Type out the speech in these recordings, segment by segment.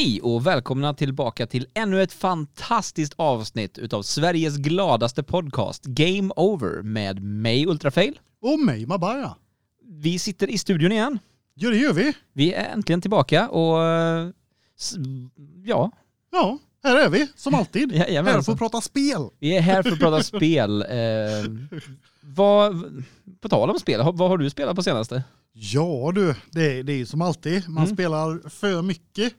Hej och välkomna tillbaka till ännu ett fantastiskt avsnitt utav Sveriges gladaste podcast Game Over med mig Ultrafail. Och mig Mabaya. Vi sitter i studion igen. Ja det gör vi. Vi är äntligen tillbaka och ja, Ja, här är vi som alltid. Jajamensan. här för att prata spel. vi är här för att prata spel. Eh, vad, på tal om spel, vad har du spelat på senaste? Ja du, det, det är ju som alltid. Man Mm. spelar för mycket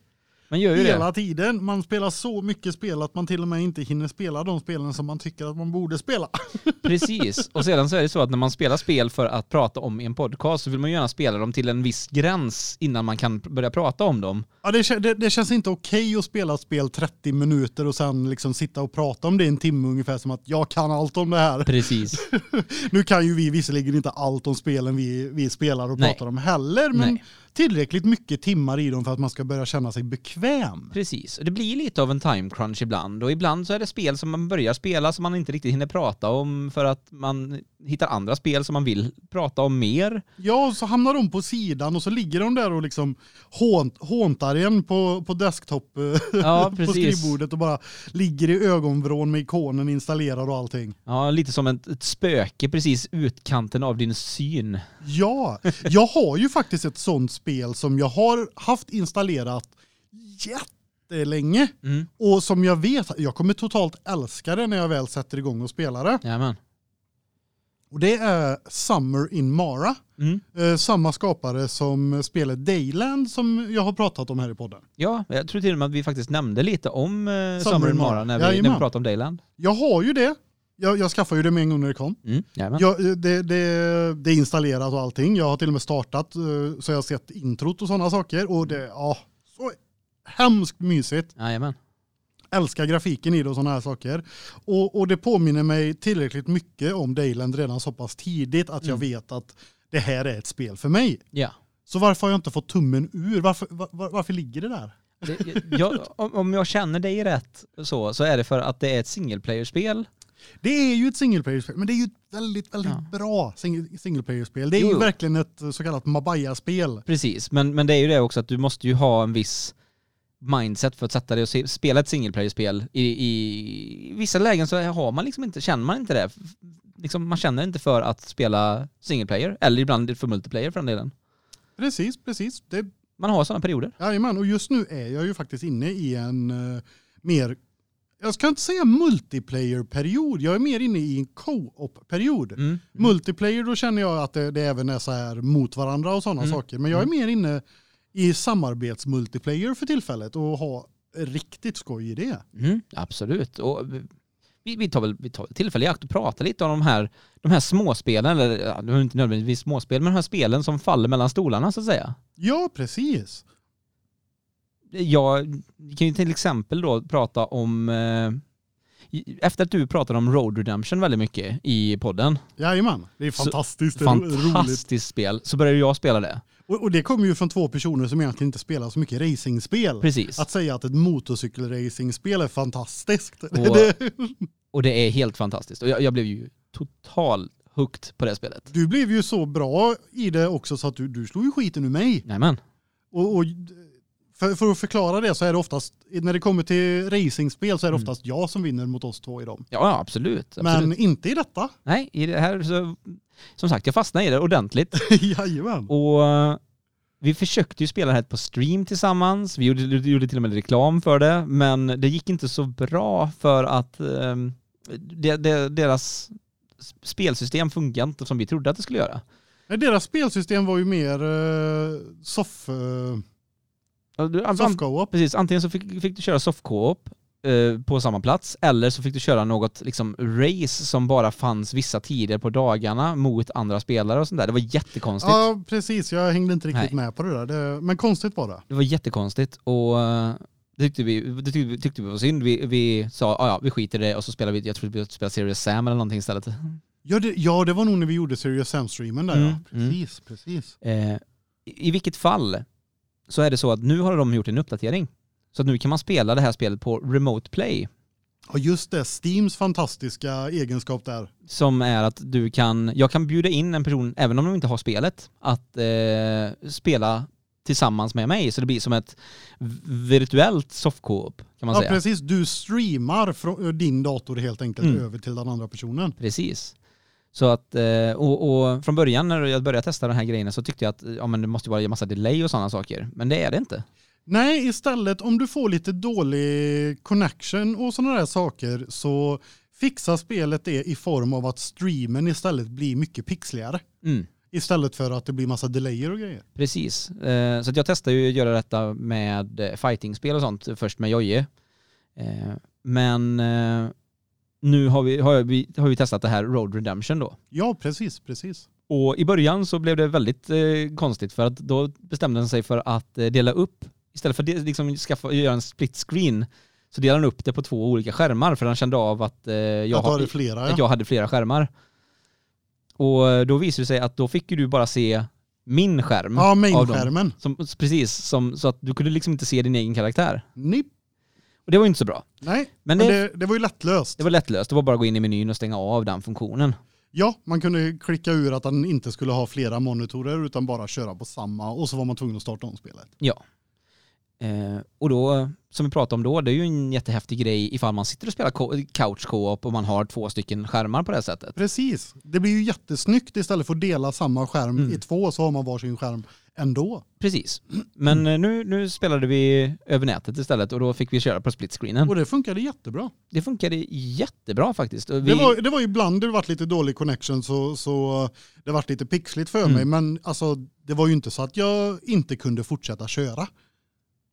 Man gör ju hela det. tiden. Man spelar så mycket spel att man till och med inte hinner spela de spelen som man tycker att man borde spela. Precis. Och sedan så är det så att när man spelar spel för att prata om i en podcast så vill man gärna spela dem till en viss gräns innan man kan börja prata om dem. Ja, det, det, det känns inte okej att spela ett spel 30 minuter och sen liksom sitta och prata om det en timme ungefär som att jag kan allt om det här. Precis. Nu kan ju vi visserligen inte allt om spelen vi, vi spelar och Nej. pratar om heller, men Nej tillräckligt mycket timmar i dem för att man ska börja känna sig bekväm. Precis. Och det blir lite av en time crunch ibland och ibland så är det spel som man börjar spela som man inte riktigt hinner prata om för att man hittar andra spel som man vill prata om mer. Ja, och så hamnar de på sidan och så ligger de där och liksom hånt, håntar en på, på desktop eh, Ja, på skrivbordet och bara ligger i ögonvrån med ikonen installerad och allting. Ja, lite som ett, ett spöke precis utkanten av din syn. Ja, jag har ju faktiskt ett sånt spel som jag har haft installerat jättelänge Mm. och som jag vet, jag kommer totalt älska det när jag väl sätter igång och spelar det. Jajamän. Och det är Summer in Mara. Mm. Eh, samma skapare som spelet Dayland som jag har pratat om här i podden. Ja, jag tror till och med att vi faktiskt nämnde lite om eh, Summer Summer in Mara Mara. när vi, när vi pratade om Dayland. Jag har ju det. Jag, jag skaffade ju det med en gång när det kom. Mm. Jag, eh, det, det, det är installerat och allting. Jag har till och med startat så jag har sett introt och sådana saker. Och det, ja, så hemskt mysigt. Jajamän. Älskar grafiken i det och sådana här saker. Och, och det påminner mig tillräckligt mycket om Dayland redan så pass tidigt att jag Mm. vet att det här är ett spel för mig. Ja. Så varför har jag inte fått tummen ur? Varför, var, var- varför ligger det där? Det, jag, om, jag känner dig rätt så, så är det för att det är ett single player-spel. Det är ju ett single player-spel, men det är ju ett väldigt, väldigt Ja. bra single, player-spel. Det är Jo, ju verkligen ett så kallat Mabaya-spel. Precis, men, men det är ju det också att du måste ju ha en viss mindset för att sätta dig och spela ett single player-spel. I, I vissa lägen så har man liksom inte, känner man inte det. Liksom, man känner inte för att spela single player, eller ibland för multiplayer för den delen. Precis, precis. Det, Man har sådana perioder. jajamän, och just nu är jag ju faktiskt inne i en eh, mer, jag ska inte säga multiplayer-period, jag är mer inne i en co-op-period. Mm. Multiplayer, då känner jag att det, det även är så här mot varandra och sådana Mm. saker. Men jag är mer inne i samarbetsmultiplayer för tillfället och har riktigt skoj i det. Mm, absolut. Och vi, vi tar väl vi tar tillfälle i akt och pratar lite om de här, de här småspelen, eller ja, det är inte nödvändigtvis småspel, men de här spelen som faller mellan stolarna så att säga. Ja, precis. Jag vi kan ju till exempel då prata om eh, efter att du pratade om Road Redemption väldigt mycket i podden, Jajamän, det är Så- fantastiskt det är ro- roligt. fantastiskt spel, så började jag spela det. Och, och det kommer ju från två personer som egentligen inte spelar så mycket racingspel. Precis. Att säga att ett motorcykelracingspel är fantastiskt. Och- Det- Och det är helt fantastiskt. Och jag, jag blev ju total hooked på det spelet. du blev ju så bra i det också så att du, du slog ju skiten ur mig. Jajamän. Och, och för, för att förklara det så är det oftast, när det kommer till racingspel så är det Mm. oftast jag som vinner mot oss två i dem. Ja, ja, absolut. absolut. Men inte i detta. Nej, i det här så, som sagt, jag fastnade i det ordentligt. Jajamän. Och eh, vi försökte ju spela det här på stream tillsammans. Vi gjorde, gjorde till och med reklam för det, men det gick inte så bra för att eh, det, det, deras spelsystem funkar inte som vi trodde att det skulle göra. Nej, Deras spelsystem var ju mer uh, soff, uh, soft co-op. Precis, antingen så fick, fick du köra soft co-op eh, på samma plats eller så fick du köra något liksom race som bara fanns vissa tider på dagarna mot andra spelare och sånt där. Det var jättekonstigt. Ja, precis. Jag hängde inte riktigt Nej. med på det där. Det, men konstigt var det. Det var jättekonstigt och eh, det tyckte vi, det tyckte, vi- tyckte vi var synd. Vi, vi sa "Ah, ja, vi skiter i det och så spelade vi, jag tror vi spelade Serious Sam eller någonting istället. Ja det, ja, det var nog när vi gjorde Serious Sam-streamen där. Mm, Ja. mm. Precis, precis. Eh, I vilket fall så är det så att nu har de gjort en uppdatering. Så att nu kan man spela det här spelet på Remote Play. Ja, just det. Steams fantastiska egenskap där. Som är att du kan, jag kan bjuda in en person, även om de inte har spelet, att eh, spela tillsammans med mig. Så det blir som ett virtuellt soft-co-op kan man Ja, säga. precis. Du streamar från din dator helt enkelt Mm. över till den andra personen. Precis. Så att, eh, och, och från början när jag började testa den här grejen så tyckte jag att ja, men det måste vara en massa delay och sådana saker. Men det är det inte. Nej, istället om du får lite dålig connection och sådana där saker så fixar spelet det i form av att streamen istället blir mycket pixligare. Mm. Istället för att det blir massa delayer och grejer. Precis. Eh, så jag testade ju att göra detta med eh, fightingspel och sånt först med Jojje. Eh, men nu har vi, har, vi, har vi testat det här Road Redemption då. Ja, precis, precis. Och i början så blev det väldigt eh, konstigt för att då bestämde den sig för att eh, dela upp, istället för att liksom skaffa, göra en split screen, så delade den upp det på två olika skärmar för den kände av att, eh, jag, att hade flera, att ja. jag hade flera skärmar. Och eh, då visade det sig att då fick ju du bara se min skärm. Ja, main-skärmen. Precis, som, så att du kunde liksom inte se din egen karaktär. Nipp. Och det var ju inte så bra. Nej, Men men det, det, det var ju lättlöst. det var lättlöst, det var bara att gå in i menyn och stänga av den funktionen. Ja, man kunde klicka ur att den inte skulle ha flera monitorer utan bara köra på samma och så var man tvungen att starta om spelet. Ja. Eh, och då, som vi pratade om då, det är ju en jättehäftig grej ifall man sitter och spelar co- couch co-op och man har två stycken skärmar på det sättet. Precis. Det blir ju jättesnyggt istället för att dela samma skärm Mm. i två så har man varsin skärm ändå. Precis. Men eh, nu, nu spelade vi över nätet istället och då fick vi köra på split screenen. Och det funkade jättebra. Det funkade jättebra faktiskt. Vi, Det, var, det var ibland det varit lite dålig connection så, så det varit lite pixligt för Mm. mig men alltså det var ju inte så att jag inte kunde fortsätta köra.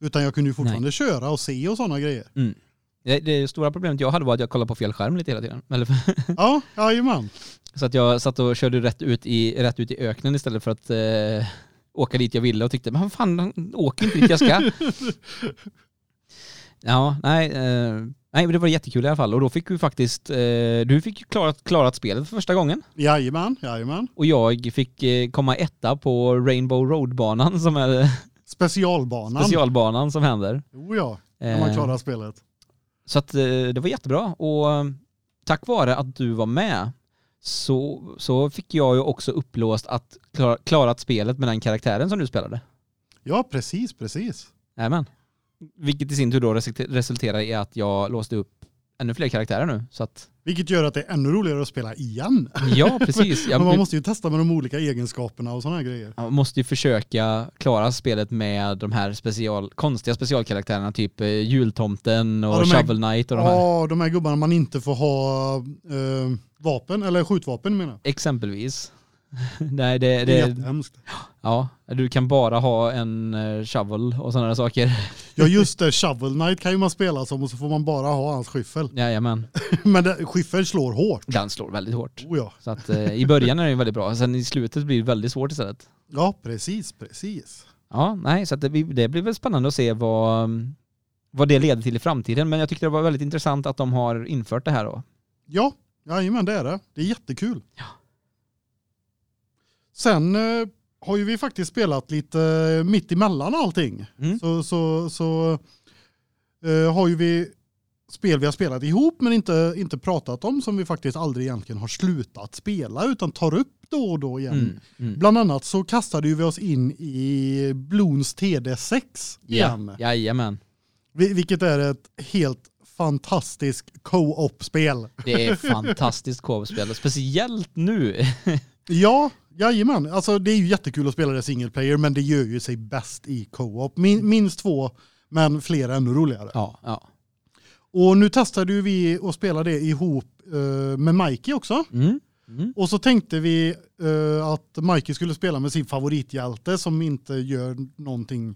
Utan jag kunde ju fortfarande köra och se och sådana grejer. det, det stora problemet jag hade var att jag kollade på fel skärm lite hela tiden. Eller, Ja, jajamän. så att jag satt och körde rätt ut i, rätt ut i öknen istället för att eh, åka dit jag ville och tyckte, men vad fan, åk inte dit jag ska. ja, nej, eh, nej, men det var jättekul i alla fall. Och då fick vi faktiskt, eh, du fick ju klarat, klarat spelet för första gången. Jajamän, jajamän. Och jag fick eh, komma etta på Rainbow Road-banan som är Specialbanan. specialbanan som händer. Jo ja, när man Eh, klarar spelet. Så att eh, det var jättebra och eh, tack vare att du var med så, så fick jag ju också upplåst att klara, klarat spelet med den karaktären som du spelade. Ja, precis, precis. Nämen. Vilket i sin tur då resulter- resulterar i att jag låste upp ännu fler karaktärer nu. Så att, Vilket gör att det är ännu roligare att spela igen. ja, precis. Men man måste ju testa med de olika egenskaperna och sådana grejer. jag måste ju försöka klara spelet med de här special, konstiga specialkaraktärerna, typ eh, jultomten och Ja, Shovel Knight och de här. Ja, de här gubbarna man inte får ha eh, vapen, eller skjutvapen menar jag. Exempelvis. Nej, det, Det det, är jättehemskt. Ja, du kan bara ha en eh, shovel och sådana saker. Ja just det, Shovel Knight kan ju man spela som och så får man bara ha hans skyffel. Jajamän, Men det, skyffel slår hårt. den slår väldigt hårt. Oh ja. Så att eh, i början är ju väldigt bra, sen i slutet blir det väldigt svårt istället. ja, precis, precis. Ja, nej, så att det, det blir väl spännande att se vad, vad det leder till i framtiden. Men jag tyckte det var väldigt intressant att de har infört det här då. Ja, jajamän det är det. Det är jättekul. Ja. Sen eh, har ju vi faktiskt spelat lite mitt emellan allting. Mm. Så, så, så eh, har ju vi spel vi har spelat ihop men inte, inte pratat om som vi faktiskt aldrig egentligen har slutat spela utan tar upp då och då igen. Mm. Mm. Bland annat så kastade ju vi oss in i Bloons TD6 igen. Ja, jajamän. Vi- Vilket är ett helt fantastiskt co-op-spel. Det är fantastiskt co-op-spel, speciellt nu. Ja, jajamän. Alltså det är ju jättekul att spela det single player men det gör ju sig bäst i co-op. Min, minst två men fler ännu roligare. ja, ja. Och nu testade ju vi att spela det ihop eh, med Mikey också. Mm. Mm. Och så tänkte vi eh, att Mikey skulle spela med sin favorithjälte som inte gör någonting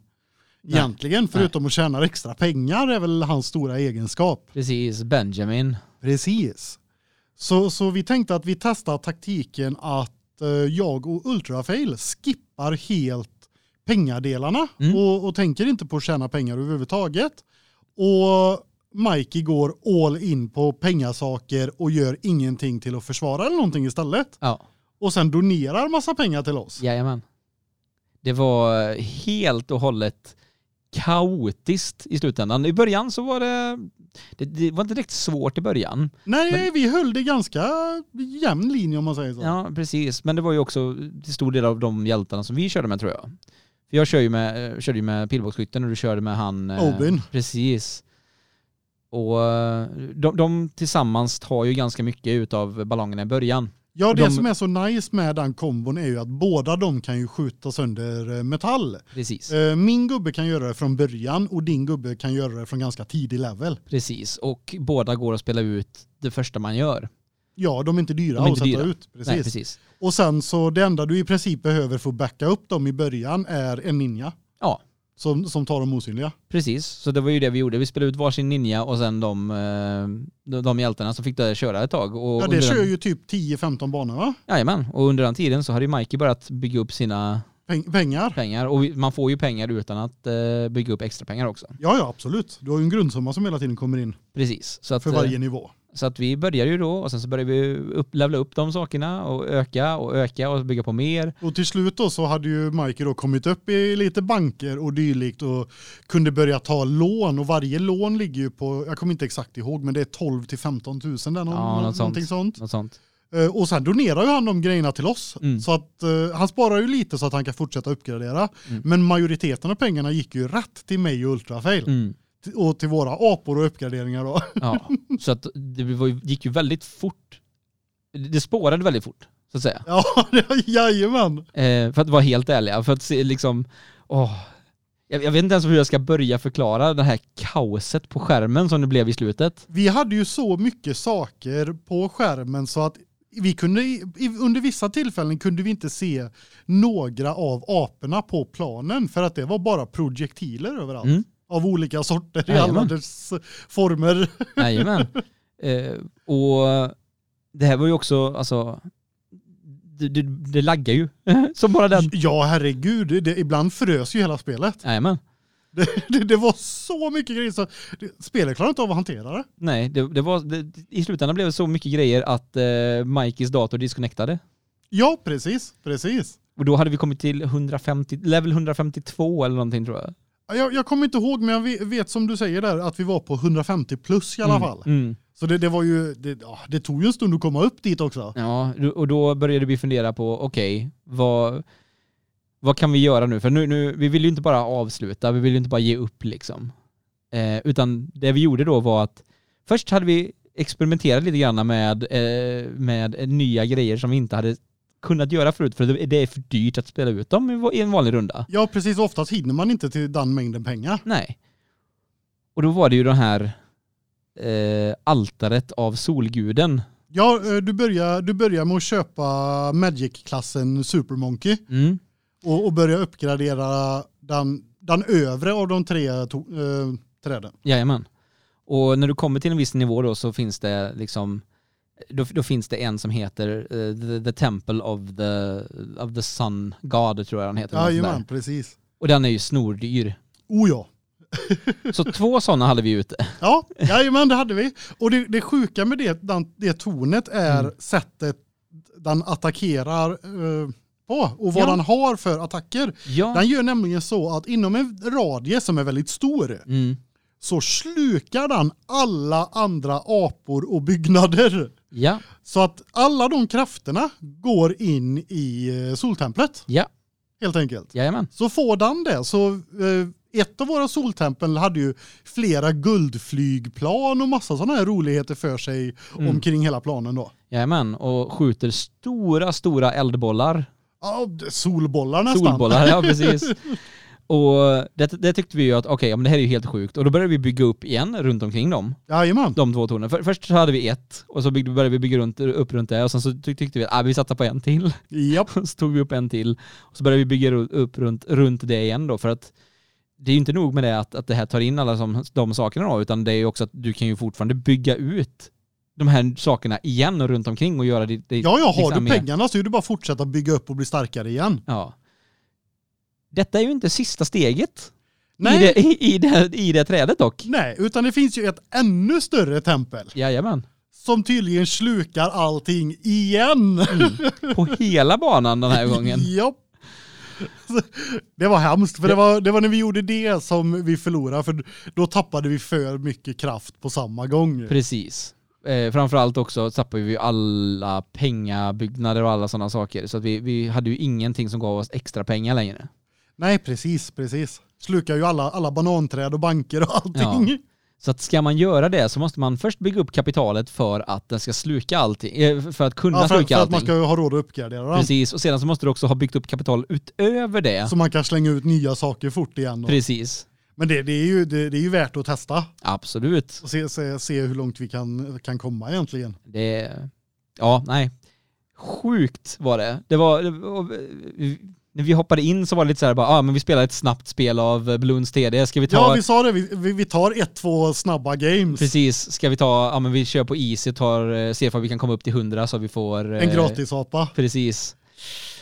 Nej. egentligen förutom att tjäna extra pengar är väl hans stora egenskap. Precis, Benjamin. Precis. Så, så vi tänkte att vi testar taktiken att jag och Ultrafail skippar helt pengadelarna Mm. och, och tänker inte på att tjäna pengar överhuvudtaget. Och Mikey går all in på pengasaker och gör ingenting till att försvara eller någonting istället. Ja. Och sen donerar massa pengar till oss. Jajamän. Det var helt och hållet kaotiskt i slutändan. I början så var det, det, det var inte direkt svårt i början. Nej, vi höll det ganska jämn linje om man säger så. Ja, precis. Men det var ju också till stor del av de hjältarna som vi körde med tror jag. För jag kör ju med, eh, körde ju med pilbågsskytten och du körde med han... eh, Obin. Precis. Och eh, de, de tillsammans tar ju ganska mycket utav ballongerna i början. Ja, det de- som är så nice med den kombon är ju att båda de kan ju skjuta sönder eh, metall. Precis. Eh, Min gubbe kan göra det från början och din gubbe kan göra det från ganska tidig level. Precis. Och båda går att spela ut det första man gör. Ja, de är inte dyra De är inte att sätta dyra. ut. Precis. Nej, precis. Och sen så det enda du i princip behöver för att backa upp dem i början är en ninja. Ja. Som, som tar dem osynliga. Precis, så det var ju det vi gjorde. Vi spelade ut varsin ninja och sen de, eh, de, de hjältarna som fick det köra ett tag. Och Ja, det kör den, ju typ 10-15 banor va? Jajamän, och under den tiden så hade ju Mikey börjat bygga upp sina Peng- pengar. pengar. Och man får ju pengar utan att eh, bygga upp extra pengar också. Ja, ja, absolut. Du har ju en grundsumma som hela tiden kommer in Precis. Så att, för eh, varje nivå. Så att vi började ju då och sen så började vi upp, levla upp de sakerna och öka och öka och bygga på mer. Och till slut då så hade ju Mikey då kommit upp i lite banker och dylikt och kunde börja ta lån och varje lån ligger ju på, jag kommer inte exakt ihåg, men det är 12 till 15 000 där, någon, Ja, något någonting sånt. sånt. Sånt. Eh, Och sen donerar ju han de grejerna till oss. Mm. Så att eh, han sparar ju lite så att han kan fortsätta uppgradera. Mm. Men majoriteten av pengarna gick ju rätt till mig och Ultrafail. Mm. Och till våra apor och uppgraderingar då. Ja, så att det gick ju väldigt fort. Det spårade väldigt fort, så att säga. Ja, jajamän. Eh, för att vara helt ärliga, för att se liksom, åh. Jag, vet inte ens hur jag ska börja förklara det här kaoset på skärmen som det blev i slutet. Vi hade ju så mycket saker på skärmen så att vi kunde under vissa tillfällen kunde vi inte se några av aporna på planen för att det var bara projektiler överallt. Mm. Av olika sorter i Jajamän. alla dess former. Jajamän. eh, och det här var ju också, alltså, det, det, det laggar ju som bara den. Ja, herregud. Det, ibland frös ju hela spelet. Jajamän. Det, det, det var så mycket grejer så det, spelet klarade inte av att hantera det. Nej, det, det var, det, i slutändan blev det så mycket grejer att eh, Mikeys dator disconnectade. Ja, precis. Precis. Och då hade vi kommit till 150, level 152 eller någonting tror jag. Jag, jag kommer inte ihåg, men jag vet, som du säger där att vi var på 150 plus i alla Mm, fall. Mm. Så det, det var ju, det, det tog ju en stund att komma upp dit också. Ja, och då började vi fundera på, okej, vad, vad kan vi göra nu? För nu, nu, vi vill ju inte bara avsluta, vi vill ju inte bara ge upp liksom. Eh, utan det vi gjorde då var att först hade vi experimenterat lite grann med, eh, med nya grejer som vi inte hade kunnat göra förut, för det, det är för dyrt att spela ut dem i en vanlig runda. Ja, precis. Oftast hinner man inte till den mängden pengar. Nej. Och då var det ju den här eh, altaret av solguden. Ja, eh, du börjar, du börjar med att köpa Magic-klassen Supermonkey Mm. och, och börja uppgradera den, den övre av de tre to, eh, träden. Jajamän. Och när du kommer till en viss nivå då så finns det liksom då, då finns det en som heter eh, the, the Temple of the, of the Sun God tror jag den heter. Jajamän, precis. Och den är ju snordyr. Oh ja. Så två sådana hade vi ute. Ja, jajamän, det hade vi. Och det, det sjuka med det, den, det tornet är Mm. sättet den attackerar eh, på och vad Ja. den har för attacker. Ja. Den gör nämligen så att inom en radie som är väldigt stor Mm. så slukar den alla andra apor och byggnader. Ja. Så att alla de krafterna går in i eh, soltemplet Ja. helt enkelt. Jajamän. Så får den det så eh, ett av våra soltempel hade ju flera guldflygplan och massa sådana här roligheter för sig Mm. omkring hela planen då. Jajamän. Och skjuter stora, stora eldbollar. Ja, solbollar nästan. Solbollar, ja precis. Och det, det tyckte vi ju att okej, ja, men det här är ju helt sjukt. Och då började vi bygga upp igen runt omkring dem. Jajamän. de två tornen. För, först så hade vi ett och så byggde, började vi bygga runt, upp runt det och sen så tyck, tyckte vi att ah, vi satsar på en till. Japp. Så tog vi upp en till och så började vi bygga upp runt, runt det igen då för att det är ju inte nog med det att, att det här tar in alla som, de sakerna då, utan det är ju också att du kan ju fortfarande bygga ut de här sakerna igen och runt omkring och göra det, det Ja, ja, har liksom du pengarna så är det bara att fortsätta bygga upp och bli starkare igen. Ja. Detta är ju inte sista steget i Nej, det, i, i, det, i det trädet dock. nej, utan det finns ju ett ännu större tempel Jajamän. som tydligen slukar allting igen. Mm. På hela banan den här gången. Japp. Det var hemskt, för det var, det var när vi gjorde det som vi förlorade, för då tappade vi för mycket kraft på samma gång. Precis. Eh, framförallt också tappade vi alla pengabyggnader och alla sådana saker. Så att vi, vi hade ju ingenting som gav oss extra pengar längre. Nej, precis, precis. Slukar ju alla, alla bananträd och banker och allting. Ja. Så att ska man göra det så måste man först bygga upp kapitalet för att den ska sluka allting, eh, för att kunna Ja, för, sluka för att allting. man ska ha råd att uppgradera den. Precis, och sedan så måste du också ha byggt upp kapital utöver det. Så man kan slänga ut nya saker fort igen. Då. Precis, Men det, det, är ju, det, det är ju värt att testa absolut. och se, se, se hur långt vi kan, kan komma egentligen. Det, ja, nej. Sjukt var det. Det var, det var när vi hoppade in så var det lite så här bara, ah, men vi spelar ett snabbt spel av Bloons TD, ska vi ta Ja, vi sa det. Vi, vi, tar ett, två snabba games. Precis, ska vi ta, ja men vi kör på easy, tar, eh, ser om vi kan komma upp till 100 så vi får... En eh, gratisapa. Precis.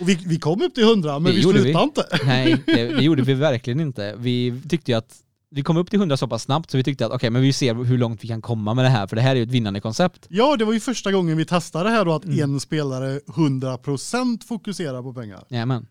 Och vi, vi kom upp till 100 men Det vi slutade vi. inte. Nej, det, det gjorde vi verkligen inte. Vi tyckte ju att vi kom upp till 100 så pass snabbt så vi tyckte att okej, men vi ser hur långt vi kan komma med det här för det här är ju ett vinnande koncept. Ja, det var ju första gången vi testade det här då att Mm. en spelare 100% fokuserar på pengar. Jajamän.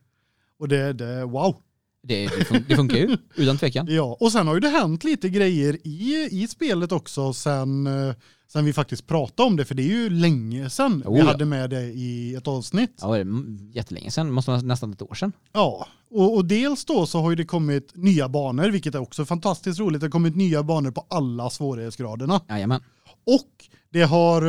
Och det, det wow. Det, det, fun det funkar ju, utan tvekan. Ja, och sen har ju det hänt lite grejer i, i spelet också sen, eh, sen vi faktiskt pratade om det, för det är ju länge sedan Oh, vi ja. hade med det i ett avsnitt. Ja, det är jättelänge sedan, måste vara nästan ett år sedan. Ja, och, och dels då så har ju det kommit nya banor, vilket är också fantastiskt roligt. Det har kommit nya banor på alla svårighetsgraderna. Jajamän. Och det har,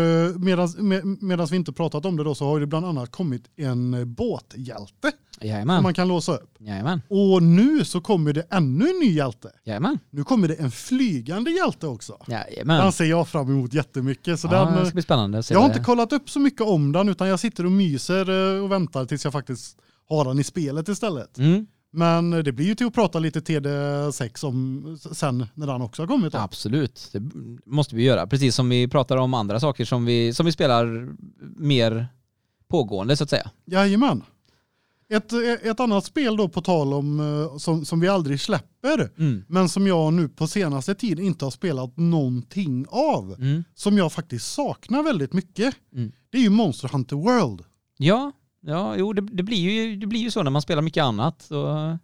medan vi inte pratat om det då, så har det bland annat kommit en eh, båthjälte som Jajamän. man kan låsa upp. Jajamän. Och nu så kommer det ännu en ny hjälte. Jajamän. Nu kommer det en flygande hjälte också. Jajamän. Den ser jag fram emot jättemycket. Så ja, den, det eh, ska bli spännande att se jag har vad inte kollat upp så mycket om den utan jag sitter och myser eh, och väntar tills jag faktiskt har den i spelet istället. det- Mm, Men det blir ju till att prata lite TD6 om sen när den också har kommit. då. absolut, det måste vi göra. Precis som vi pratar om andra saker som vi, som vi spelar mer pågående så att säga. Jajamän. Ett, ett annat spel då på tal om eh, som, som vi aldrig släpper Mm. men som jag nu på senaste tid inte har spelat någonting av Mm. som jag faktiskt saknar väldigt mycket. Mm. Det är ju Monster Hunter World. Ja, ja jo, det, det, blir ju, det blir ju så när man spelar mycket annat. Så,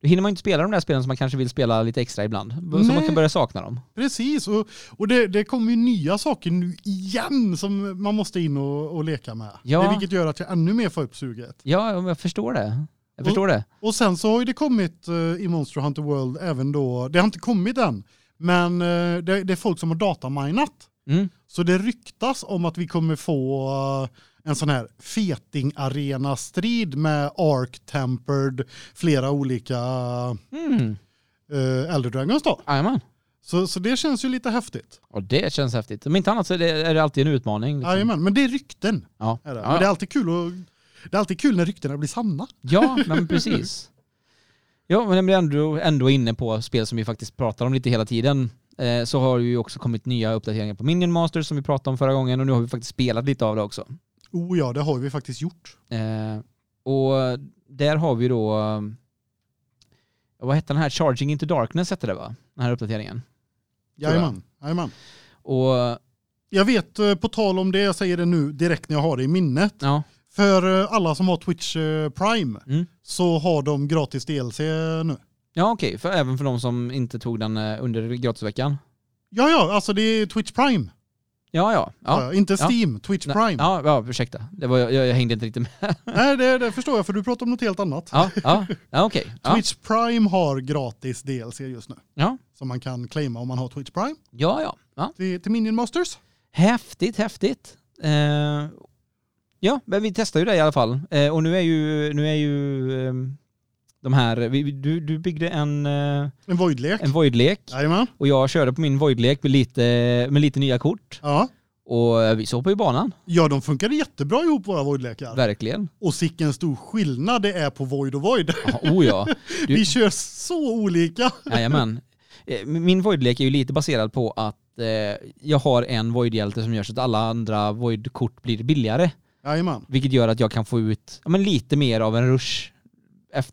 då hinner man inte spela de där spelen som man kanske vill spela lite extra ibland. Så man Nej. kan börja sakna dem. Precis, och, och det, det kommer ju nya saker nu igen som man måste in och, och leka med. Ja. Det, vilket gör att jag ännu mer får upp suget. Ja, jag förstår det. Jag förstår det. Och sen så har ju det kommit eh, i Monster Hunter World även då, det har inte kommit än, men eh, det, det är folk som har dataminat. Mm. Så det ryktas om att vi kommer få eh, en sån här feting-arena-strid med Arc-tempered, flera olika Mm. uh, Elder Dragons då. Jajamän. Så, så det känns ju lite häftigt. Och det känns häftigt. Om inte annat så är det, är det alltid en utmaning. Liksom. Jajamän, men det är rykten. Ja. Är det. Ja. Men det är alltid kul att, det är alltid kul när ryktena blir sanna. Ja, men precis. Ja, men jag blir ändå, ändå inne på spel som vi faktiskt pratar om lite hela tiden. Eh, så har det ju också kommit nya uppdateringar på Minion Masters som vi pratade om förra gången och nu har vi faktiskt spelat lite av det också. Oh ja, det har vi faktiskt gjort. Eh, och där har vi då, eh, vad hette den här? Charging into Darkness hette det va? Den här uppdateringen. Jajamän, jajamän. Och Jag vet, eh, på tal om det, jag säger det nu direkt när jag har det i minnet. ja, För eh, alla som har Twitch Prime Mm. så har de gratis DLC nu. ja okej, för även för de som inte tog den under gratisveckan. Ja, ja, alltså det är Twitch Prime. Ja, ja. ja. Ja, inte Ja. Steam, Twitch Nej, Prime. Ja, ja, ursäkta. Det var, jag, jag hängde inte riktigt med. Nej, det, det förstår jag för du pratar om något helt annat. Ja, ja, ja okej. Ja. Twitch Prime har gratis DLC just nu. Ja. Som man kan claima om man har Twitch Prime Ja, ja. ja. till, till Minion Masters. Häftigt, häftigt. Eh, ja, men vi testar ju det i alla fall. Eh, och nu är ju, nu är ju eh, de här, vi, du, du byggde en, eh, En voidlek. en voidlek Jajamän. och jag körde på min voidlek med lite, med lite nya kort. Ja. Och eh, vi såg på i banan, ja, de funkade jättebra ihop våra voidlekar. verkligen. Och sicken stor skillnad det är på void och void. Ja, oh ja, Du- Vi kör så olika. jajamän. Eh, Min voidlek är ju lite baserad på att eh, jag har en voidhjälte som gör så att alla andra voidkort blir billigare. Jajamän. Vilket gör att jag kan få ut ja, men lite mer av en rush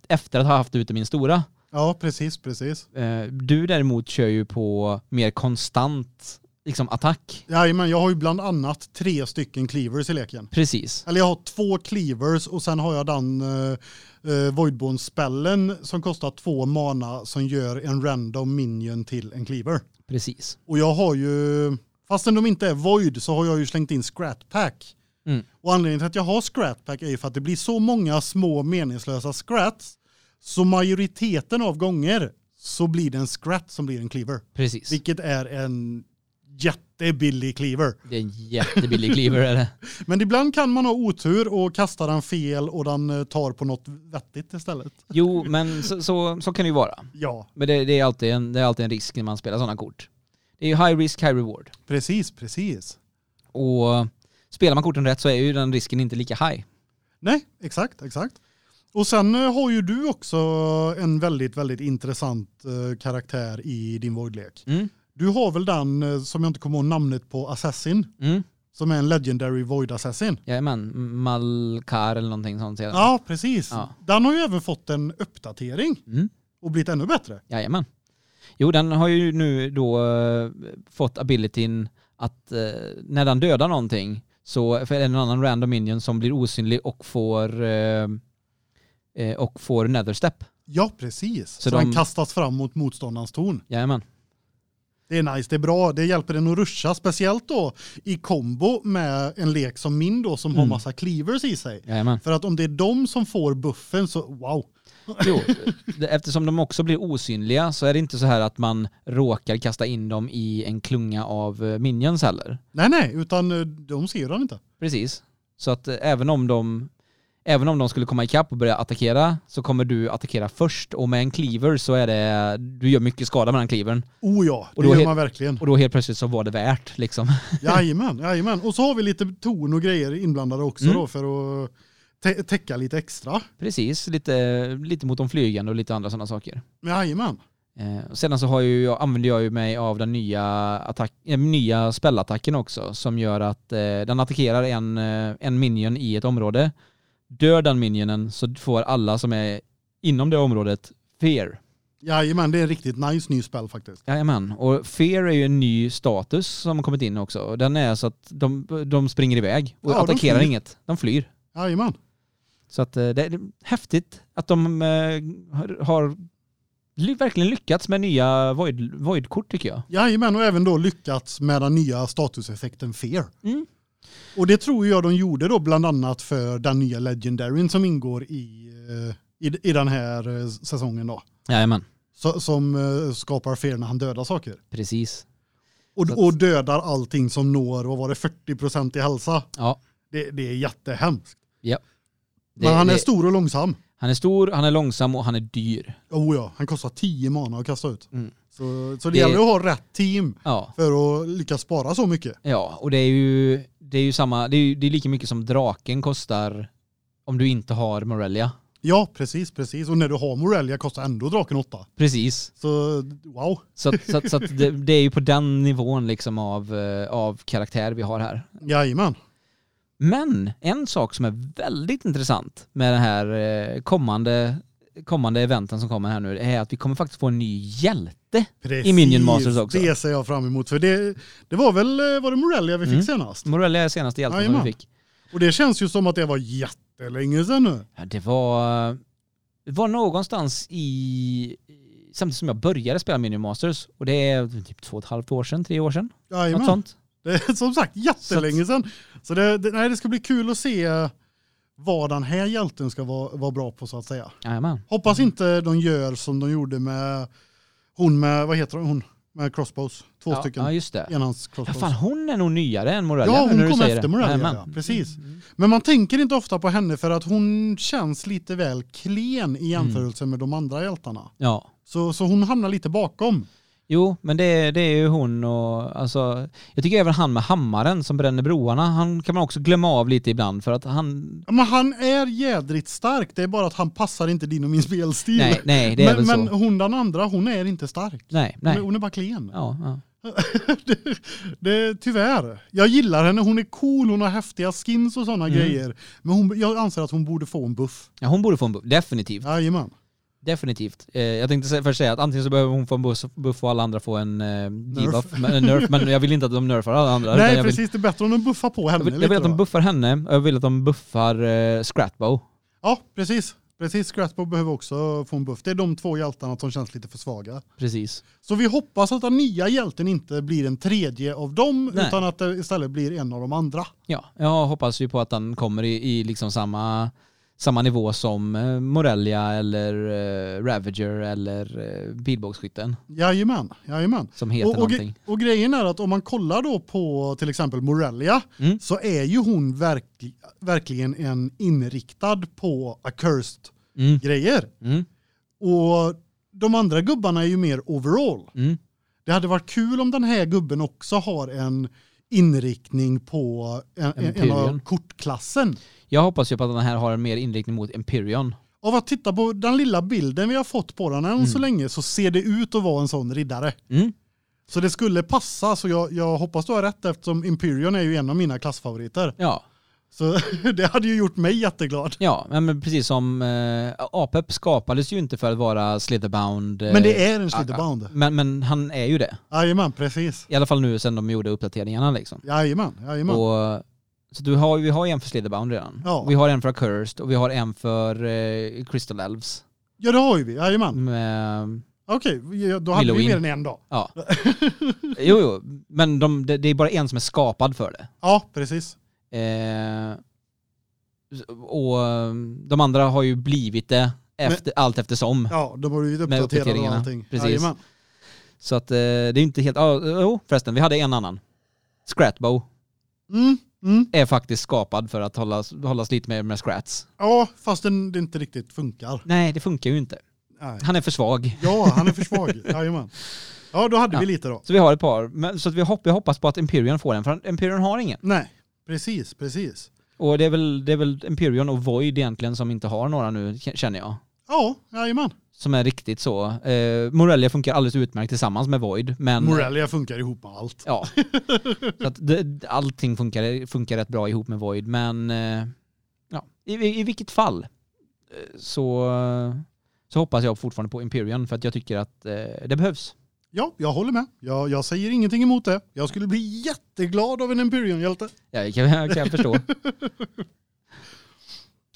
efter att ha haft ute min stora. Ja, precis, precis. Eh, Du däremot kör ju på mer konstant liksom attack. Jajamän, jag har ju bland annat tre stycken cleavers i leken. Precis. Eller jag har två cleavers och sen har jag den uh, voidbone-spellen som kostar två mana som gör en random minion till en cleaver. Precis. Och jag har ju, fastän de inte är void så har jag ju slängt in scrat pack. Mm. Och anledningen till att jag har scrat pack är ju för att det blir så många små meningslösa scrats Så majoriteten av gånger så blir det en scrat som blir en cleaver. Precis. Vilket är en jättebillig cleaver. Det är en jättebillig cleaver är det. Men ibland kan man ha otur och kasta den fel och den eh, tar på något vettigt istället. Jo, men så, så, så kan det ju vara. Ja, Men det, det, är alltid en, det är alltid en risk när man spelar sådana kort. Det är ju high risk, high reward. precis, precis. Och spelar man korten rätt så är ju den risken inte lika high. Nej, exakt, exakt. Och sen eh, har ju du också en väldigt, väldigt intressant eh, karaktär i din voidlek. Mm. Du har väl den, eh, som jag inte kommer ihåg namnet på, Assassin, Mm. som är en legendary void assassin. Jajamän, Malkar eller någonting sånt sedan. Ja, precis. Ja. Den har ju även fått en uppdatering Mm. och blivit ännu bättre. Jajamän. Jo, den har ju nu då fått abilityn att när den dödar någonting så för en annan random minion som blir osynlig och får eh, eh, och får nether step. Ja, precis. Så, Så den de- kastas fram mot motståndarens torn. Jajamän. Det är nice, det är bra. Det hjälper en att ruscha, speciellt då i kombo med en lek som min då som har Mm. massa cleavers i sig. Jajamän. För att om det är de som får buffen så wow. Jo, eftersom de också blir osynliga så är det inte så här att man råkar kasta in dem i en klunga av eh, minions heller. Nej, nej, utan eh, de ser den inte. Precis. Så att eh, även om de Även om de skulle komma ikapp och börja attackera så kommer du attackera först och med en cleaver så är det, du gör mycket skada med den cleavern. Oh ja, det Och då gör man verkligen. Och då helt plötsligt så var det värt liksom. Jajamän, jajamän. Och så har vi lite ton och grejer inblandade också Mm. då för att tä- täcka lite extra. Precis, lite, lite mot de flygande och lite andra sådana saker. Jajamän. Eh, sedan så har ju, jag, använder jag ju mig av den nya, attack, eh, nya spellattacken också som gör att eh, den attackerar en, eh, en minion i ett område. Dör den minionen så får alla som är inom det området fear. Jajamän, det är en riktigt nice ny spel faktiskt. Jajamän, och fear är ju en ny status som har kommit in också. Den är så att de, de springer iväg och Ja, attackerar inget. De flyr. Jajamän. Så att eh, det är häftigt att de eh, har, verkligen lyckats med nya void, void-kort tycker jag. Jajamän, och även då lyckats med den nya statuseffekten Fear. Mm. Och det tror jag de gjorde då bland annat för den nya Legendaryn som ingår i, eh, i, i den här säsongen då. Jajamän, Så, som skapar Fear när han dödar saker. precis. Och, att- och dödar allting som når, vad var det, 40% i hälsa. Ja, Det, det är jättehemskt. Det, Men han är det- stor och långsam. han är stor, han är långsam och han är dyr. Oh ja, han kostar 10 mana att kasta ut. Mm. Så, så det, Det- gäller att ha rätt team Ja, för att lyckas spara så mycket. ja och det är ju, det är ju samma, det är, ju- det är lika mycket som draken kostar om du inte har Morelia. Ja, precis, precis. Och när du har Morelia kostar ändå draken 8. Precis. Så wow. Så, så, så det, det är ju på den nivån liksom av, eh, av karaktär vi har här. Jajamän. Men en sak som är väldigt intressant med den här eh, kommande, kommande eventen som kommer här nu är att vi kommer faktiskt få en ny hjälte. Precis. I Minion Masters också. Det ser jag fram emot. För det, det var väl eh, var det Morelia vi fick Mm. senast. Morelia är senaste hjälten som Jajamän. vi fick. Och det känns ju som att det var jättelänge sedan nu. Ja, det var, det var någonstans i, samtidigt som jag började spela Minion Masters och det är typ två och ett halvt år sedan, tre år sedan. Något Jajamän. sånt. Det är som sagt jättelänge sedan. Så det, det, nej, det ska bli kul att se vad den här hjälten ska vara, vara bra på så att säga. Jajamän. Hoppas inte de gör som de gjorde med hon med, vad heter hon, med crossbows. Två Ja, stycken ja, just det. enhands Ja, crossbows. fan, hon är nog nyare än Morelia Ja, hon kom efter det. Morelia, ja, precis. Mm. Men man tänker inte ofta på henne för att hon känns lite väl klen i jämförelse med de andra hjältarna. Ja. Så, så hon hamnar lite bakom. Jo, men det, det är ju hon och alltså, jag tycker även han med hammaren som bränner broarna, han kan man också glömma av lite ibland för att han, Ja, Men han är jädrigt stark, det är bara att han passar inte din och min spelstil. nej, nej, det är men, väl men så. hon den andra, hon är inte stark. Nej, Hon, är, nej. hon är bara klen. Ja, ja. det, det, tyvärr. Jag gillar henne, hon är cool, hon har häftiga skins och sådana Mm. grejer. Men hon, jag anser att hon borde få en buff. ja, hon borde få en buff, definitivt. Jajamän. Definitivt. Eh, jag tänkte först säga att antingen så behöver hon få en buff, buff och alla andra få en eh, debuff, men, en nerf, men jag vill inte att de nerfar alla andra. Nej jag, vill, precis, det är bättre om de buffar på henne jag, vill, jag lite. vill att de buffar henne och jag vill att de buffar eh, Scratbow. Ja, precis. Precis, Scratbow behöver också få en buff. Det är de två hjältarna som känns lite för svaga. Precis. Så vi hoppas att den nya hjälten inte blir en tredje av dem, Nej. utan att det istället blir en av de andra. Ja, jag hoppas ju på att den kommer i, i liksom samma, samma nivå som eh, Morelia eller eh, Ravager eller eh, pilbågsskytten Jajamän, jajamän. som heter Och, och, någonting. och grejen är att om man kollar då på till exempel Morelia Mm. så är ju hon verkli, verkligen en inriktad på accursed Mm. grejer. Mm. Och de andra gubbarna är ju mer overall. Mm. Det hade varit kul om den här gubben också har en inriktning på en, en, av kortklassen. Jag hoppas ju på att den här har en mer inriktning mot Empyreon. Av att titta på den lilla bilden vi har fått på den än så länge så ser det ut att vara en sån riddare. Mm. Så det skulle passa så jag, jag hoppas du har rätt eftersom Imperion är ju en av mina klassfavoriter. Ja, Så det hade ju gjort mig jätteglad. ja men precis som eh, APEP skapades ju inte för att vara Slitherbound. eh, Men det är en Slitherbound. Men, men han är ju det. Jajamän, precis. I alla fall nu sen de gjorde uppdateringarna liksom. Jajamän, jajamän. Och, så du har, vi har en för Slitherbound redan. Ja. Vi har en för Accursed och vi har en för eh, Crystal Elves. Ja det har ju vi, jajamän. Med, Okej, då hade vi Halloween. mer än en då. ja. jo, jo, men de, det, det är bara en som är skapad för det. Ja, precis. Eh, och de andra har ju blivit det efter, allt eftersom. Ja, de har blivit uppdaterade och allting. precis. Jajamän. Så att eh, det är inte helt... Jo förresten, vi hade en annan. Scratbow Mm, mm. är faktiskt skapad för att hållas, hållas lite mer med scrats. Ja, fast den, det inte riktigt funkar. Nej, det funkar ju inte. Nej. Han är för svag. Ja, han är för svag. Jajamän. Ja, då hade Ja. vi lite då. Så vi har ett par. Men, så att vi, hopp, vi hoppas på att Empyrean får en, för Empyrean har ingen. Nej, precis, precis. Och det är väl, det är väl Empyrean och Void egentligen som inte har några nu, känner jag. Ja, jajamän. Som är riktigt så. Eh, Morelia funkar alldeles utmärkt tillsammans med Void, men... Morelia funkar ihop med allt. Ja. så att det, allting funkar, funkar rätt bra ihop med Void, men eh, ja, i, i, i vilket fall eh, så, så hoppas jag fortfarande på Empyrean för att jag tycker att eh, det behövs. Ja, jag håller med. Jag, jag säger ingenting emot det. Jag skulle bli jätteglad av en Empyrean-hjälte. Ja, det kan, kan jag förstå.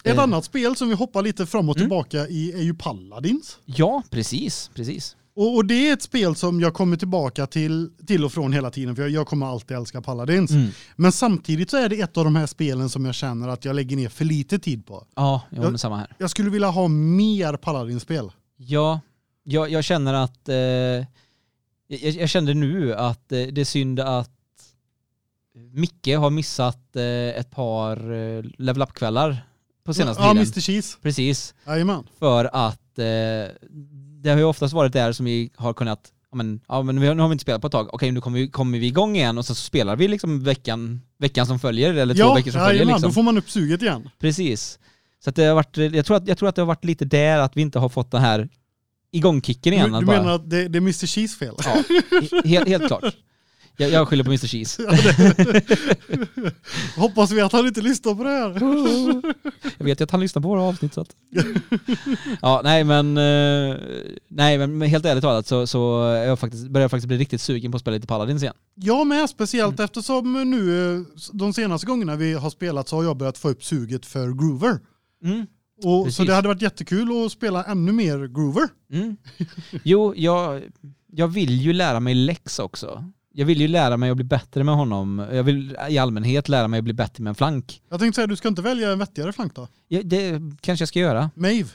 Ett Eh. annat spel som vi hoppar lite fram och Mm. tillbaka i är ju Paladins. Ja, precis, precis. Och, och det är ett spel som jag kommer tillbaka till, till och från hela tiden för jag, jag kommer alltid älska Paladins. Mm. Men samtidigt så är det ett av de här spelen som jag känner att jag lägger ner för lite tid på. Ja, Jag- men samma här. Jag skulle vilja ha mer Paladin-spel. Ja, jag, jag känner att... Eh, jag, jag kände nu att eh, det är synd att Micke har missat eh, ett par eh, level up-kvällar på senaste ja, tiden. Mr. Cheese. Precis. Jajamän. För att det har ju oftast varit där som vi har kunnat Ja men, ja, men nu har vi inte spelat på ett tag. Okej, nu kommer vi, kommer vi igång igen och så spelar vi liksom veckan, veckan som följer, eller två Ja, veckor som följer. jajamän, Liksom. då får man upp suget igen. Precis. Så det har varit, jag, tror att, jag tror att det har varit lite där att vi inte har fått den här igångkicken igen. Du, du bara- menar att det, det är Mr. Cheese fel? Ja, he- helt, helt klart. Jag, jag skyller på Mr. Cheese. Hoppas vi att han inte lyssnar på det här. Jag vet ju att han lyssnar på våra avsnitt så att... Ja, nej men... eh, Nej men helt ärligt talat så, så jag faktiskt, börjar jag faktiskt bli riktigt sugen på att spela lite Paladins igen. Jag med, speciellt Mm. eftersom nu eh, de senaste gångerna vi har spelat så har jag börjat få upp suget för Groover. Mm. Och, så Precis. det hade varit jättekul att spela ännu mer Groover. Mm. Jo, jag, jag vill ju lära mig Lex också. Jag vill ju lära mig att bli bättre med honom. Jag vill i allmänhet lära mig att bli bättre med en flank. Jag tänkte säga, du ska inte välja en vettigare flank då? Ja, det kanske jag ska göra. Mave.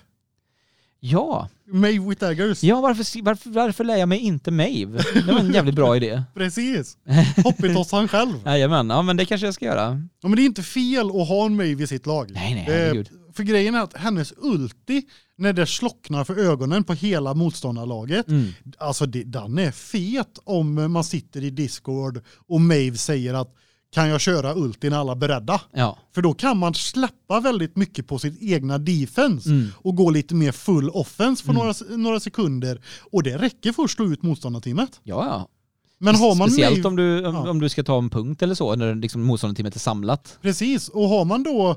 Ja, Mave with daggers. ja varför, varför, varför lär jag mig inte Mave? Det var en jävligt bra idé. Precis. Hoppitossan själv. Jajamän, ja men det kanske jag ska göra. Ja, men det är inte fel att ha en Mave i sitt lag. Nej, nej, är- herregud. För grejen är att hennes ulti, när det slocknar för ögonen på hela motståndarlaget, Mm. alltså det, den är fet om man sitter i Discord och Mave säger att kan jag köra ulti när alla är beredda? Ja. För då kan man släppa väldigt mycket på sitt egna defense Mm. och gå lite mer full offense för några, några sekunder. Och det räcker för att slå ut motståndarteamet. Ja, ja. Men har man Speciellt Mave, om du, om, Ja. om du ska ta en punkt eller så, när liksom motståndarteamet är samlat. precis, och har man då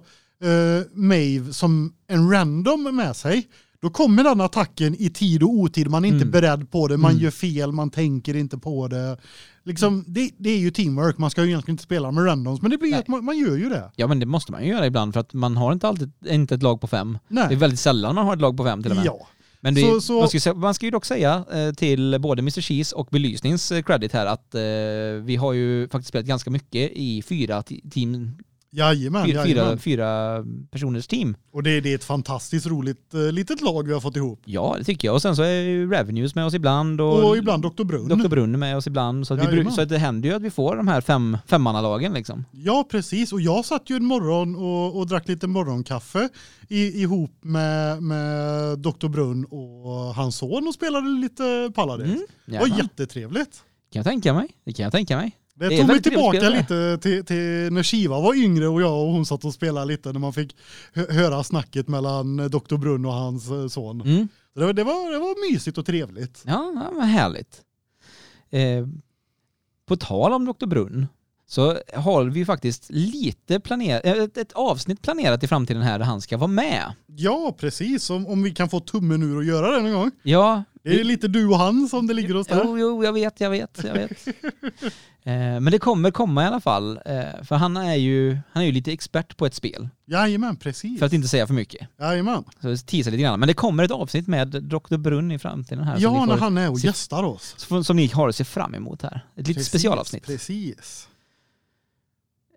eh, Mave som en random med sig, då kommer den attacken i tid och otid. Man är inte Mm. beredd på det, man Mm. gör fel, man tänker inte på det. Liksom, det, det är ju teamwork, man ska ju egentligen inte spela med randoms, men det blir att man, man gör ju det. Ja men det måste man ju göra ibland för att man har inte alltid inte ett lag på fem. Nej. Det är väldigt sällan man har ett lag på fem till och med. Ja, Men det, Så- så- Man, ska, man ska ju dock säga eh, till både Mr. Cheese och Belysnings credit här att eh, vi har ju faktiskt spelat ganska mycket i fyra te- team Jajamän, Fyra, fyra, jajamän. fyra personers team. Och det, det är ett fantastiskt roligt eh, litet lag vi har fått ihop. Ja, det tycker jag. Och sen så är ju Revenues med oss ibland. Och, Och, ibland Dr. Brunn. Dr. Brunn med oss ibland. Så, att vi, så att det händer ju att vi får de här fem, femmannalagen liksom. Ja, precis. Och jag satt ju en morgon och, och drack lite morgonkaffe i, ihop med, med Dr. Brunn och hans son och spelade lite Paladin. Mm, Det var jättetrevligt. kan jag tänka mig. Det kan jag tänka mig. Det, Det tog mig tillbaka lite till, till när Shiva var yngre och jag och hon satt och spelade lite när man fick hö- höra snacket mellan Dr. Brunn och hans eh, son. Mm. Så det, var, det, var, det var mysigt och trevligt. Ja, ja men härligt. Eh, på tal om Dr. Brunn så har vi faktiskt lite planerat, ett, ett avsnitt planerat i framtiden här där han ska vara med. Ja, precis. Om, om vi kan få tummen ur och göra det någon gång. Ja, Det är lite du och han som det ligger hos där. Jo, jo, jag vet, jag vet, jag vet. eh, men det kommer komma i alla fall. Eh, för han är, ju, han är ju lite expert på ett spel. Jajamän, precis. För att inte säga för mycket. Jajamän. Så teasar lite grann. Men det kommer ett avsnitt med Dr. Brunn i framtiden här. Ja, när han är och se- gästar oss. som, som ni har att se fram emot här. Ett litet Precis, specialavsnitt. Precis.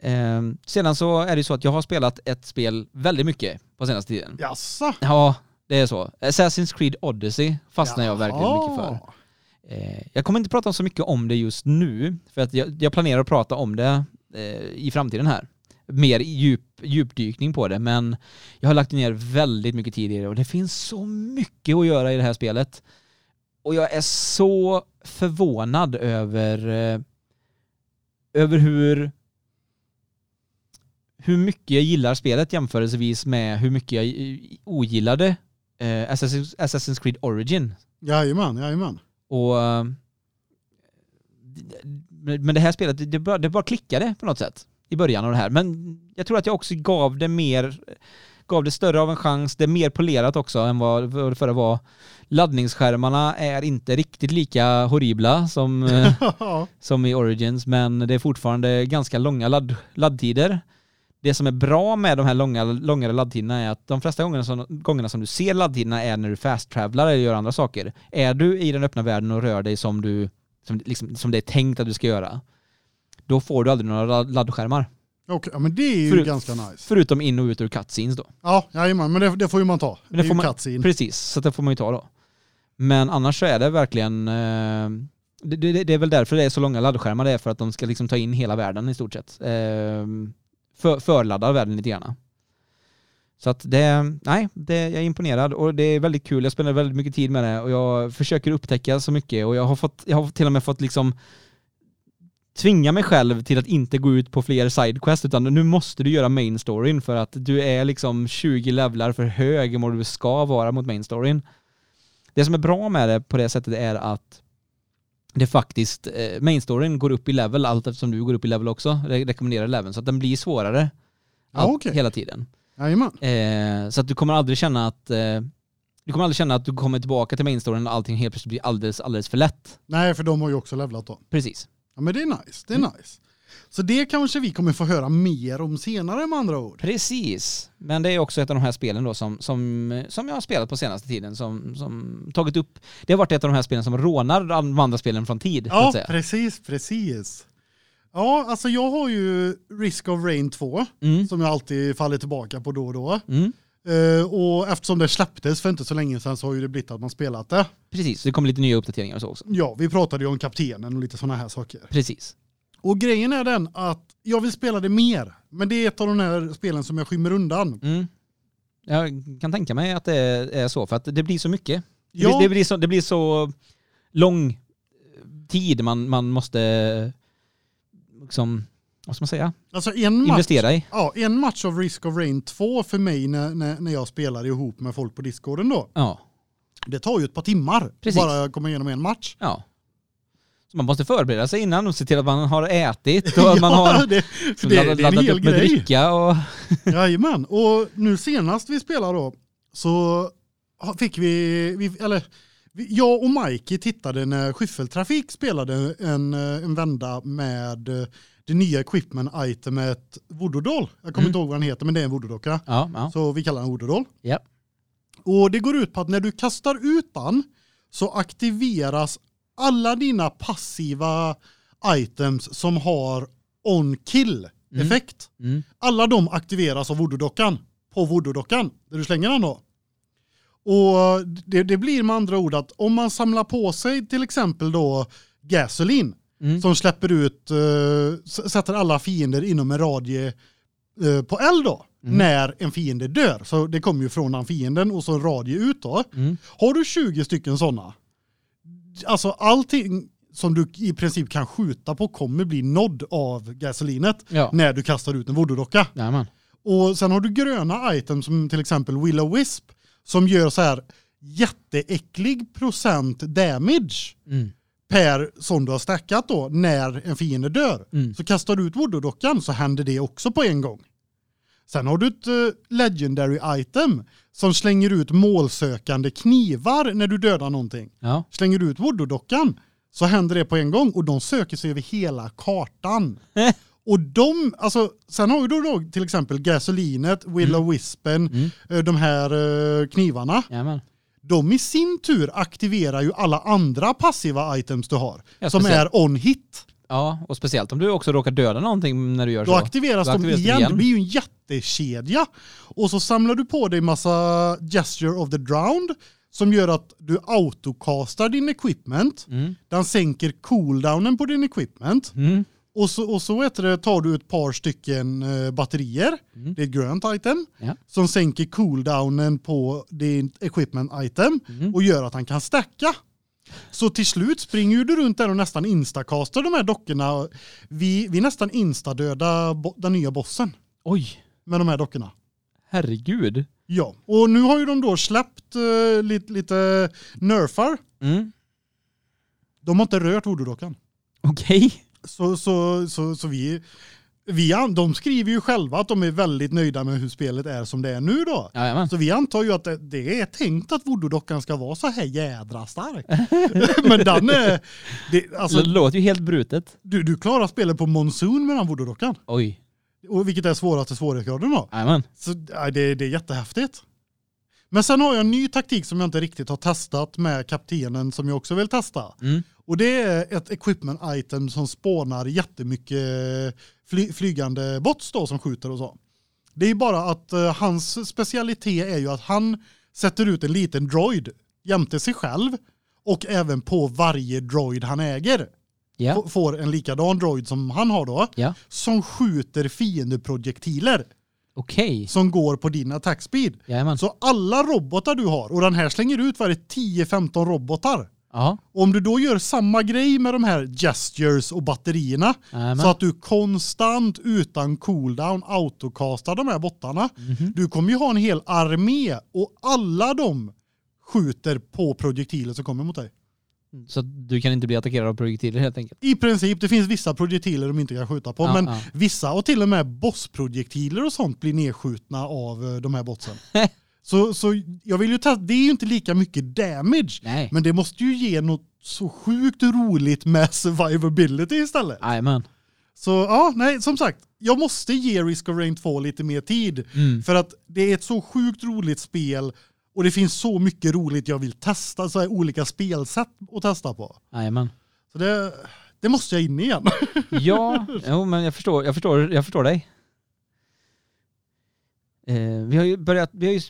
Eh, sedan så är det ju så att jag har spelat ett spel väldigt mycket på senaste tiden. Jaså? Ja, det är så. Assassin's Creed Odyssey fastnar jag verkligen mycket för. Eh, jag kommer inte prata så mycket om det just nu, för att jag, jag planerar att prata om det eh, i framtiden här. Mer djup, djupdykning på det, men jag har lagt ner väldigt mycket tid i det och det finns så mycket att göra i det här spelet. Och jag är så förvånad över, eh, över hur hur mycket jag gillar spelet jämförelsevis med hur mycket jag ogillade eh, Assassin's, Assassin's Creed Origin. Jajamän, jajamän. Och eh, men det här spelet, det- bara, det bara klickade på något sätt i början av det här. Men jag tror att jag också gav det mer, gav det större av en chans. Det är mer polerat också än vad vad det förra var. Laddningsskärmarna är inte riktigt lika horribla som, eh, som i Origins, men det är fortfarande ganska långa ladd, laddtider. Det som är bra med de här långa, långare laddtiderna är att de flesta gångerna som, gångerna som du ser laddtiderna är när du fast-travlar eller gör andra saker. Är du i den öppna världen och rör dig som, du, som, liksom, som det är tänkt att du ska göra, då får du aldrig några ladd- laddskärmar. Okej, ja, men det är ju Förut- ganska nice. Förutom in och ut ur cutscenes då. Ja, jajamän, men det, det får ju man ta. Men det, det får man- cutscene. Precis, så det får man ju ta då. Men annars så är det verkligen... Eh, det, det, det är väl därför det är så långa laddskärmar, det är för att de ska liksom ta in hela världen i stort sett. Eh, för, förladdar världen lite grann. Så att det, nej, det, jag är imponerad och det är väldigt kul. Jag spenderar väldigt mycket tid med det och jag försöker upptäcka så mycket och jag har, fått, jag har till och med fått liksom tvinga mig själv till att inte gå ut på fler sidequests utan nu måste du göra main storyn för att du är liksom 20 levlar för hög än vad du ska vara mot main storyn. Det som är bra med det på det sättet är att det faktiskt, eh, main storyn går upp i level allt eftersom du går upp i level också, re- rekommenderar leveln, så att den blir svårare Ja, allt, okej. hela tiden. Jajamän. Eh, så att du kommer aldrig känna att eh, du kommer aldrig känna att du kommer tillbaka till main storyn och allting helt plötsligt blir alldeles, alldeles för lätt. Nej, för de har ju också levlat då. Precis. Ja, men det är nice. Det är Mm. nice. Så det kanske vi kommer få höra mer om senare med andra ord. Precis. Men det är också ett av de här spelen då som, som, som jag har spelat på senaste tiden som, som tagit upp, det har varit ett av de här spelen som rånar de andra spelen från tid. Ja, precis, precis. Ja, alltså jag har ju Risk of Rain 2 Mm. som jag alltid faller tillbaka på då och då. Mm. Eh, och eftersom det släpptes för inte så länge sedan så har ju det blivit att man spelat det. Precis, det kommer lite nya uppdateringar och så också. Ja, vi pratade ju om kaptenen och lite sådana här saker. Precis. Och grejen är den att jag vill spela det mer. Men det är ett av de här spelen som jag skymmer undan. Mm. Jag kan tänka mig att det är så, för att det blir så mycket. Det, Ja. blir, det, blir, så, det blir så lång tid man, man måste liksom, vad ska man säga, Alltså en match, investera i. ja, en match av Risk of Rain 2 för mig när, när, när jag spelar ihop med folk på discorden då. Ja, Det tar ju ett par timmar Precis. bara att komma igenom en match. ja. Så man måste förbereda sig innan och se till att man har ätit och att man har det, det, laddat, det laddat upp med grej. dricka och... Jajamän. Och nu senast vi spelade då så fick vi, vi eller jag och Mikey tittade när Skyffeltrafik spelade en, eh, en vända med eh, det nya equipment itemet Voodoo Doll. Jag kommer Mm. inte ihåg vad den heter men det är en Voodoo docka. Ja, ja. Så vi kallar den Voodoo Doll. Ja. Och det går ut på att när du kastar ut den så aktiveras alla dina passiva items som har on kill Mm. effekt. Mm. Alla de aktiveras av voodoo-dockan på voodoo-dockan där du slänger den då. Och det, det blir med andra ord att om man samlar på sig till exempel då gasolin Mm. som släpper ut, uh, sätter alla fiender inom en radie uh, på eld då, Mm. när en fiende dör. Så det kommer ju från den fienden och så en radie ut då. Mm. Har du 20 stycken sådana, alltså allting som du i princip kan skjuta på kommer bli nådd av gasolinet Ja. när du kastar ut en voodoo-docka. Jajamän. Och sen har du gröna items som till exempel Willow Wisp som gör så här jätteäcklig procent damage Mm. per som du har stackat då när en fiende dör. Mm. Så kastar du ut voodoo-dockan så händer det också på en gång. Sen har du ett eh, legendary item som slänger ut målsökande knivar när du dödar någonting. Ja. Slänger du ut voodoo-dockan så händer det på en gång och de söker sig över hela kartan. Och de, alltså, sen har du då till exempel gasolinet, Willow Wispen, Mm. eh, de här eh, knivarna. Jajamän. De i sin tur aktiverar ju alla andra passiva items du har. Ja, som är on hit. Ja, och speciellt om du också råkar döda någonting när du gör Då så. aktiveras, Då de aktiveras det igen. igen. Det blir ju en jättekedja. Och så samlar du på dig massa gesture of the drowned som gör att du autocastar din equipment. Mm. Den sänker cooldownen på din equipment. Mm. Och så, och så det, tar du ett par stycken eh, batterier, Mm. det är ett grönt item, Ja. som sänker cooldownen på din equipment item Mm. och gör att han kan stacka. Så till slut springer du runt där och nästan instacastar de här dockorna. Vi, vi nästan instadöda den nya bossen Oj, med de här dockorna. herregud. Ja, och nu har ju de då släppt uh, lite, lite nerfar. Mm. De har inte rört voodoo-dockan. Okej. Så, så, så, så vi, vi, de skriver ju själva att de är väldigt nöjda med hur spelet är som det är nu då. Jajamän. Så vi antar ju att det, det är tänkt att voodoo-dockan ska vara så här jädra stark. Men den är, det, alltså, det låter ju helt brutet. du, du klarar spelet på monsun med den voodoo-dockan. Oj. Och vilket är svåraste svårighetsgraden då. Jajamän. Så det, det är jättehäftigt. Men sen har jag en ny taktik som jag inte riktigt har testat med kaptenen som jag också vill testa. Mm. Och det är ett equipment item som spånar jättemycket fly, flygande bots då som skjuter och så. Det är bara att eh, hans specialitet är ju att han sätter ut en liten droid jämte sig själv och även på varje droid han äger. F- Får en likadan droid som han har då Ja. som skjuter fiendeprojektiler Okej. som går på din attack speed. Jajamän. Så alla robotar du har och den här slänger ut varje 10-15 robotar. Ja. Och om du då gör samma grej med de här gestures och batterierna Jajamän. så att du konstant utan cooldown autocastar de här bottarna. Mhm. Du kommer ju ha en hel armé och alla de skjuter på projektiler som kommer mot dig. Så att du kan inte bli attackerad av projektiler helt enkelt. I princip, det finns vissa projektiler de inte kan skjuta på, Ja, men ja. vissa och till och med bossprojektiler och sånt blir nedskjutna av eh, de här botsen. så, så jag vill ju ta, det är ju inte lika mycket damage, Nej. men det måste ju ge något så sjukt roligt med survivability istället. Jajamän. Så ja, nej, som sagt, jag måste ge Risk of Rain 2 lite mer tid Mm. för att det är ett så sjukt roligt spel och det finns så mycket roligt jag vill testa, så här olika spelsätt att testa på. Jajamän. Så det, det måste jag in igen. Ja, jo, men jag förstår, jag förstår, jag förstår dig. Eh, vi har ju börjat, vi har ju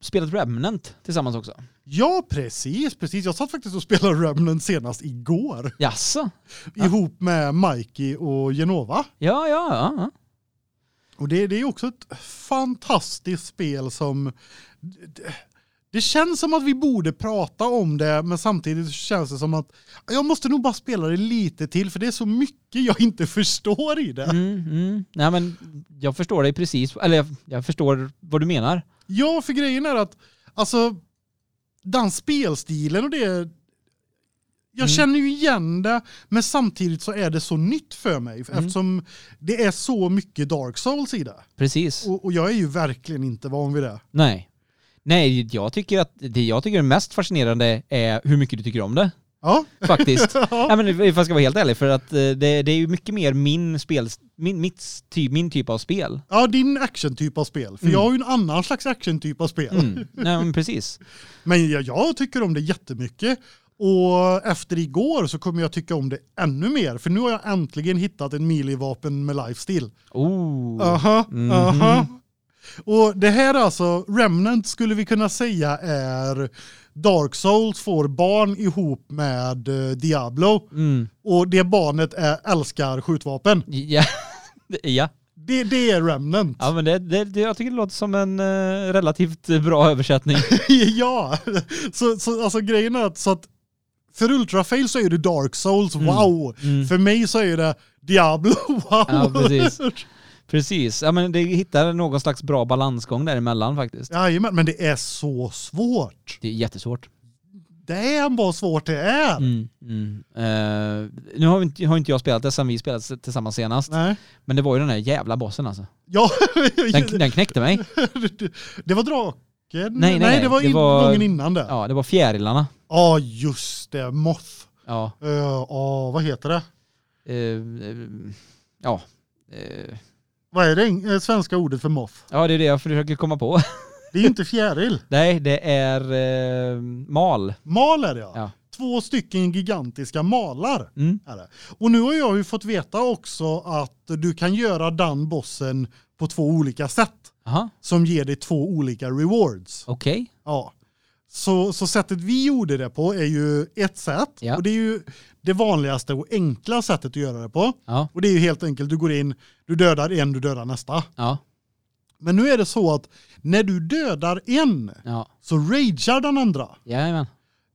spelat Remnant tillsammans också. Ja, precis, precis. Jag satt faktiskt och spelade Remnant senast igår Jaså? Ja. ihop med Mikey och Genova. Ja, ja, ja, ja. Och det, det är också ett fantastiskt spel som det, känns som att vi borde prata om det men samtidigt känns det som att jag måste nog bara spela det lite till för det är så mycket jag inte förstår i det. Mm, mm. Nej men jag förstår dig precis, eller jag, jag förstår vad du menar. Ja, för grejen är att alltså den spelstilen och det jag Mm. känner ju igen det men samtidigt så är det så nytt för mig Mm. eftersom det är så mycket Dark Souls i det. Precis. Och, och jag är ju verkligen inte van vid det. Nej. Nej, jag tycker att det jag tycker är mest fascinerande är hur mycket du tycker om det. Ja. Faktiskt. ja. Nej men ifall jag ska vara helt ärlig, för att eh, det, det är ju mycket mer min spel, min, mitt, ty, min typ av spel. Ja, din actiontyp av spel. För Mm. jag har ju en annan slags actiontyp av spel. Mm. Nej men precis. Men jag, jag tycker om det jättemycket. Och efter igår så kommer jag tycka om det ännu mer. För nu har jag äntligen hittat en melee-vapen med lifesteal. Oh. Aha, Mhm. aha. Och det här alltså, Remnant skulle vi kunna säga är Dark Souls får barn ihop med eh, Diablo. Mm. Och det barnet är, älskar skjutvapen. Ja. ja. Det, det är Remnant. Ja men det, det, det, jag tycker det låter som en eh, relativt bra översättning. ja, så, så alltså grejen är att, så att för Ultrafail så är det Dark Souls, Mm. wow. Mm. För mig så är det Diablo, wow. Ja, precis. Precis, ja men det hittar någon slags bra balansgång däremellan faktiskt. Jajamän, men det är så svårt. Det är jättesvårt. Damn vad svårt det är. Mm, mm. Eh, nu har inte, har inte jag spelat det sen vi spelade tillsammans senast, Nej. men det var ju den där jävla bossen alltså. Ja, Den, den knäckte mig. det var draken. Nej, nej, det nej. var, Det in, var- gången innan det. Ja, Ja, det var fjärilarna. just det. Moth. Ja. Uh, ja, vad heter det? eh, eh, ja. Eh, Vad är det eh, svenska ordet för moth? ja, det är det jag försöker komma på. Det är inte fjäril. Nej, det är eh, mal. Mal är det ja. Ja. Två stycken gigantiska malar. Mm. Är det. Och nu har jag ju fått veta också att du kan göra den bossen på två olika sätt. Aha, Som ger dig två olika rewards. okej. Ja. Så, så sättet vi gjorde det på är ju ett sätt. Ja. Och det är ju det vanligaste och enkla sättet att göra det på. Ja, Och det är ju helt enkelt, du går in, du dödar en, du dödar nästa. ja, Men nu är det så att när du dödar en så ragear den andra. Jajamän.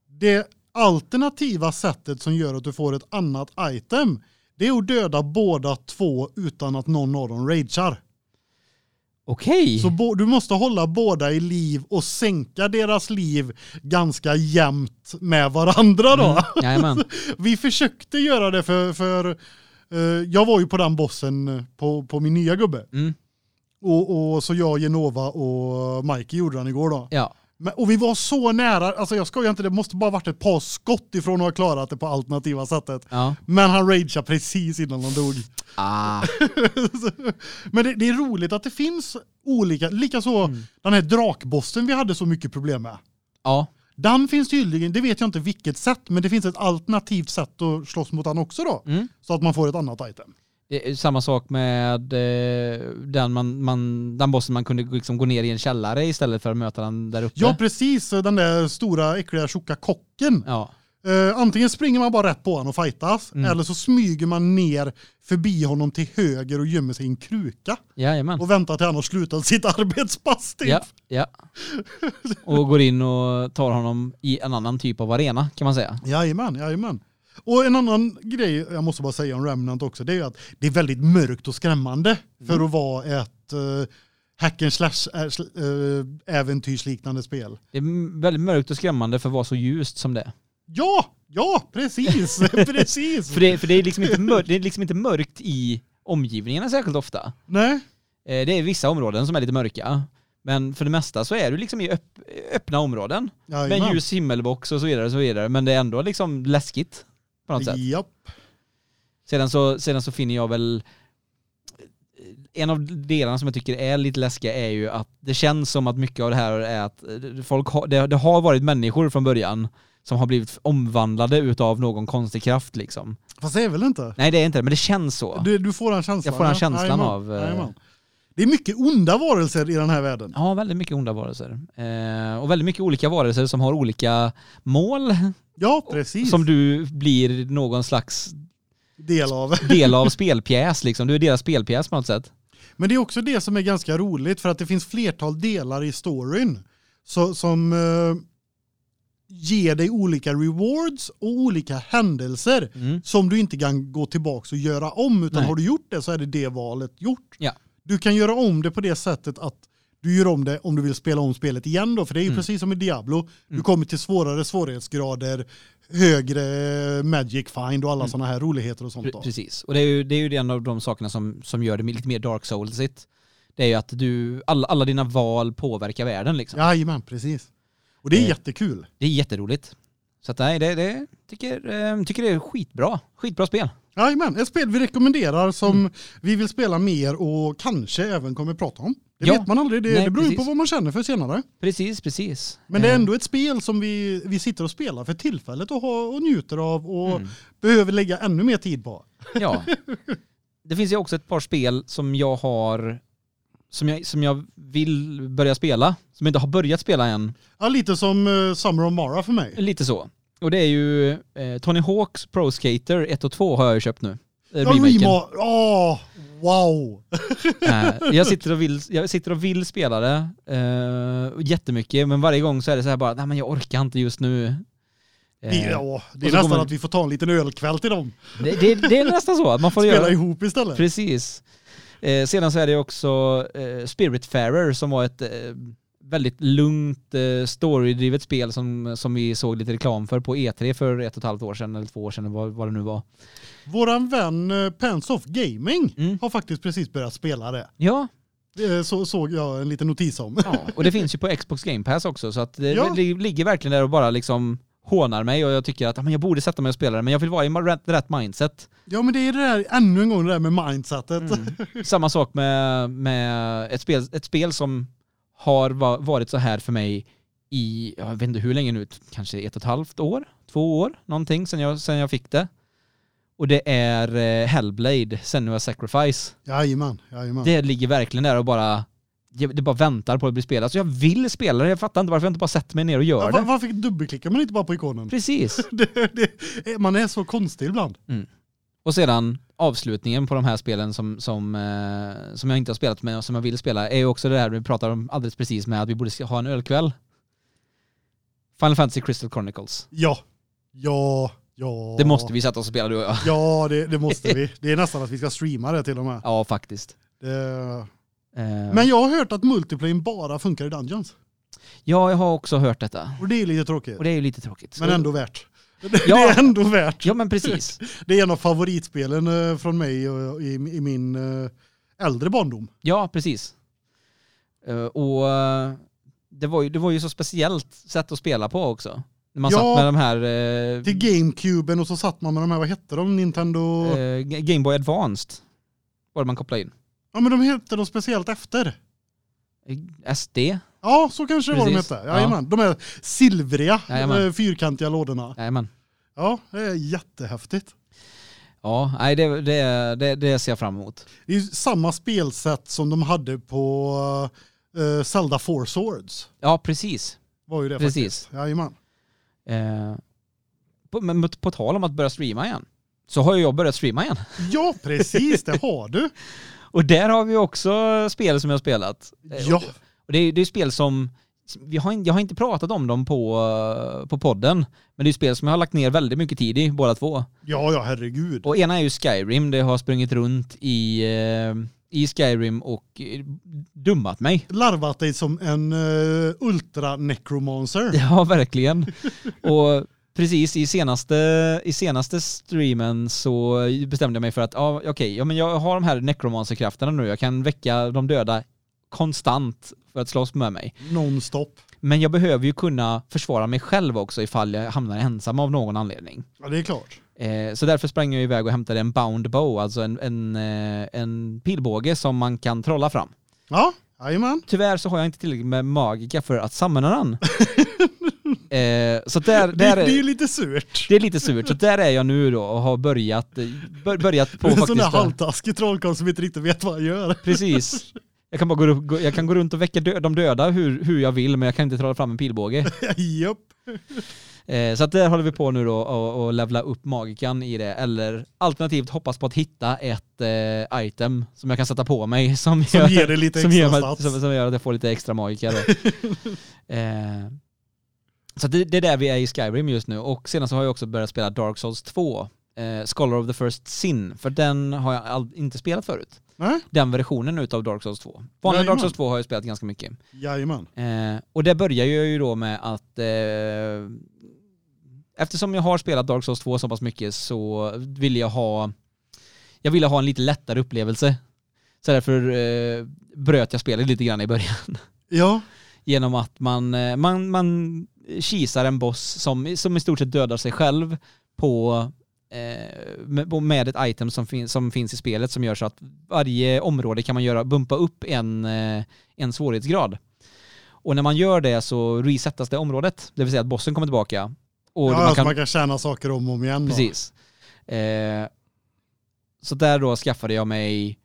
Det alternativa sättet som gör att du får ett annat item det är att döda båda två utan att någon av dem ragear. Okej. Så bo- du måste hålla båda i liv och sänka deras liv ganska jämnt med varandra då. Mm. Vi försökte göra det för, för eh, jag var ju på den bossen på, på min nya gubbe. Mm. Och, och så jag, Genova och Mikey gjorde den igår då. Ja. Men, och vi var så nära, alltså jag skojar inte, det måste bara varit ett par skott ifrån att ha klarat det på alternativa sättet. Ja. Men han rageade precis innan han dog. Ah. Men det, det är roligt att det finns olika, likaså Mm. den här drakbossen vi hade så mycket problem med. Ja. Den finns tydligen, det vet jag inte vilket sätt, men det finns ett alternativt sätt att slåss mot den också då. Mm. Så att man får ett annat item. Samma sak med eh, den, man, man, den bossen man kunde liksom gå ner i en källare istället för att möta den där uppe. Ja precis, den där stora äckliga tjocka kocken. Ja. Eh, antingen springer man bara rätt på honom och fightas, Mm. eller så smyger man ner förbi honom till höger och gömmer sig i en kruka. Jajamän. Och väntar till han har slutat sitt arbetspass typ. Ja, ja. Och går in och tar honom i en annan typ av arena kan man säga. Jajamän, jajamän. Och en annan grej jag måste bara säga om Remnant också, det är ju att det är väldigt mörkt och skrämmande Mm. för att vara ett uh, hack and slash sl- eh, äventyrsliknande spel. Det är väldigt mörkt och skrämmande för att vara så ljust som det är. Ja, ja, precis, precis. För det, för det, är liksom inte mörkt, det är liksom inte mörkt i omgivningarna särskilt ofta. Nej, Det är vissa områden som är lite mörka. Men för det mesta så är du liksom i öpp, öppna områden. Med en jajamän. ljus himmelbox och så vidare, och så vidare. Men det är ändå liksom läskigt. På något sätt. Japp. Sedan så, sedan så finner jag väl en av delarna som jag tycker är lite läskiga är ju att det känns som att mycket av det här är att folk har, det, det har varit människor från början som har blivit omvandlade utav någon konstig kraft liksom. Fast det är väl inte? Nej det är inte det, men det känns så. Du, du får den känslan. Jag får den ja. känslan Jajamän, av, eh, jajamän. Det är mycket onda varelser i den här världen. Ja, väldigt mycket onda varelser. Eh, och väldigt mycket olika varelser som har olika mål Ja, precis. som du blir någon slags Del av. del av spelpjäs liksom. Du är deras spelpjäs på något sätt. Men det är också det som är ganska roligt för att det finns flertal delar i storyn så, som eh, ger dig olika rewards och olika händelser Mm. som du inte kan gå tillbaka och göra om utan Nej. har du gjort det så är det det valet gjort. Ja. Du kan göra om det på det sättet att du gör om det om du vill spela om spelet igen då för det är ju Mm. precis som i Diablo. Du Mm. kommer till svårare svårighetsgrader, högre magic find och alla Mm. sådana här roligheter och sånt då. Precis. Och det är ju, det är ju en av de sakerna som, som gör det lite mer dark soulsigt. Det är ju att du, alla, alla dina val påverkar världen liksom. Jajamän, precis. Och det är Eh. jättekul. Det är jätteroligt. Så att nej, det, det tycker, eh, tycker det är skitbra. Skitbra spel. Jajamän, ett spel vi rekommenderar som Mm. vi vill spela mer och kanske även kommer prata om. Det Ja. vet man aldrig, det, Nej, det beror ju på vad man känner för senare. Precis, precis. Men det är Eh, ändå ett spel som vi, vi sitter och spelar för tillfället och, har, och njuter av och mm. behöver lägga ännu mer tid på. Ja. Det finns ju också ett par spel som jag har som jag, som jag vill börja spela, som jag inte har börjat spela än. Ja, lite som uh, Summer of Mara för mig. Lite så. Och det är ju eh, Tony Hawks Pro Skater 1 och 2 har jag ju köpt nu. Eh, Ja, remaken. Åh, wow. Eh, jag, sitter och vill, jag sitter och vill spela det eh, jättemycket, men varje gång så är det så här bara, nej men jag orkar inte just nu. Eh, Det, ja, det är nästan kommer- att vi får ta en liten ölkväll till dem. det, det, det är nästan så att man får Spela göra... ihop istället. Precis. Eh, sedan så är det också eh, Spiritfarer som var ett eh, väldigt lugnt eh, storydrivet spel som, som vi såg lite reklam för på E3 för ett och ett halvt år sedan eller två år sedan, vad, vad det nu var. Våran vän Pants of Gaming Mm. har faktiskt precis börjat spela det. Ja, Det så, såg jag en liten notis om. ja, och det finns ju på Xbox Game Pass också så att det Ja. li- ligger verkligen där och bara liksom hånar mig och jag tycker att men jag borde sätta mig och spela det men jag vill vara i rätt, rätt mindset. Ja men det är det där, ännu en gång det där med mindsetet. Mm. Samma sak med, med ett, spel, ett spel som har va- varit så här för mig i, jag vet inte hur länge nu, kanske ett och ett halvt år, två år, någonting sen jag, sen jag fick det. Och det är eh, Hellblade, Senua Sacrifice. Jajamän, jajamän. Det ligger verkligen där och bara, det bara väntar på att bli spelat. Så jag vill spela det, jag fattar inte varför jag inte bara sätter mig ner och gör Ja, var, det. varför dubbelklickar man inte bara på ikonen? Precis. Det, det, man är så konstig ibland. Och sedan avslutningen på de här spelen som, som, eh, som jag inte har spelat med och som jag vill spela är ju också det här vi pratade om alldeles precis med att vi borde ha en ölkväll. Final Fantasy Crystal Chronicles. Ja, ja, ja. Det måste vi sätta oss och spela du och jag. Ja, det, det måste vi. Det är nästan att vi ska streama det till och med. Ja, faktiskt. Det... Eh, Men jag har hört att multiplayer bara funkar i Dungeons. ja, jag har också hört detta. Och det är lite tråkigt. Och det är ju lite tråkigt. Men ändå värt. Det Ja. är ändå värt. Ja, men precis. Det är en av favoritspelen eh, från mig och i, i min eh, äldre barndom. Ja, precis. Eh, och eh, det var, ju, det var ju så speciellt sätt att spela på också. När man Ja. satt med de här eh, Till Gamecuben och så satt man med de här, vad hette de? Nintendo... eh, Game Boy Advanced. Var det man kopplade in. Ja men de hette de speciellt efter. Eh, SD. Ja, så kanske det var de Precis. hette. Jajamän. De här silvriga, Jajamän. eh, fyrkantiga lådorna. Jajamän. Ja, det är jättehäftigt. Ja, nej det, det, det, det ser jag fram emot. Det är ju samma spelsätt som de hade på uh, Zelda Four Swords. Ja, precis. Var ju det Precis. faktiskt. Jajamän. Eh, på, men på tal om att börja streama igen. Så har ju jag börjat streama igen. Ja, precis. Det har du. Och där har vi också spel som jag har spelat. Eh, Ja. Och, det, är, det är spel som, vi har, jag har inte pratat om dem på, eh, på podden, men det är spel som jag har lagt ner väldigt mycket tid i, båda två. Ja, ja, herregud. Och ena är ju Skyrim, det har sprungit runt i, eh, i Skyrim och eh, dummat mig. Larvat dig som en uh, ultra necromancer. Ja, verkligen. och precis i senaste, i senaste streamen så bestämde jag mig för att, ja okej, ja, men jag har de här necromancer-krafterna nu, jag kan väcka de döda konstant för att slåss med mig. Nonstop. Men jag behöver ju kunna försvara mig själv också ifall jag hamnar ensam av någon anledning. Ja, det är klart. Eh, så därför sprang jag iväg och hämtade en bound bow, alltså en, en, eh, en pilbåge som man kan trolla fram. Ja, jajamän. Tyvärr så har jag inte tillräckligt med magika för att samla den. eh, så där, Det, där det är ju är, lite surt. det är lite surt, så där är jag nu då och har börjat, eh, bör, börjat på Det är en sån faktiskt... där halvtaskig trollkarl som inte riktigt vet vad han gör. Precis. Jag kan bara gå, gå, jag kan gå runt och väcka dö, de döda hur, hur jag vill, men jag kan inte trolla fram en pilbåge. Japp. Eh, så att där håller vi på nu då och, och levla upp magikan i det, eller alternativt hoppas på att hitta ett eh, item som jag kan sätta på mig som, Som gör, ger dig lite som, extra gör, stats. som, som gör att jag får lite extra magika då. eh, så det, det är där vi är i Skyrim just nu och sedan så har jag också börjat spela Dark Souls 2, eh, Scholar of the First Sin, för den har jag all, inte spelat förut. Nej, Den versionen utav Dark Souls 2. Vanliga Jajamän. Dark Souls 2 har jag spelat ganska mycket. jajamän. Eh, och det börjar jag ju då med att eh, eftersom jag har spelat Dark Souls 2 så pass mycket så ville jag ha jag ville ha en lite lättare upplevelse. Så därför eh, bröt jag spelet lite grann i början. Ja, Genom att man, eh, man, man kisar en boss som, som i stort sett dödar sig själv på med, med ett item som, fin, som finns i spelet som gör så att varje område kan man göra, bumpa upp en, eh, en svårighetsgrad. Och när man gör det så resetas det området, det vill säga att bossen kommer tillbaka. Och ja, man alltså kan, man kan tjäna saker om och om igen. Precis. Eh, så där då skaffade jag mig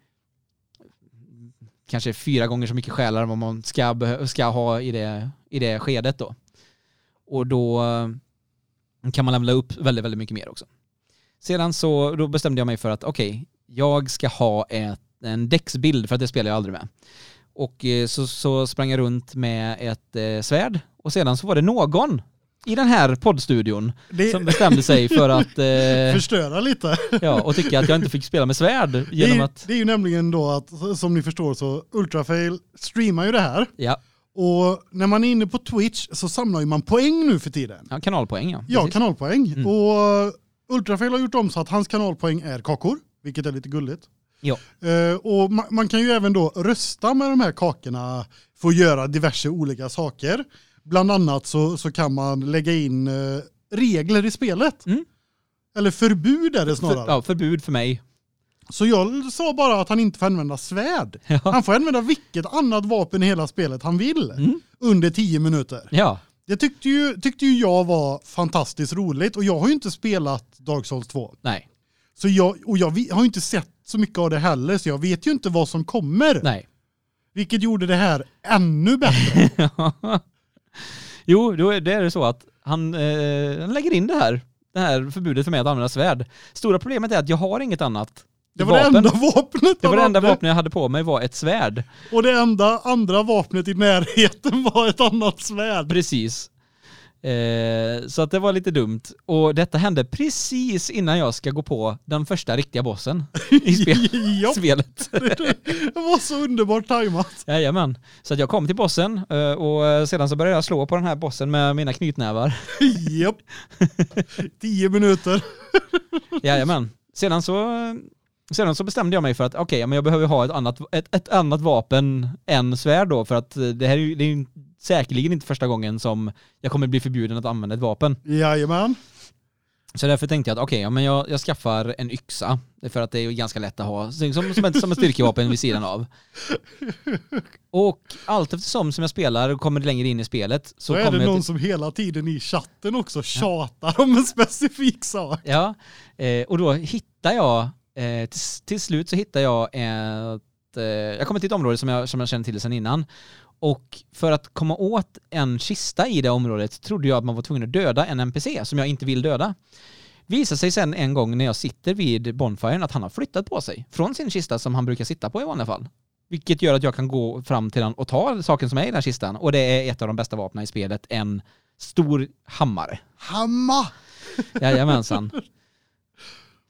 kanske fyra gånger så mycket själar än vad man ska, ska ha i det, i det skedet då. Och då eh, kan man levla upp väldigt, väldigt mycket mer också. Sedan så, då bestämde jag mig för att okej, jag ska ha ett, en däcksbild för att det spelar jag aldrig med. Och eh, så, så sprang jag runt med ett eh, svärd och sedan så var det någon i den här poddstudion Det, som bestämde sig för att, eh, förstöra lite. ja, och tycka att jag inte fick spela med svärd Det är, genom att, det är ju nämligen då att, som ni förstår så, Ultrafail streamar ju det här. ja, Och när man är inne på Twitch så samlar ju man poäng nu för tiden. ja kanalpoäng ja. Ja, Precis. kanalpoäng. Mm. Och Ultrafail har gjort om så att hans kanalpoäng är kakor, vilket är lite gulligt. Ja. Eh, och man, man kan ju även då rösta med de här kakorna för att göra diverse olika saker. Bland annat så, så kan man lägga in eh, regler i spelet. Mm. Eller förbud är det snarare. För, ja, förbud för mig. Så jag sa bara att han inte får använda svärd. Ja. Han får använda vilket annat vapen i hela spelet han vill. Mm. Under 10 minuter. Ja, Det tyckte ju, tyckte ju jag var fantastiskt roligt och jag har ju inte spelat Dark Souls 2. nej, Så jag, och jag har ju inte sett så mycket av det heller så jag vet ju inte vad som kommer. nej. Vilket gjorde det här ännu bättre. jo, då är det så att han, eh, han lägger in det här, det här förbudet för mig att använda svärd. Stora problemet är att jag har inget annat Det var vapen. det enda vapnet det var det enda vapnet jag hade på mig var ett svärd. Och det enda andra vapnet i närheten var ett annat svärd. Precis. Eh, så att det var lite dumt. Och detta hände precis innan jag ska gå på den första riktiga bossen i spel spelet. det var så underbart tajmat. Jajamän. Så att jag kom till bossen eh, och sedan så började jag slå på den här bossen med mina knytnävar. Japp. Tio minuter. Jajamän. Sedan så, sedan så bestämde jag mig för att okej, men jag behöver ha ett annat, ett, ett annat vapen än svärd då för att eh, det här är ju det är ju säkerligen inte första gången som jag kommer bli förbjuden att använda ett vapen. Jajamän. Så därför tänkte jag att okej, ja, men jag, jag skaffar en yxa. För att det är ju ganska lätt att ha, som, som, ett, som ett styrkevapen vid sidan av. Och allt eftersom som jag spelar och kommer längre in i spelet så Så är kommer det någon till, som hela tiden i chatten också tjatar om en specifik sak. Ja, eh, och då hittar jag, eh, till, till slut så hittar jag ett, eh, jag kommer till ett område som jag, som jag känner till sedan innan. Och för att komma åt en kista i det området trodde jag att man var tvungen att döda en NPC som jag inte vill döda. Visar sig sen en gång när jag sitter vid bonfiren att han har flyttat på sig från sin kista som han brukar sitta på i vanliga fall. Vilket gör att jag kan gå fram till den och ta saken som är i den här kistan. Och det är ett av de bästa vapnen i spelet, en stor hammare. Hamma! Jajamensan.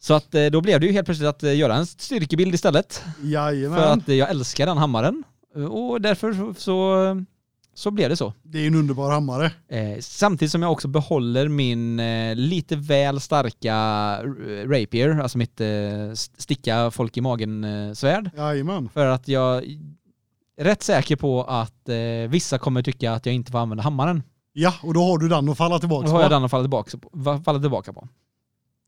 Så att eh, då blev det ju helt plötsligt att eh, göra en styrkebild istället. För Jajamän. att eh, jag älskar den hammaren. Eh, Och därför så- så, blev det så. Det är en underbar hammare. Samtidigt som jag också behåller min lite väl starka rapier, alltså mitt sticka folk i magen-svärd. Jajamän. för att jag är rätt säker på att vissa kommer tycka att jag inte får använda hammaren. Ja, och då har du den att falla tillbaka Då har jag på. den att falla tillbaka på. Falla tillbaka på.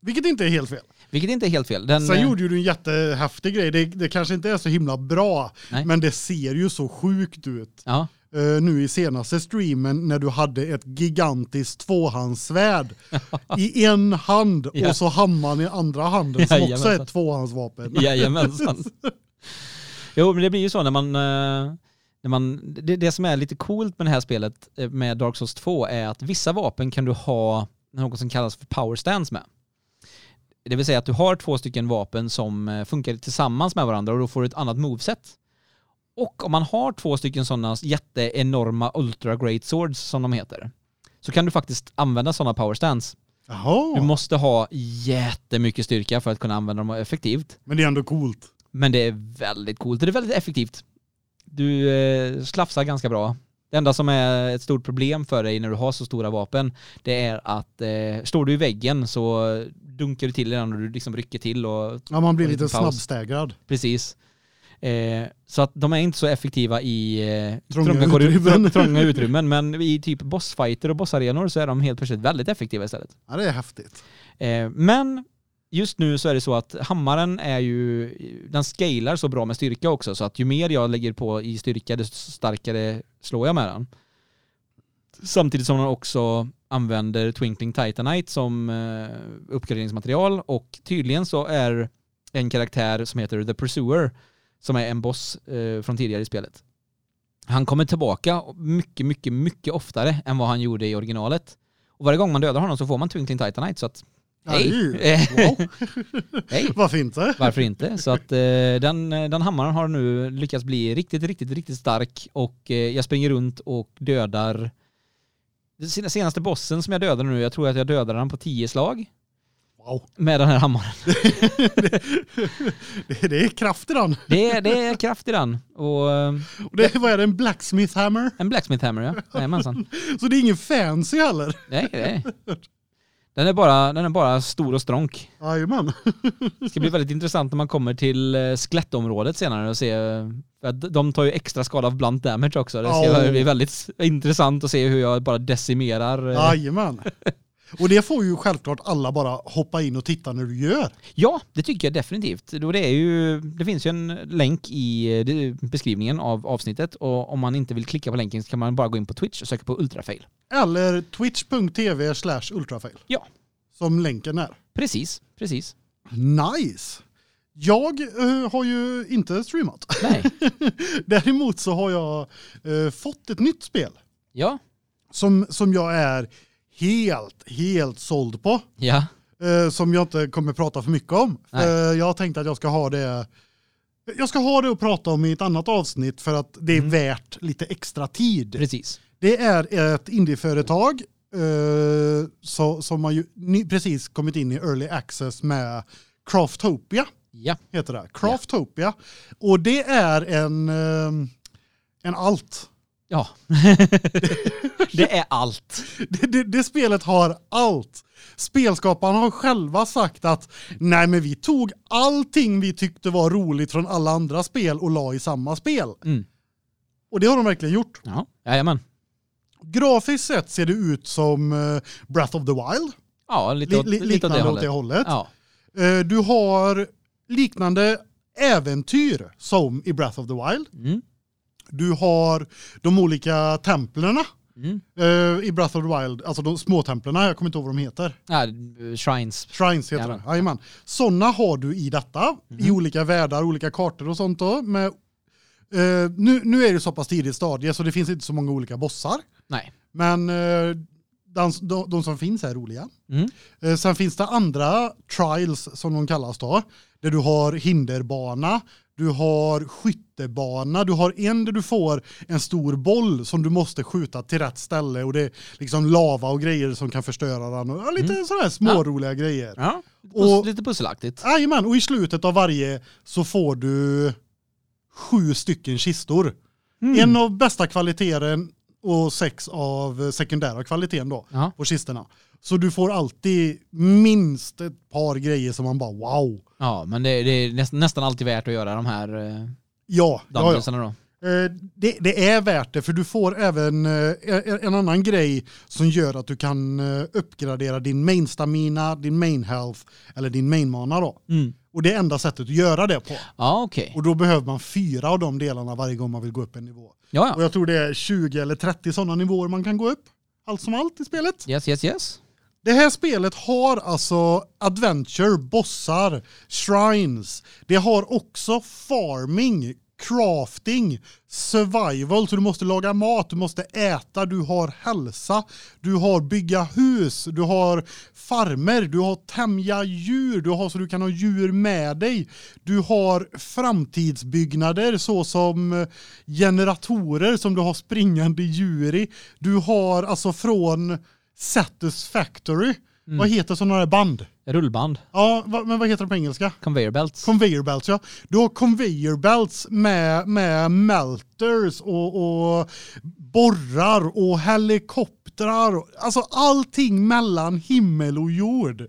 Vilket inte är helt fel. Vilket inte är helt fel. Den, Sen eh, gjorde du en jättehäftig grej. Det, det kanske inte är så himla bra, Nej. men det ser ju så sjukt ut. Ja, Eh, nu i senaste streamen när du hade ett gigantiskt tvåhandssvärd i en hand Ja. och så hammaren i andra handen som också är Jajamensan. ett tvåhandsvapen. Jajamensan. jo, men det blir ju så när man... När man det, det som är lite coolt med det här spelet med Dark Souls 2 är att vissa vapen kan du ha något som kallas för power stance med. Det vill säga att du har två stycken vapen som eh, funkar tillsammans med varandra och då får du ett annat moveset. Och om man har två stycken sådana jätteenorma ultra great swords som de heter så kan du faktiskt använda sådana power stance. Jaha, Du måste ha jättemycket styrka för att kunna använda dem effektivt. men det är ändå coolt. Men det är väldigt coolt. Det är väldigt effektivt. Du eh, slafsar ganska bra. Det enda som är ett stort problem för dig när du har så stora vapen, det är att eh, står du i väggen så dunkar du till den och du liksom rycker till och Ja, man blir lite snabbstägrad. precis. Eh, så att de är inte så effektiva i eh, Trånga korri- utrymmen. trånga utrymmen, men i typ bossfighter och bossarenor så är de helt plötsligt väldigt effektiva istället. Ja, det är häftigt. Eh, men just nu så är det så att hammaren är ju, den scalar så bra med styrka också så att ju mer jag lägger på i styrka desto starkare slår jag med den. Samtidigt som den också använder Twinkling Titanite som eh, uppgraderingsmaterial och tydligen så är en karaktär som heter The Pursuer som är en boss eh, från tidigare i spelet. Han kommer tillbaka mycket, mycket, mycket oftare än vad han gjorde i originalet. Och varje gång man dödar honom så får man Twinkling Titanite så att ju- Hej. Wow. Hej. Varför inte? Varför inte? Så att eh, den, den hammaren har nu lyckats bli riktigt, riktigt, riktigt stark och eh, jag springer runt och dödar den sen- senaste bossen som jag dödade nu, jag tror att jag dödade den på tio slag Wow. med den här hammaren. Det, det är kraft i den. Det är, det är kraft i den. Och eh, Och det, vad är det, en blacksmith hammer? en blacksmith hammer ja. Jajamensan. Så det är ingen fancy heller. Nej, nej. Den är bara, den är bara stor och stronk. Jajamän. Det ska bli väldigt intressant när man kommer till eh, skelettområdet senare och se, för att de tar ju extra skada av blunt damage också. Det ska Ja. bli väldigt intressant att se hur jag bara decimerar. eh. Jajamän. Och det får ju självklart alla bara hoppa in och titta när du gör. Ja, det tycker jag definitivt. Då det, är ju, det finns ju en länk i eh, beskrivningen av avsnittet och om man inte vill klicka på länken så kan man bara gå in på Twitch och söka på Ultrafail. Eller twitch.tv slash ultrafail. Ja. Som länken är. Precis, precis. Nice. Jag eh, har ju inte streamat. Nej. Däremot så har jag eh, fått ett nytt spel Ja, som, som jag är helt, helt såld på. ja, Eh, som jag inte kommer prata för mycket om. Eh, jag har tänkt att jag ska ha det jag ska ha det att prata om i ett annat avsnitt för att det är Mm. värt lite extra tid. precis. Det är ett indieföretag eh, så, som har ju ny, precis kommit in i early access med Craftopia Ja, heter det. Craftopia och det är en eh, en allt. Ja. det är allt. Det, det, det spelet har allt. Spelskaparna har själva sagt att nej men vi tog allting vi tyckte var roligt från alla andra spel och la i samma spel. Mm. Och det har de verkligen gjort. Ja, jajamän. Grafiskt sett ser det ut som eh, Breath of the Wild. Ja, lite, Li, åt, li, lite åt det liknande åt hållet. det hållet. Ja. Eh, Du har liknande äventyr som i Breath of the Wild. Mm. Du har de olika templerna Mm. eh, i Breath of the Wild, alltså de små templerna, jag kommer inte ihåg vad de heter. Ja, eh, shrines. Shrines heter Jajamän. det. Jajamän. Sådana har du i detta, i Mhm. olika världar, olika kartor och sånt då. Med, eh, nu, nu är det så pass tidigt stadie så det finns inte så många olika bossar. Nej. Men eh, de, de, de som finns är roliga. Mm. Sen finns det andra trials som de kallas då. Där du har hinderbana, du har skyttebana, du har en där du får en stor boll som du måste skjuta till rätt ställe och det är liksom lava och grejer som kan förstöra den och ja, lite Mm. sådana här småroliga grejer. Ja, Och- lite pusselaktigt. Jajamän, och i slutet av varje så får du sju stycken kistor. Mm. En av bästa kvaliteten och sex av sekundära kvaliteten då Ja. på kistorna. Så du får alltid minst ett par grejer som man bara wow. ja, men det, det är nästan, nästan alltid värt att göra de här eh, Ja, ja, ja. då. Eh, Det, det är värt det för du får även eh, en annan grej som gör att du kan eh, uppgradera din main stamina, din main health eller din main mana då. Mm. Och det är enda sättet att göra det på. Ja, okej. Och då behöver man fyra av de delarna varje gång man vill gå upp en nivå. Ja, Och ja. jag tror det är 20 eller 30 sådana nivåer man kan gå upp. Allt som allt i spelet. Yes, yes, yes. Det här spelet har alltså adventure, bossar, shrines. Det har också farming, crafting, survival, så du måste laga mat, du måste äta, du har hälsa, du har bygga hus, du har farmer, du har tämja djur, du har så du kan ha djur med dig. Du har framtidsbyggnader såsom som generatorer som du har springande djur i. Du har alltså från Satisfactory. Mm. Vad heter sådana här band? Rullband. Ja, men vad heter det på engelska? Conveyor belts. Conveyor belts, ja. Du har conveyor belts med, med melters och, och borrar och helikoptrar. Alltså allting mellan himmel och jord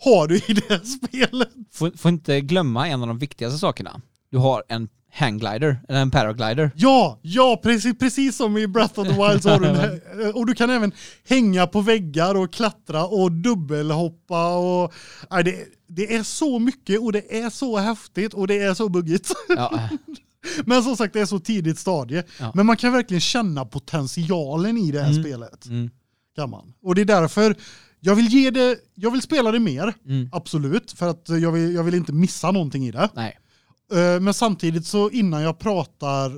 har du i det här spelet. Får, får inte glömma en av de viktigaste sakerna. Du har en hangglider, eller en paraglider. Ja, ja precis, precis som i Breath of the Wild så har du en, och du kan även hänga på väggar och klättra och dubbelhoppa och nej, det, det är så mycket och det är så häftigt och det är så buggigt. Ja, Men som sagt det är så tidigt stadie. Ja. Men man kan verkligen känna potentialen i det här Mm. spelet. mm, Kan man. Och det är därför jag vill ge det, jag vill spela det mer, mm. absolut. För att jag vill, jag vill inte missa någonting i det. Nej. Eh, Men samtidigt så innan jag pratar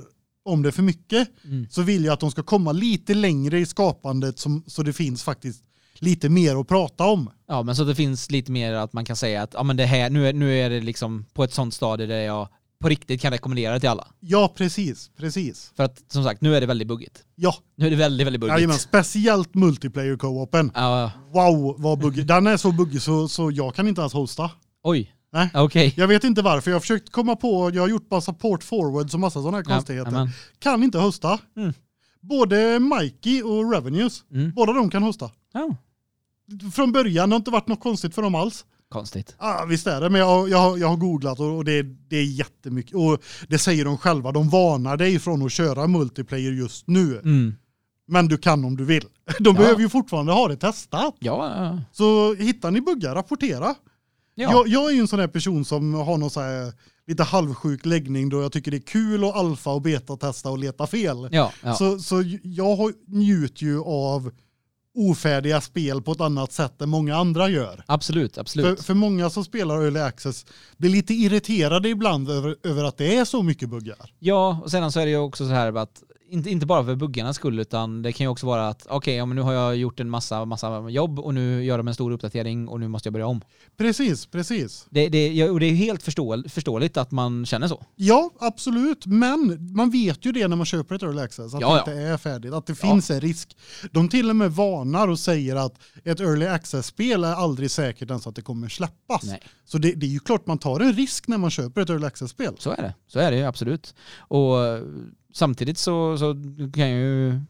om det för mycket Mm. så vill jag att de ska komma lite längre i skapandet som, så det finns faktiskt lite mer att prata om. Ja, men så det finns lite mer att man kan säga att ja, men det här, nu, är, nu är det liksom på ett sånt stadie där jag på riktigt kan rekommendera det till alla. Ja, precis, precis. För att som sagt, nu är det väldigt buggigt. Ja, Nu är det väldigt, väldigt buggigt. jajamän, speciellt multiplayer co-open. Ja, Wow, vad buggig. Den är så buggig så, så jag kan inte ens hosta. oj. Nej. Okej. Jag vet inte varför, jag har försökt komma på, jag har gjort massa port forwards och massa sådana här Ja, konstigheter. amen. kan inte hosta. Mm. Både Mikey och Revenues, Mm. båda de kan hosta. Ja, Från början, det har inte varit något konstigt för dem alls. konstigt. Ah, visst är det, men jag, jag, har- jag har googlat och och det, det är jättemycket. Och det säger de själva, de varnar dig från att köra multiplayer just nu. Mm. Men du kan om du vill. De Ja. behöver ju fortfarande ha det testat. Ja, ja. Så hittar ni buggar, rapportera. Ja. Jag, jag är ju en sån här person som har någon så här lite halvsjuk läggning då jag tycker det är kul att alfa och beta testa och leta fel. ja, ja. Så, så jag har- njuter ju av ofärdiga spel på ett annat sätt än många andra gör. Absolut, För, absolut. för många som spelar Early Access blir lite irriterade ibland över, över att det är så mycket buggar. Ja, och sedan så är det ju också så här att inte, inte bara för buggarnas skull utan det kan ju också vara att okej, ja, men nu har jag gjort en massa, massa jobb och nu gör de en stor uppdatering och nu måste jag börja om. Precis, precis. Det, det, ja, och det är ju helt förståel, förståeligt att man känner så. Ja, absolut. Men man vet ju det när man köper ett Early Access, att Ja, det ja. inte är färdigt, att det Ja. finns en risk. De till och med varnar och säger att ett Early Access-spel är aldrig säkert ens att det kommer släppas. Nej. Så det, det är ju klart man tar en risk när man köper ett Early Access-spel. Så är det. Så är det ju absolut. Och samtidigt så, så kan jag ju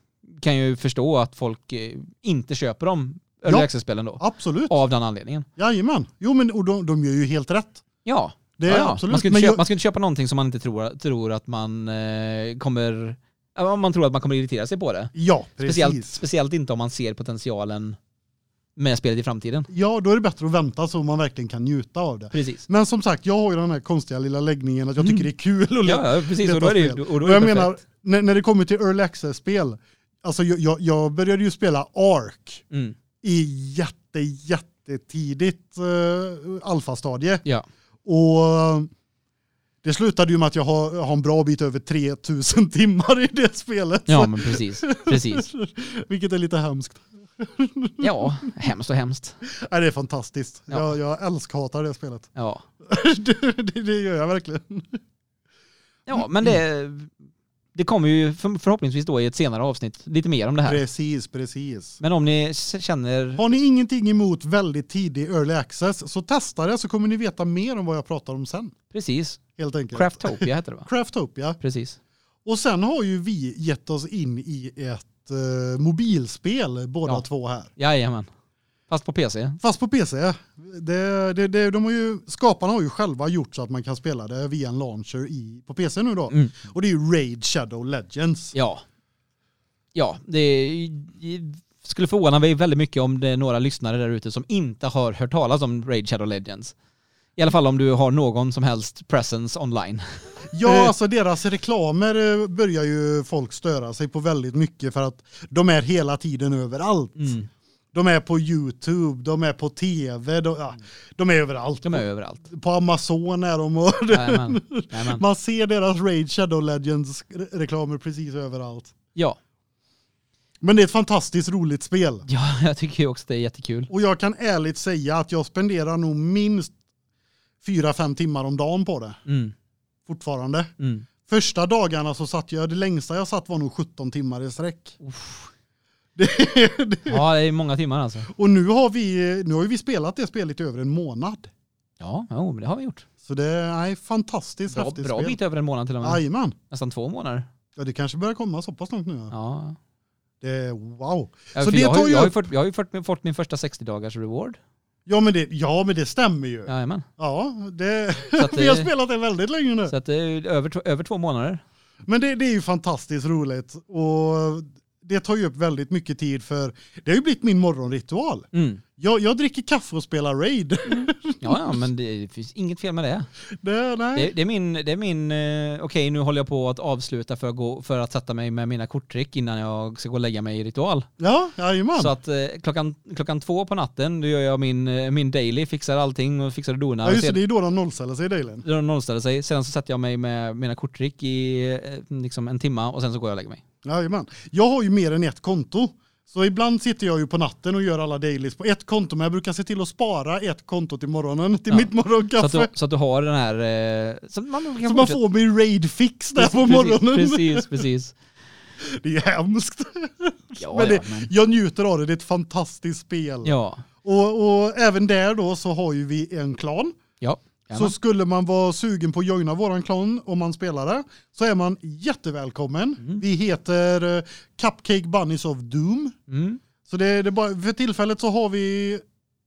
kan jag ju förstå att folk eh, inte köper de early Ja. access-spelen då. Absolut. Av den anledningen. Jajamän. Jo, men och de, de gör ju helt rätt. Ja. Det är ja, ja. absolut. Man, ska inte Men köpa, jag- man ska inte köpa någonting som man inte tror, tror att man eh, kommer... man tror att man kommer irritera sig på det. Ja, precis. Speciellt, speciellt inte om man ser potentialen med spelet i framtiden. Ja, då är det bättre att vänta så man verkligen kan njuta av det. Precis. Men som sagt, jag har ju den här konstiga lilla läggningen att jag tycker det är kul att Mm. Ja, ja precis. Och då är det. Och då är jag det menar, perfekt. när, när det kommer till Early Access-spel, alltså jag, jag, jag började ju spela Ark Mm. i jätte, jättetidigt uh, alfastadie. Ja. Och eh, det slutade ju med att jag har, jag har en bra bit över 3000 timmar i det spelet. ja, men precis. Precis. Vilket är lite hemskt. Ja, hemskt och hemskt. Nej, det är fantastiskt. Ja. Jag, jag älskhatar det spelet. Ja. det, det, det gör jag verkligen. Ja, men det, det kommer ju för, förhoppningsvis då i ett senare avsnitt lite mer om det här. Precis, precis. Men om ni känner... Har ni ingenting emot väldigt tidig early access så testa det så kommer ni veta mer om vad jag pratar om sen. Precis. Helt enkelt. Craftopia heter det va? Craftopia. Precis. Och sen har ju vi gett oss in i ett eh, mobilspel båda Ja. två här. Jajamän. Fast på PC. Fast på PC. Det, det, det, de har ju, skaparna har ju själva gjort så att man kan spela det via en launcher i, på PC nu då. Mm. Och det är ju Raid Shadow Legends. Ja. Ja, det skulle förvåna mig väldigt mycket om det är några lyssnare där ute som inte har hört talas om Raid Shadow Legends. I alla fall om du har någon som helst presence online. Ja, alltså deras reklamer eh, börjar ju folk störa sig på väldigt mycket för att de är hela tiden överallt. Mm. De är på Youtube, de är på TV, de, ja, de är överallt. De är överallt. På Amazon är de och Jajamän. Jajamän. man ser deras Raid Shadow Legends re- reklamer precis överallt. Ja. Men det är ett fantastiskt roligt spel. ja, jag tycker också det är jättekul. Och jag kan ärligt säga att jag spenderar nog minst 4-5 timmar om dagen på det. Mm. Fortfarande. Mm. Första dagarna så satt jag, det längsta jag satt var nog 17 timmar i sträck. Det, det, Ja, det är många timmar alltså. och nu har vi nu har vi spelat det spelet i över en månad. Ja, jo, men det har vi gjort. Så det är fantastiskt Bra, häftigt bra spel. bit över en månad till och med. Jajamän. Nästan två månader. Ja, det kanske börjar komma så pass långt nu. Ja. Ja. Det wow. Ja, Så det jag, har, tar ju jag har ju fått, jag har ju fått, fått min första 60 dagars reward. Ja men det, ja, men det stämmer ju. Ja, Jajamän. det, Så att vi har det- spelat det väldigt länge nu. Så att det är över, över två månader. Men det, det är ju fantastiskt roligt och det tar ju upp väldigt mycket tid för det har ju blivit min morgonritual. Mm. Jag, jag dricker kaffe och spelar raid. Ja, ja, men det finns inget fel med det. Det, nej. Det, det är min, det är min eh, okej nu håller jag på att avsluta för att, gå, för att sätta mig med mina korttrick innan jag ska gå och lägga mig i ritual. Ja, jajamän. Så att eh, klockan, klockan två på natten, då gör jag min, eh, min daily, fixar allting och fixar och donar. Ja just det, Sedan- det är då de nollställer sig i dailen. då nollställer sig, sen så sätter jag mig med mina korttrick i eh, liksom en timma och sen så går jag och lägger mig. Jajamän. Jag har ju mer än ett konto. Så ibland sitter jag ju på natten och gör alla dailies på ett konto, men jag brukar se till att spara ett konto till morgonen, till Ja. mitt Så att, morgonkaffe. du, så att du har den här... Eh, så man kan Så man får min raid fix där på Precis, morgonen. Precis, precis. Det är hemskt. Ja, men det, ja, men, Jag njuter av det, det är ett fantastiskt spel. ja. Och, och även där då så har ju vi en klan. Ja. Så Jajamän. skulle man vara sugen på att joina våran klan om man spelar det så är man jättevälkommen. Mm. Vi heter eh, Cupcake Bunnies of Doom. Mm. Så det, det bara, för tillfället så har vi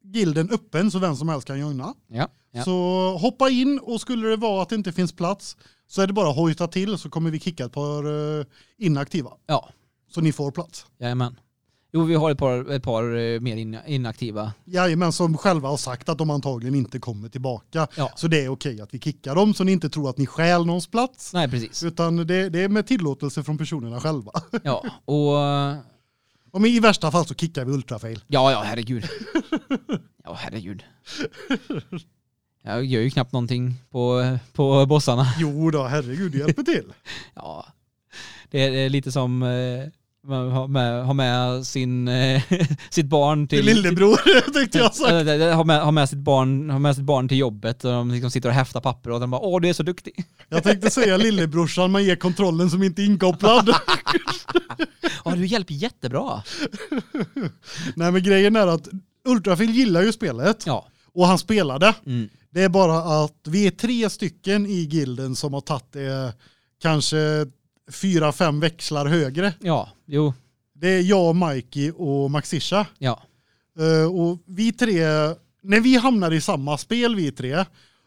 gilden öppen så vem som helst kan joina. Ja. Ja. Så hoppa in och skulle det vara att det inte finns plats så är det bara att hojta till så kommer vi kicka ett par eh, inaktiva. Ja. Så ni får plats. Jajamän. Jo, vi har ett par, ett par eh, mer in, inaktiva. Jajamän, som själva har sagt att de antagligen inte kommer tillbaka. Ja. Så det är okej att vi kickar dem så ni inte tror att ni stjäl någons plats. Nej, precis. Utan det, det är med tillåtelse från personerna själva. Ja, och... eh, Och men i värsta fall så kickar vi ultrafail. Ja, ja, herregud. Ja, herregud. Jag gör ju knappt någonting på, på bossarna. Jo då, herregud, det hjälper till. Ja. Det är, det är lite som har med, har med sin, eh, sitt barn till... Till lillebror tänkte jag eller, har, med, har, med sitt barn, har med sitt barn till jobbet och de liksom sitter och häftar papper och de bara åh du är så duktig. Jag tänkte säga lillebrorsan, man ger kontrollen som inte är inkopplad. Ja du hjälper jättebra. Nej men grejen är att Ultrafil gillar ju spelet Ja. och han spelade. Mm. Det är bara att vi är tre stycken i gilden som har tagit det kanske fyra, fem växlar högre. Ja, jo, Det är jag, Mikey och Maxisha. ja. Eh, och vi tre, när vi hamnar i samma spel vi tre,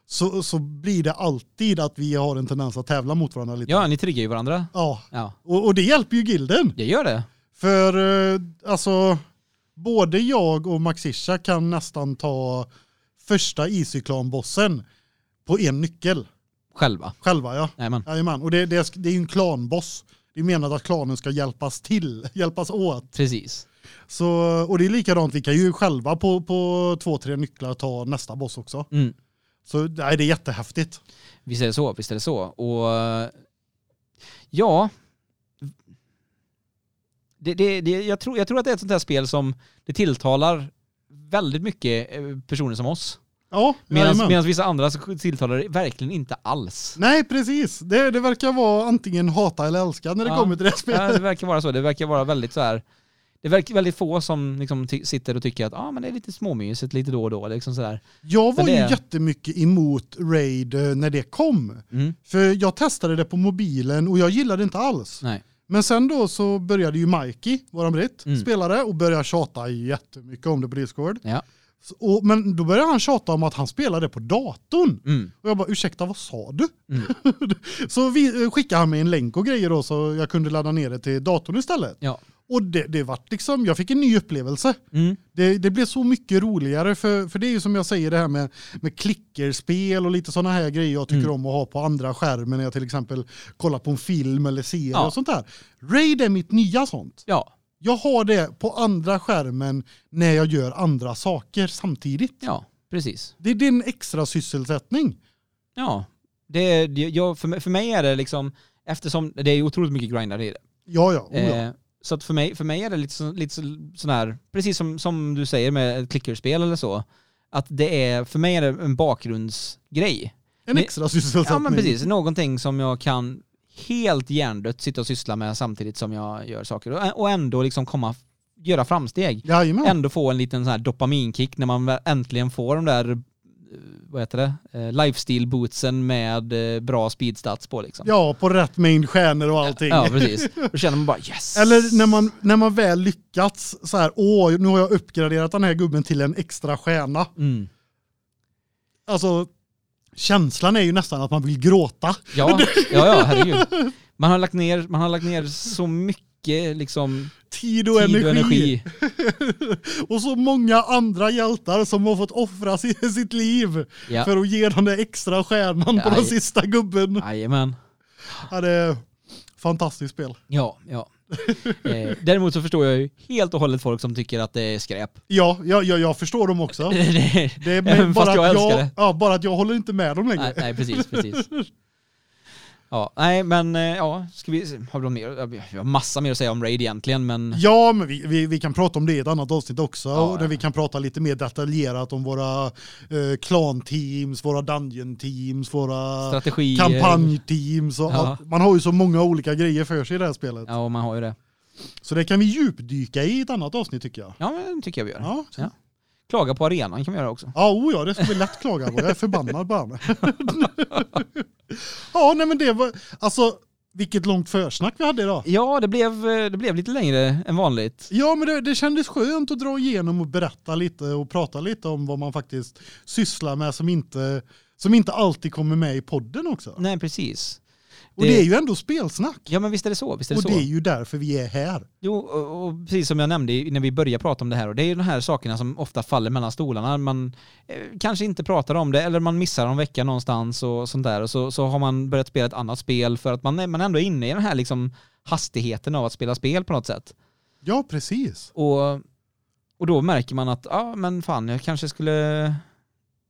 så, så blir det alltid att vi har en tendens att tävla mot varandra lite. Ja, ni triggar ju varandra. Ja, Ja, och, och det hjälper ju gilden. jag gör det. För eh, alltså, både jag och Maxisha kan nästan ta första Easy-klanbossen på en nyckel. Själva. Själva ja. Jajamän. Jajamän. Och det, det, är, det är ju en klanboss. Det är menat att klanen ska hjälpas till, hjälpas åt. Precis. Så, och det är likadant, vi kan ju själva på, på två, tre nycklar ta nästa boss också. Mm. Så nej, det är jättehäftigt. Visst är det så, visst är det så. Och ja, det, det, det, jag, tror, jag tror att det är ett sånt här spel som det tilltalar väldigt mycket eh, personer som oss. Ja, Medan vissa andra så tilltalar det verkligen inte alls. Nej, precis. Det, det verkar vara antingen hata eller älska när det Ja. kommer till det här Ja, spelet. det verkar vara så. Det verkar vara väldigt så här. Det verkar väldigt få som liksom sitter och tycker att ah, men det är lite småmysigt lite då och då. Liksom så där. Jag var det ju jättemycket emot Raid eh, när det kom. Mm. För jag testade det på mobilen och jag gillade det inte alls. Nej. Men sen då så började ju Mikey, våran britt, Mm. spelare och började tjata jättemycket om det på Discord. Ja. Och, men då började han tjata om att han spelade på datorn. Mm. Och jag bara, ursäkta vad sa du? Mm. så vi, eh, skickade han mig en länk och grejer då så jag kunde ladda ner det till datorn istället. Ja. Och det, det vart liksom, jag fick en ny upplevelse. Mm. Det, det blev så mycket roligare för, för det är ju som jag säger det här med, med klickerspel och lite sådana här grejer jag tycker Mm. om att ha på andra skärmen när jag till exempel kollar på en film eller serie Ja. och sånt där. Raid är mitt nya sånt. Ja. Jag har det på andra skärmen när jag gör andra saker samtidigt. Ja, precis. Det är din extra sysselsättning. Ja. Det, det, jag, för, mig, för mig är det liksom, eftersom det är otroligt mycket grindar i det. Ja, ja. Oh, ja. Eh, så att för mig, för mig är det lite, så, lite så, sån här, precis som, som du säger med ett klickerspel eller så, att det är, för mig är det en bakgrundsgrej. en extra sysselsättning. Ja men precis, någonting som jag kan helt hjärndött sitta och syssla med samtidigt som jag gör saker och, ändå liksom komma, göra framsteg. Jajamän. Ändå få en liten sån här dopaminkick när man äntligen får de där vad heter det, eh, lifestyle bootsen med eh, bra speedstats på liksom. Ja, på rätt mängd stjärnor och allting. Ja, precis. Då känner man bara yes. Eller när man, när man väl lyckats så här, åh, nu har jag uppgraderat den här gubben till en extra stjärna. Mm. Alltså, känslan är ju nästan att man vill gråta. Ja, ja, ja, herregud. Man har lagt ner, man har lagt ner så mycket liksom Tid och tid energi. och energi. Och så många andra hjältar som har fått offra si- sitt liv Ja, för att ge den där extra stjärnan på Ja, den ja. sista gubben. jajamän. Ja, det är fantastiskt spel. Ja, ja. Eh, däremot så förstår jag ju helt och hållet folk som tycker att det är skräp. Ja, jag, jag, jag förstår dem också. Det- är bara, fast jag att älskar jag, det. ja, bara att jag håller inte med dem längre. nej, nej, precis, precis. Ja, nej men eh, ja, ska vi, har vi något mer? Vi har massa mer att säga om Raid egentligen men Ja, men vi, vi, vi kan prata om det i ett annat avsnitt också. Ja, där ja. vi kan prata lite mer detaljerat om våra eh, klan-teams, våra dungeon-teams, våra strategi... kampanjteams. Och Ja. Man har ju så många olika grejer för sig i det här spelet. Ja, man har ju det. Så det kan vi djupdyka i ett annat avsnitt tycker jag. Ja, men tycker jag vi gör. Ja. Klaga på arenan kan vi göra också. ja, oh ja det ska vi lätt klaga på. Jag är förbannad bara. ja, nej men det var, alltså vilket långt försnack vi hade idag. Ja, det blev, eh, det blev lite längre än vanligt. Ja, men det, det kändes skönt att dra igenom och berätta lite och prata lite om vad man faktiskt sysslar med som inte, som inte alltid kommer med i podden också. Nej, precis. Och det, det- är ju ändå spelsnack. Ja, men visst är det så. Visst är det och så. det är ju därför vi är här. Jo, och, och precis som jag nämnde när vi började prata om det här, och det är ju de här sakerna som ofta faller mellan stolarna. Man eh, kanske inte pratar om det, eller man missar en vecka någonstans och sånt där, och så, så har man börjat spela ett annat spel för att man, är- man ändå är inne i den här liksom hastigheten av att spela spel på något sätt. Ja, precis. Och, och då märker man att, ja men fan, jag kanske skulle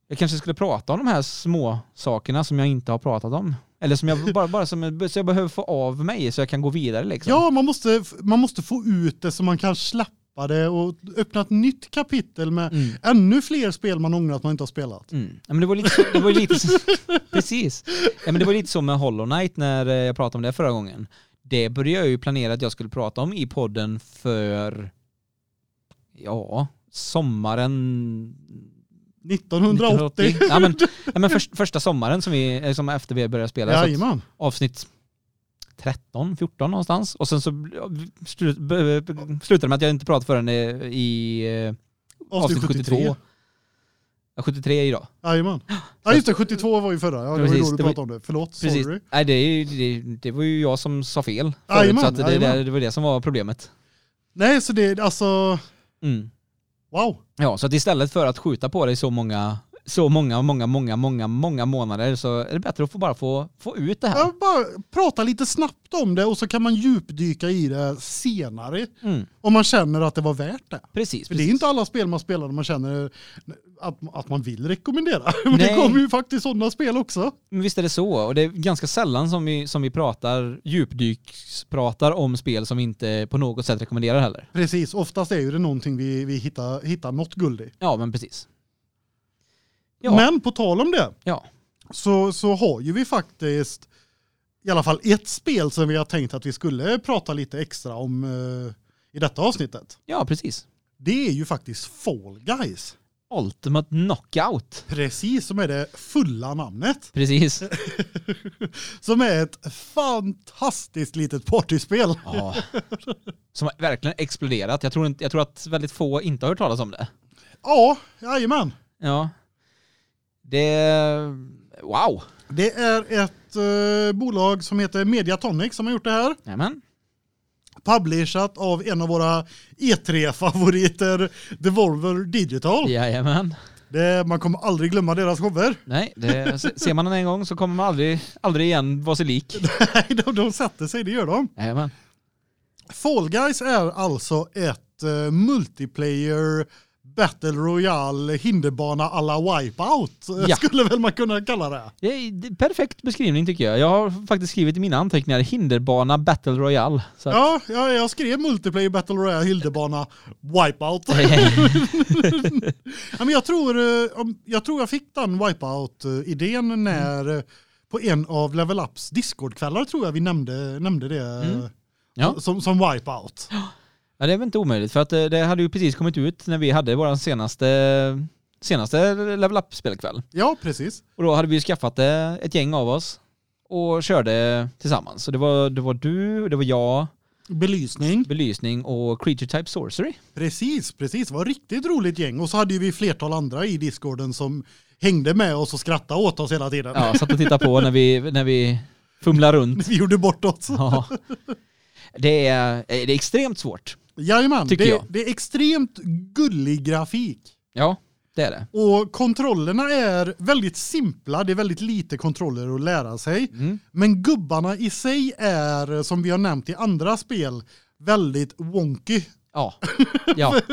jag kanske skulle prata om de här små sakerna som jag inte har pratat om. Eller som jag bara, bara som, så jag behöver få av mig så jag kan gå vidare liksom. Ja, man måste, man måste få ut det så man kan släppa det och öppna ett nytt kapitel med Mm. ännu fler spel man ångrar att man inte har spelat. Mm. Ja, men det var lite så, det var lite precis. Ja, men det var lite så med Hollow Knight när eh, jag pratade om det förra gången. Det började jag ju planera att jag skulle prata om i podden för, ja, sommaren 1980. Ja men, ja, men först, första sommaren som, vi, eh, som efter vi började spela. Jajamän. avsnitt 13, 14 någonstans. Och sen så slut, slutade det med att jag inte pratade förrän i, i eh, Avsnitt 73. Ja, 73 idag. Jajamän. Ja just det, 72 var ju förra. Ja, det var ju Precis, då du pratade om det. Förlåt, Precis. sorry. Nej, det, är det, det var ju jag som sa fel. förut, Jajamän, så det, det, det var det som var problemet. Nej, så det alltså, Mm wow. Ja, så att istället för att skjuta på dig så många, så många, många, många, många, många månader så är det bättre att få bara få, få ut det här. Jag bara prata lite snabbt om det och så kan man djupdyka i det senare Mm. om man känner att det var värt det. Precis, För det är precis. inte alla spel man spelar man känner att, att man vill rekommendera. Men det Nej. kommer ju faktiskt sådana spel också. Men visst är det så, och det är ganska sällan som vi, som vi pratar, djupdykspratar om spel som vi inte på något sätt rekommenderar heller. Precis, oftast är ju det någonting vi, vi hittar, hittar något guld i. Ja, men precis. Ja. Men på tal om det Ja. så, så har ju vi faktiskt i alla fall ett spel som vi har tänkt att vi skulle prata lite extra om eh, i detta avsnittet. Ja, precis. Det är ju faktiskt Fall Guys. Ultimate Knockout. Precis som är det fulla namnet. Precis. Som är ett fantastiskt litet partyspel. Ja. Som verkligen exploderat. Jag tror, inte, jag tror att väldigt få inte har hört talas om det. Ja, jajamän. Ja. Det... Wow. Det är ett eh, bolag som heter Mediatonic som har gjort det här. Nämen. Publishat av en av våra E3-favoriter, Devolver Digital. Jajamän. Det, man kommer aldrig glömma deras shower. Nej, det, ser man den en gång så kommer man aldrig, aldrig igen vara sig lik. Nej, de, de sätter sig, det gör de. Jajamän. Fall Guys är alltså ett eh, multiplayer Battle Royale hinderbana alla Wipeout eh, Ja. skulle väl man kunna kalla det. Det perfekt beskrivning tycker jag. Jag har faktiskt skrivit i mina anteckningar hinderbana Battle Royale. Så Ja, ja, jag skrev multiplayer Battle Royale hinderbana Wipeout. Men jag, tror, eh, jag tror jag fick den Wipeout-idén när eh, på en av Level Ups Discord-kvällar tror jag vi nämnde, nämnde det Mm. Ja. som, som Wipeout. Ja, det är väl inte omöjligt för att eh, det hade ju precis kommit ut när vi hade vår senaste senaste Level Up-spelkväll. Ja, precis. Och då hade vi skaffat eh, ett gäng av oss och körde tillsammans. Så det var, det var du, det var jag, Belysning. belysning och Creature Type Sorcery. Precis, precis. Det var ett riktigt roligt gäng. Och så hade vi flertal andra i discorden som hängde med oss och skrattade åt oss hela tiden. Ja, satt och tittade på när vi, när vi fumlar runt. Vi gjorde bort oss. Ja. Det är, det är extremt svårt. Jajamän, Tycker det, jag. det är extremt gullig grafik. Ja, det är det. Och kontrollerna är väldigt simpla, det är väldigt lite kontroller att lära sig. Mm. Men gubbarna i sig är, som vi har nämnt i andra spel, väldigt wonky. Ja, ja.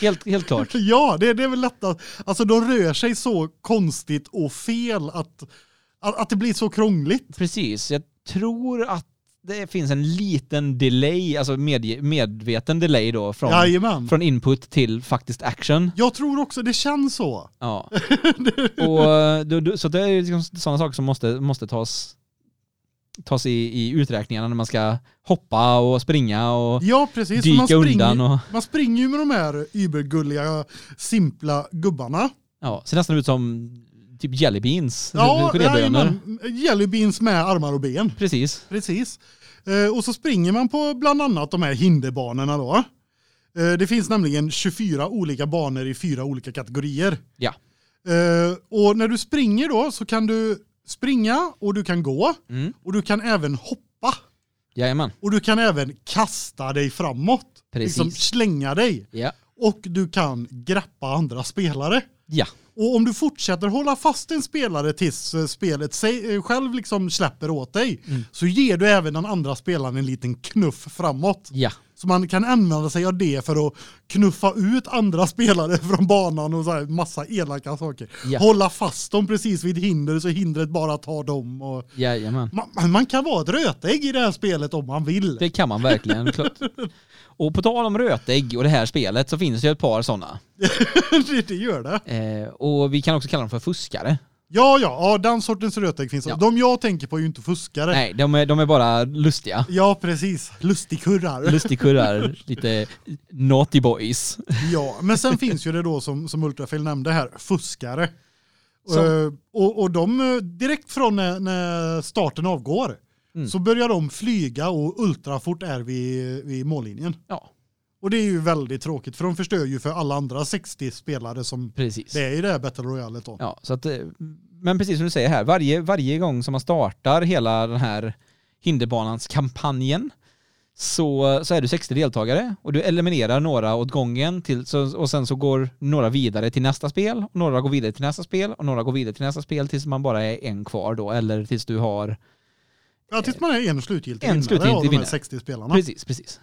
Helt, helt klart. Ja, det, det är väl lättast. Alltså de rör sig så konstigt och fel att, att, att det blir så krångligt. Precis, jag tror att det finns en liten delay, alltså med, medveten delay då från, Jajamän. från input till faktiskt action. Jag tror också det känns så. Ja. Och, eh, då, då, så det är liksom sådana saker som måste, måste tas, tas i, i uträkningarna när man ska hoppa och springa och Ja, precis. dyka man, springer, undan. Och, man springer ju med de här übergulliga, simpla gubbarna. ja, ser nästan ut som typ jellybeans. Ja, Gelébönor. jajamän. jellybeans med armar och ben. Precis. Precis. Eh, och så springer man på bland annat de här hinderbanorna då. Eh, det finns nämligen 24 olika banor i fyra olika kategorier. Ja. Eh, och när du springer då så kan du springa och du kan gå Mm. och du kan även hoppa Jajamän. och du kan även kasta dig framåt. Precis. Liksom slänga dig Ja. Och du kan greppa andra spelare. Ja. Och om du fortsätter hålla fast en spelare tills eh, spelet eh, själv liksom släpper åt dig Mm. så ger du även den andra spelaren en liten knuff framåt. Ja. Så man kan använda sig av det för att knuffa ut andra spelare från banan och så här massa elaka saker. Ja. Hålla fast dem precis vid hinder så hindret bara tar dem. Och Jajamän. man, man kan vara ett rötägg i det här spelet om man vill. Det kan man verkligen. klart. Och på tal om rötägg och det här spelet så finns det ju ett par sådana. det, gör det. Eh, och vi kan också kalla dem för fuskare. Ja, ja, ja, den sortens rötägg finns. Ja. De jag tänker på är ju inte fuskare. Nej, de är, de är bara lustiga. Ja, precis. Lustigkurrar. Lustigkurrar, lite naughty boys. Ja, men sen finns ju det då som, som Ultrafail nämnde här, fuskare. Eh, och, och de, eh, direkt från när, när starten avgår, Mm. så börjar de flyga och ultrafort är vid, vid mållinjen. Ja, Och det är ju väldigt tråkigt, för de förstör ju för alla andra 60 spelare som precis. det är i det här Battle Royale då. Ja, så att, eh, men precis som du säger här, varje, varje gång som man startar hela den här hinderbanans kampanjen så, så är du 60 deltagare och du eliminerar några åt gången till, så, och sen så går några vidare till nästa spel, och några går vidare till nästa spel och några går vidare till nästa spel tills man bara är en kvar då, eller tills du har... Ja, tills man är en slutgiltig En vinnare slutgiltig av de här vinnare. 60 spelarna. Precis, precis.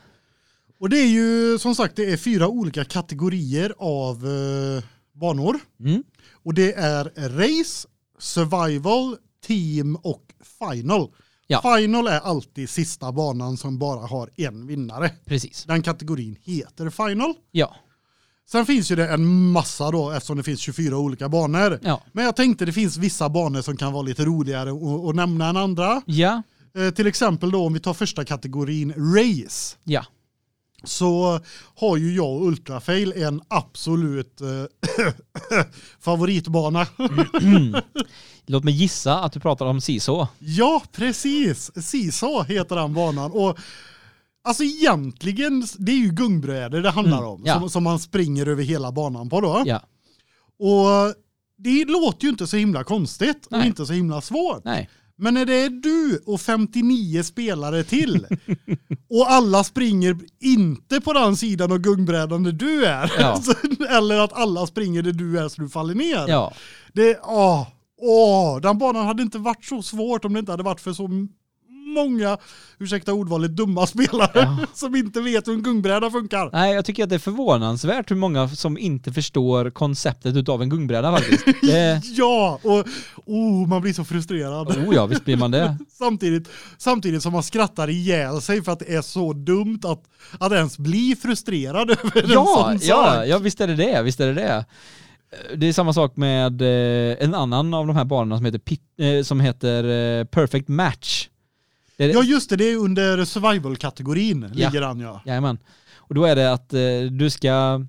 Och det är ju som sagt det är fyra olika kategorier av eh, banor. Mm. Och det är race, survival, team och final. Ja. Final är alltid sista banan som bara har en vinnare. Precis. Den kategorin heter final. Ja. Sen finns ju det en massa då eftersom det finns 24 olika banor. Ja. Men jag tänkte det finns vissa banor som kan vara lite roligare att- att nämna än andra. Ja. Eh, till exempel då om vi tar första kategorin race Ja. Så har ju jag och Ultrafail en absolut eh, favoritbana. Låt mig gissa att du pratar om CISO. ja, precis. Seesaw heter den banan och alltså egentligen det är ju gungbrädor det handlar Mm, om ja. som, som man springer över hela banan på då. Ja. Och det låter ju inte så himla konstigt och Nej. inte så himla svårt. Nej. Men när det är du och 59 spelare till och alla springer inte på den sidan av gungbrädan där du är Ja. eller att alla springer där du är så du faller ner. Ja. Det åh, åh, den banan hade inte varit så svårt om det inte hade varit för så många, ursäkta ordvalet, dumma spelare Ja. som inte vet hur en gungbräda funkar. Nej, jag tycker att det är förvånansvärt hur många som inte förstår konceptet utav en gungbräda faktiskt. Det, Ja, och oh, man blir så frustrerad. oh ja, visst blir man det. Samtidigt, samtidigt som man skrattar ihjäl sig för att det är så dumt att, att ens bli frustrerad över en Ja, sån ja, sak. ja, visst är det det, visst är det det. Det är samma sak med eh, en annan av de här banorna som heter, eh, som heter eh, Perfect Match. Det är, Ja just det, det är under survival-kategorin Ja. ligger han ja. Jajamän. Och då är det att eh, du ska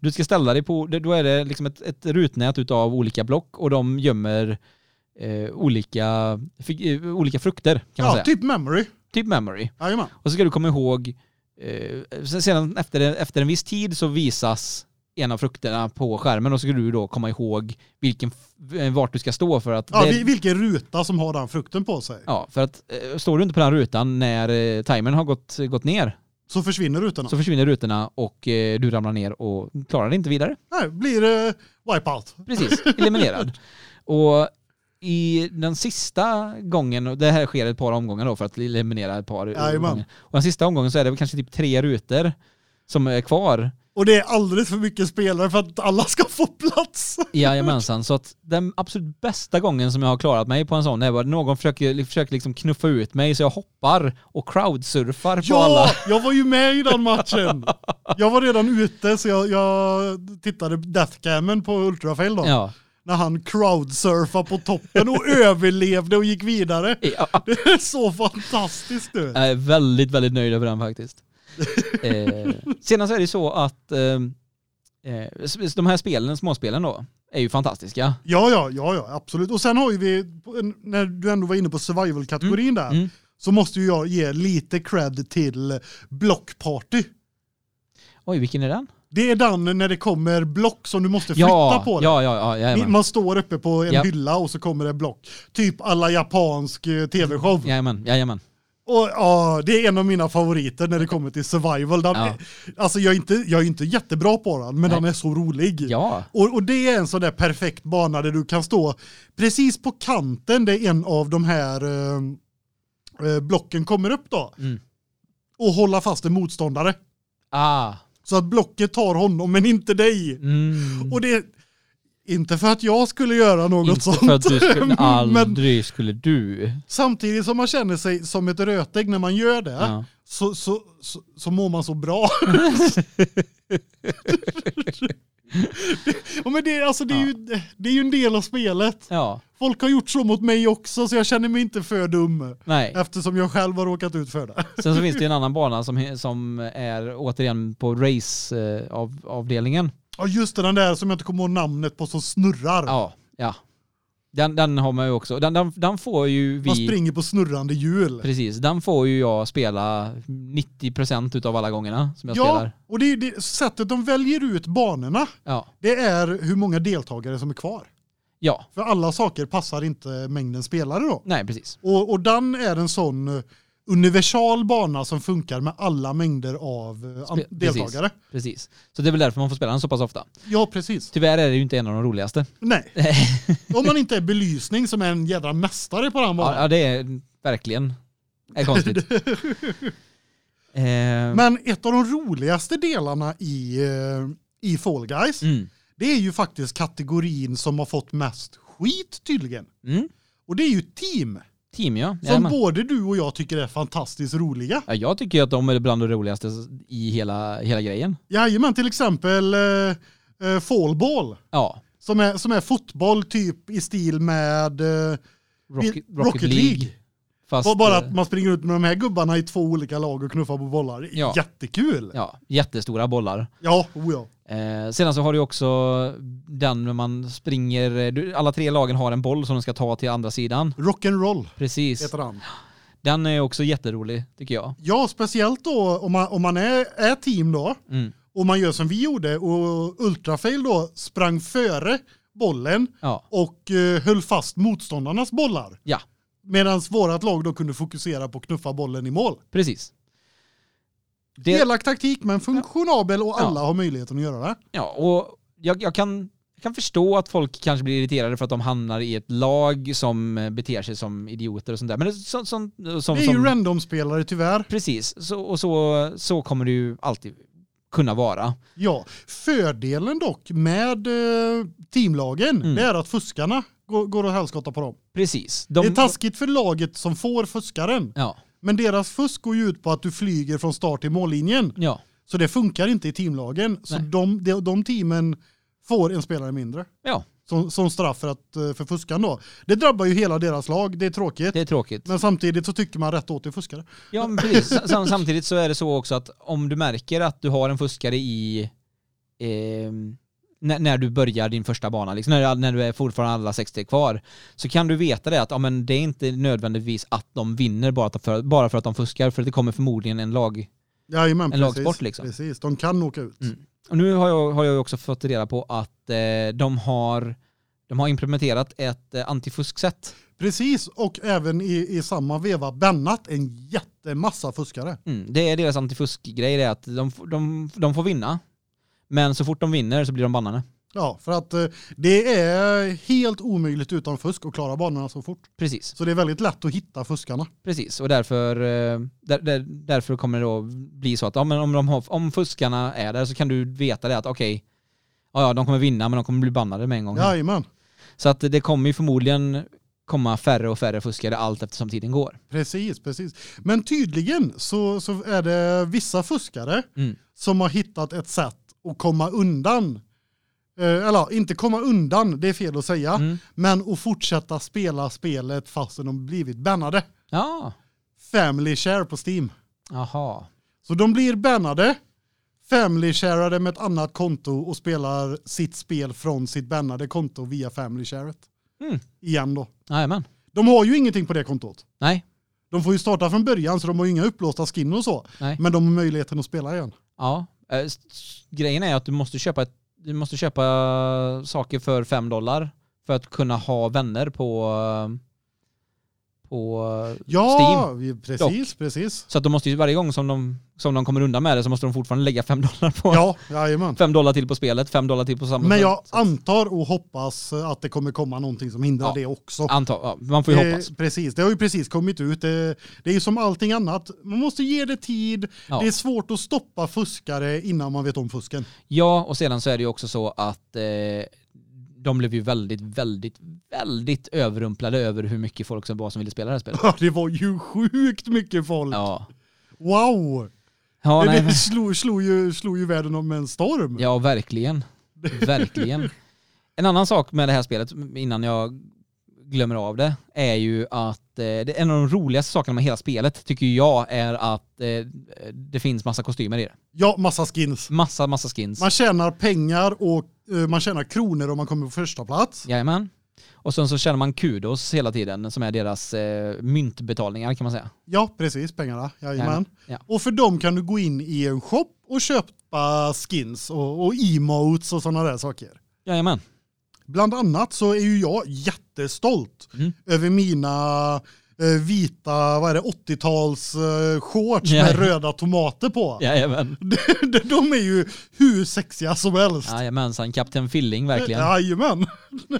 Du ska ställa dig på, då är det liksom ett, ett rutnät utav olika block och de gömmer eh, olika, fig- eh, olika frukter kan man Ja, säga. typ memory. Typ memory. Jajamän. Och så ska du komma ihåg, eh, sen- efter, efter en viss tid så visas en av frukterna på skärmen och så ska du då komma ihåg vilken, eh, vart du ska stå för att Ja, det- vi- vilken ruta som har den frukten på sig. Ja, för att eh, står du inte på den rutan när eh, timern har gått, gått ner Så försvinner rutorna. så försvinner rutorna och eh, du ramlar ner och klarar dig inte vidare. Nej, blir det wipeout. Precis, eliminerad. och i den sista gången, och det här sker ett par omgångar då för att eliminera ett par Jajamän. gånger. Och den sista omgången så är det väl kanske typ tre rutor som är kvar. Och det är alldeles för mycket spelare för att alla ska få plats. Jajamensan, så att den absolut bästa gången som jag har klarat mig på en sån är att någon försöker, försöker liksom knuffa ut mig så jag hoppar och crowdsurfar på Ja, alla. jag var ju med i den matchen. Jag var redan ute så jag, jag tittade deathcammen på Ultrafail då. Ja. När han crowdsurfade på toppen och överlevde och gick vidare. ja. Det är så fantastiskt du. Jag är väldigt, väldigt nöjd över den faktiskt. Eh, sedan så är det så att eh, eh, de här spelen, småspelen då, är ju fantastiska. Ja, ja, ja, ja, absolut. Och sen har ju vi, när du ändå var inne på survival-kategorin där, Mm. så måste ju jag ge lite cred till Block Party. Oj, vilken är den? Det är den när det kommer block som du måste flytta Ja, på. ja, ja, ja. Man står uppe på en Ja. hylla och så kommer det block. Typ alla japansk eh, tv-show. Jajamän, jajamän. Och ja, det är en av mina favoriter när det kommer till survival. Den Ja. alltså jag är, inte, jag är inte jättebra på den, men Nej. den är så rolig. Ja, Och, och det är en sån där perfekt bana där du kan stå precis på kanten där en av de här eh, eh, blocken kommer upp då. Mm. Och hålla fast en motståndare. ah, Så att blocket tar honom men inte dig. mm. Och det inte för att jag skulle göra något Inte sånt. för att du skulle, men aldrig skulle du. samtidigt som man känner sig som ett rötägg när man gör det Ja. så, så, så, så mår man så bra. ja, men det, är- alltså, det, är ju, det är ju en del av spelet. ja, Folk har gjort så mot mig också så jag känner mig inte för dum. nej. Eftersom jag själv har råkat ut för det. Sen så finns det ju en annan bana som, som är återigen på race-avdelningen. Ja just det, den där som jag inte kommer ihåg namnet på som snurrar. Ja, ja. Den, den har man ju också. Den, den, den får ju Man vi... springer på snurrande hjul. Precis, den får ju jag spela 90% utav alla gångerna som jag Ja, spelar. och det det sättet de väljer ut banorna. Ja. Det är hur många deltagare som är kvar. Ja, För alla saker passar inte mängden spelare då. nej precis. Och, och den är en sån eh, universal bana som funkar med alla mängder av eh, Spe- deltagare. Precis. Så det är väl därför man får spela den så pass ofta. Ja, precis. Tyvärr är det ju inte en av de roligaste. Nej. Om man inte är belysning som är en jädra mästare på den Ja, banan. ja det är verkligen är konstigt. eh, Men ett av de roligaste delarna i, eh, i Fall Guys, mm, det är ju faktiskt kategorin som har fått mest skit tydligen. mm, Och det är ju team. Team ja. Som Jajamän. både du och jag tycker är fantastiskt roliga. ja. Jag tycker att de är bland de roligaste i hela, hela grejen. Jajamän, till exempel eh, eh, Fallball. Ja. Som är, som är fotboll typ i stil med eh, Rocket, Rocket Rocket League. League. Fast, bara eh, att man springer ut med de här gubbarna i två olika lag och knuffar på bollar. Ja. Jättekul. Ja, jättestora bollar. Ja, oh ja. Eh, sedan så har du också den när man springer, eh, du- alla tre lagen har en boll som de ska ta till andra sidan. Rock'n'roll Precis. heter han. Den är också jätterolig tycker jag. Ja, speciellt då om man, om man är, är team då Mm. och man gör som vi gjorde och Ultrafail då sprang före bollen Ja, och eh, höll fast motståndarnas bollar. Ja. Medan vårat lag då kunde fokusera på att knuffa bollen i mål. precis. Det, Elak taktik men funktionabel och Ja. alla har möjligheten att göra det. ja, och jag, jag, kan, jag kan förstå att folk kanske blir irriterade för att de hamnar i ett lag som eh, beter sig som idioter och sånt där. Men det, så, som, som, Det är ju som, randomspelare tyvärr. Precis, så, och så, så kommer det ju alltid kunna vara. Ja, fördelen dock med eh, teamlagen Mm. det är att fuskarna går, går och helskotta på dem. Precis. De, det är taskigt för laget som får fuskaren. Ja, Men deras fusk går ju ut på att du flyger från start till mållinjen. ja, Så det funkar inte i teamlagen. Så de, de, de teamen får en spelare mindre. ja, Som, som straff för, att, eh, för fuskan då. Det drabbar ju hela deras lag, det är tråkigt. det är tråkigt. Men samtidigt så tycker man rätt åt det fuskare. Ja, men precis. Sam- Samtidigt så är det så också att om du märker att du har en fuskare i, eh, när, när du börjar din första bana, liksom, när, när du är fortfarande alla 60 kvar, så kan du veta det att ja, men det är inte nödvändigtvis att de vinner bara för, bara för att de fuskar, för det kommer förmodligen en lag. Jajamän, En precis, lagsport, liksom. Precis, de kan åka ut. Mm. Och nu har jag, har jag också fått reda på att eh, de, har, de har implementerat ett eh, antifusksätt. Precis, och även i, i samma veva bannat en jättemassa fuskare. Mm, det är deras antifuskgrej, det är att de, de, de får vinna, men så fort de vinner så blir de bannade. Ja, för att eh, det är helt omöjligt utan fusk att klara banorna så fort. Precis. Så det är väldigt lätt att hitta fuskarna. Precis, och därför, eh, där, där, därför kommer det då bli så att ja, men om, de har, om fuskarna är där så kan du veta det att okej, ja, ja, de kommer vinna men de kommer bli bannade med en gång. Jajamän, Så att det kommer ju förmodligen komma färre och färre fuskare allt eftersom tiden går. precis, precis. Men tydligen så, så är det vissa fuskare Mm. som har hittat ett sätt att komma undan. Eh, Eller inte komma undan, det är fel att säga. Mm. Men att fortsätta spela spelet fastän de blivit bannade. Ja, Family share på Steam. jaha. Så de blir bannade, family shareade med ett annat konto och spelar sitt spel från sitt bannade konto via family sharet. Mm. Igen då. Jajamän. De har ju ingenting på det kontot. Nej, De får ju starta från början så de har ju inga upplåsta skin och så. nej. Men de har möjligheten att spela igen. Ja, Eh, grejen är att du måste köpa ett, du måste köpa saker för fem dollar för att kunna ha vänner på eh, på Ja, Steam. vi, precis, precis. Så att de måste ju varje gång som de, som de kommer undan med det så måste de fortfarande lägga fem dollar på Ja, jajamän. fem dollar till på spelet, fem dollar till på samma Men jag antar och hoppas att det kommer komma någonting som hindrar Ja. det också. Anta, ja, man får ju Eh, hoppas. Precis, det har ju precis kommit ut. Det, det är ju som allting annat. Man måste ge det tid. Ja. Det är svårt att stoppa fuskare innan man vet om fusken. Ja, och sedan så är det ju också så att eh, de blev ju väldigt, väldigt, väldigt överrumplade över hur mycket folk som var som ville spela det här spelet. Det var ju sjukt mycket folk. Ja. Wow! Ja, det nej, det slog, slog, ju, slog ju världen om en storm. ja, verkligen. Verkligen. En annan sak med det här spelet, innan jag glömmer av det, är ju att eh, det, en av de roligaste sakerna med hela spelet, tycker jag, är att eh, det finns massa kostymer i det. Ja, massa skins. Massa, massa skins. Man tjänar pengar och eh, man tjänar kronor om man kommer på första plats. Jajamän. Och sen så tjänar man kudos hela tiden, som är deras eh, myntbetalningar kan man säga. Ja, precis, pengarna. Jajamän. Ja. Och för dem kan du gå in i en shop och köpa skins och, och emotes och sådana där saker. Jajamän. Bland annat så är ju jag jättestolt Mm. över mina eh, vita, vad är det, 80-tals eh, shorts Ja. med röda tomater på. Jajamän. De, de är ju hur sexiga som helst. Jajamensan, Kapten Filling verkligen. Jajamän.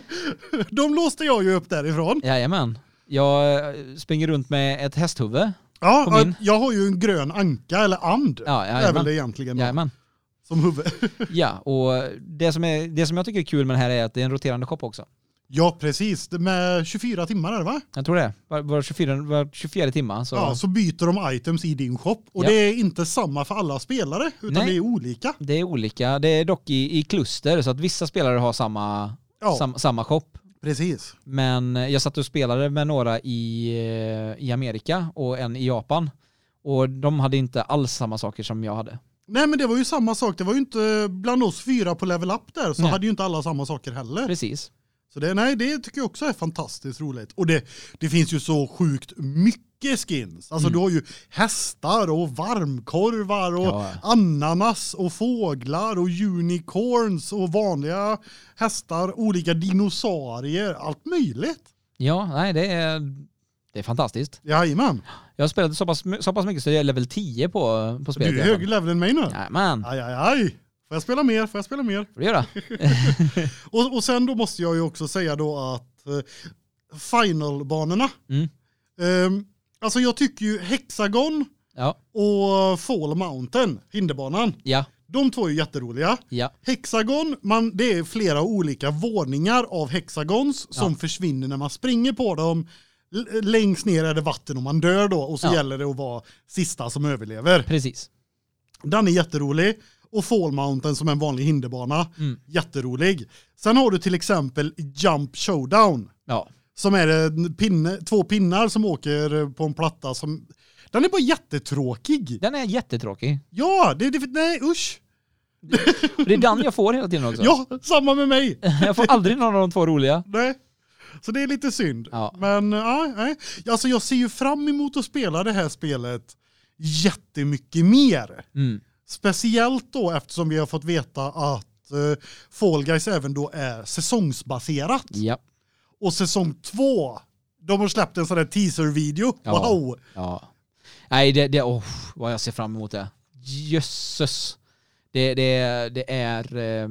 De låste jag ju upp därifrån. Jajamän. Jag eh, springer runt med ett hästhuvud. Ja, jag har ju en grön anka eller and. Ja, är väl jajamän. det egentligen Jajamän. Som huvud. Ja, och det som, är, det som jag tycker är kul med det här är att det är en roterande shop också. Ja, precis. Med 24 timmar är det va? Jag tror det. Var, var, 24, var 24 timmar så... Ja, så byter de items i din shop. Och Ja. det är inte samma för alla spelare, utan Nej. det är olika. Det är olika. Det är dock i, i kluster så att vissa spelare har samma, Ja, sam, samma shop. precis. Men jag satt och spelade med några i, i Amerika och en i Japan. Och de hade inte alls samma saker som jag hade. Nej men det var ju samma sak. Det var ju inte bland oss fyra på level up där så Nej. hade ju inte alla samma saker heller. Precis. Så det, nej, det tycker jag också är fantastiskt roligt. Och det, det finns ju så sjukt mycket skins. Alltså Mm. du har ju hästar och varmkorvar och Ja. ananas och fåglar och unicorns och vanliga hästar, olika dinosaurier, allt möjligt. Ja, nej det är, det är fantastiskt. Jajamän. Jag har spelat så pass, så pass mycket så jag är level 10 på, på spelet. Du är högre level än mig nu. Jajamän, Aj, aj, aj. Får jag spela mer? Får jag spela mer? får du göra. Och, och sen då måste jag ju också säga då att eh, finalbanorna. Mm. Ehm, alltså jag tycker ju Hexagon Ja, och Fall Mountain, hinderbanan. ja, De två är ju jätteroliga. ja. Hexagon, man, det är flera olika våningar av hexagons som försvinner när man springer på dem. Längst ner är det vatten och man dör då och så Ja. gäller det att vara sista som överlever. Precis. Den är jätterolig. Och Fall Mountain som en vanlig hinderbana. Mm. Jätterolig. Sen har du till exempel Jump Showdown. Ja, Som är en pinne, två pinnar som åker på en platta som... Den är bara jättetråkig. den är jättetråkig. Ja, det, det, nej usch. Det är den jag får hela tiden också. Ja, samma med mig. Jag får aldrig någon av de två roliga. Nej. Så det är lite synd. Ja. Men ja, nej. Alltså jag ser ju fram emot att spela det här spelet jättemycket mer. Mm. Speciellt då eftersom vi har fått veta att uh, Fall Guys även då är säsongsbaserat. Ja. Och säsong två, de har släppt en sån där teaser-video. Ja. Wow! Ja. Nej, det, det, oh, vad jag ser fram emot det. Jösses. Det, det, det är eh,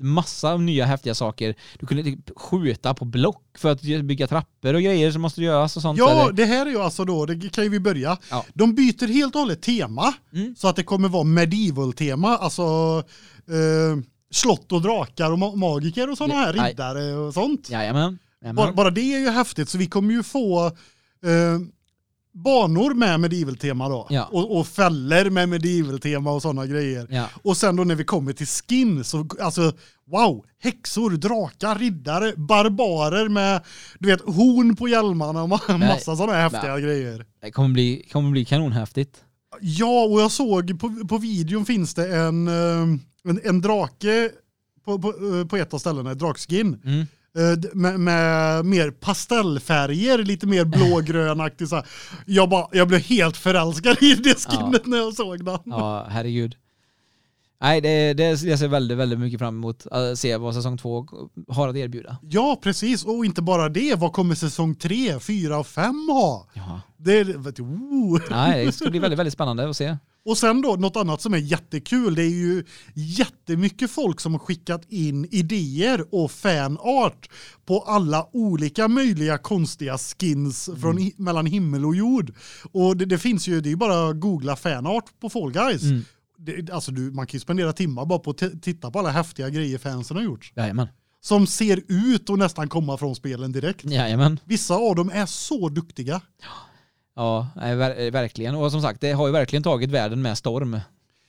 massa nya häftiga saker. Du kunde typ skjuta på block för att bygga trappor och grejer som måste göras och sånt. Ja, eller? det här är ju alltså då, det kan ju vi börja. Ja. De byter helt och hållet tema. Mm. Så att det kommer vara medieval-tema, alltså eh, slott och drakar och ma- magiker och sådana Ja, här riddare och sånt. Jajamän. Jajamän. Bara, bara det är ju häftigt så vi kommer ju få eh, banor med medieval-tema då. Ja. Och, och fällor med medieval-tema och sådana grejer. Ja. Och sen då när vi kommer till skin så alltså wow, häxor, drakar, riddare, barbarer med du vet horn på hjälmarna och ma- massa sådana häftiga grejer. Det kommer bli, kommer bli kanonhäftigt. Ja, och jag såg på, på videon finns det en, eh, en, en drake på, på, eh, på ett av ställena, ett drakskin. Mm. Eh, Med, med mer pastellfärger, lite mer blågrönaktig så här. Jag, bara, jag blev helt förälskad i det skinnet när jag såg den. Ja, herregud. Nej, det, det jag ser väldigt, väldigt mycket fram emot att se vad säsong två har att erbjuda. Ja, precis. Och inte bara det, vad kommer säsong 3, 4 och 5 ha? Ja. Det, vet du, oh. Nej, det ska bli väldigt, väldigt spännande att se. Och sen då, något annat som är jättekul, det är ju jättemycket folk som har skickat in idéer och fanart på alla olika möjliga konstiga skins från Mm. i, mellan himmel och jord. Och det, det finns ju, det är bara att googla fanart på Fall Guys. Mm. Det, alltså du, man kan ju spendera timmar bara på att titta på alla häftiga grejer fansen har gjort. Jajamän. Som ser ut att nästan komma från spelen direkt. Jajamän. Vissa av dem är så duktiga. Ja, nej, ver verkligen. Och som sagt, det har ju verkligen tagit världen med storm.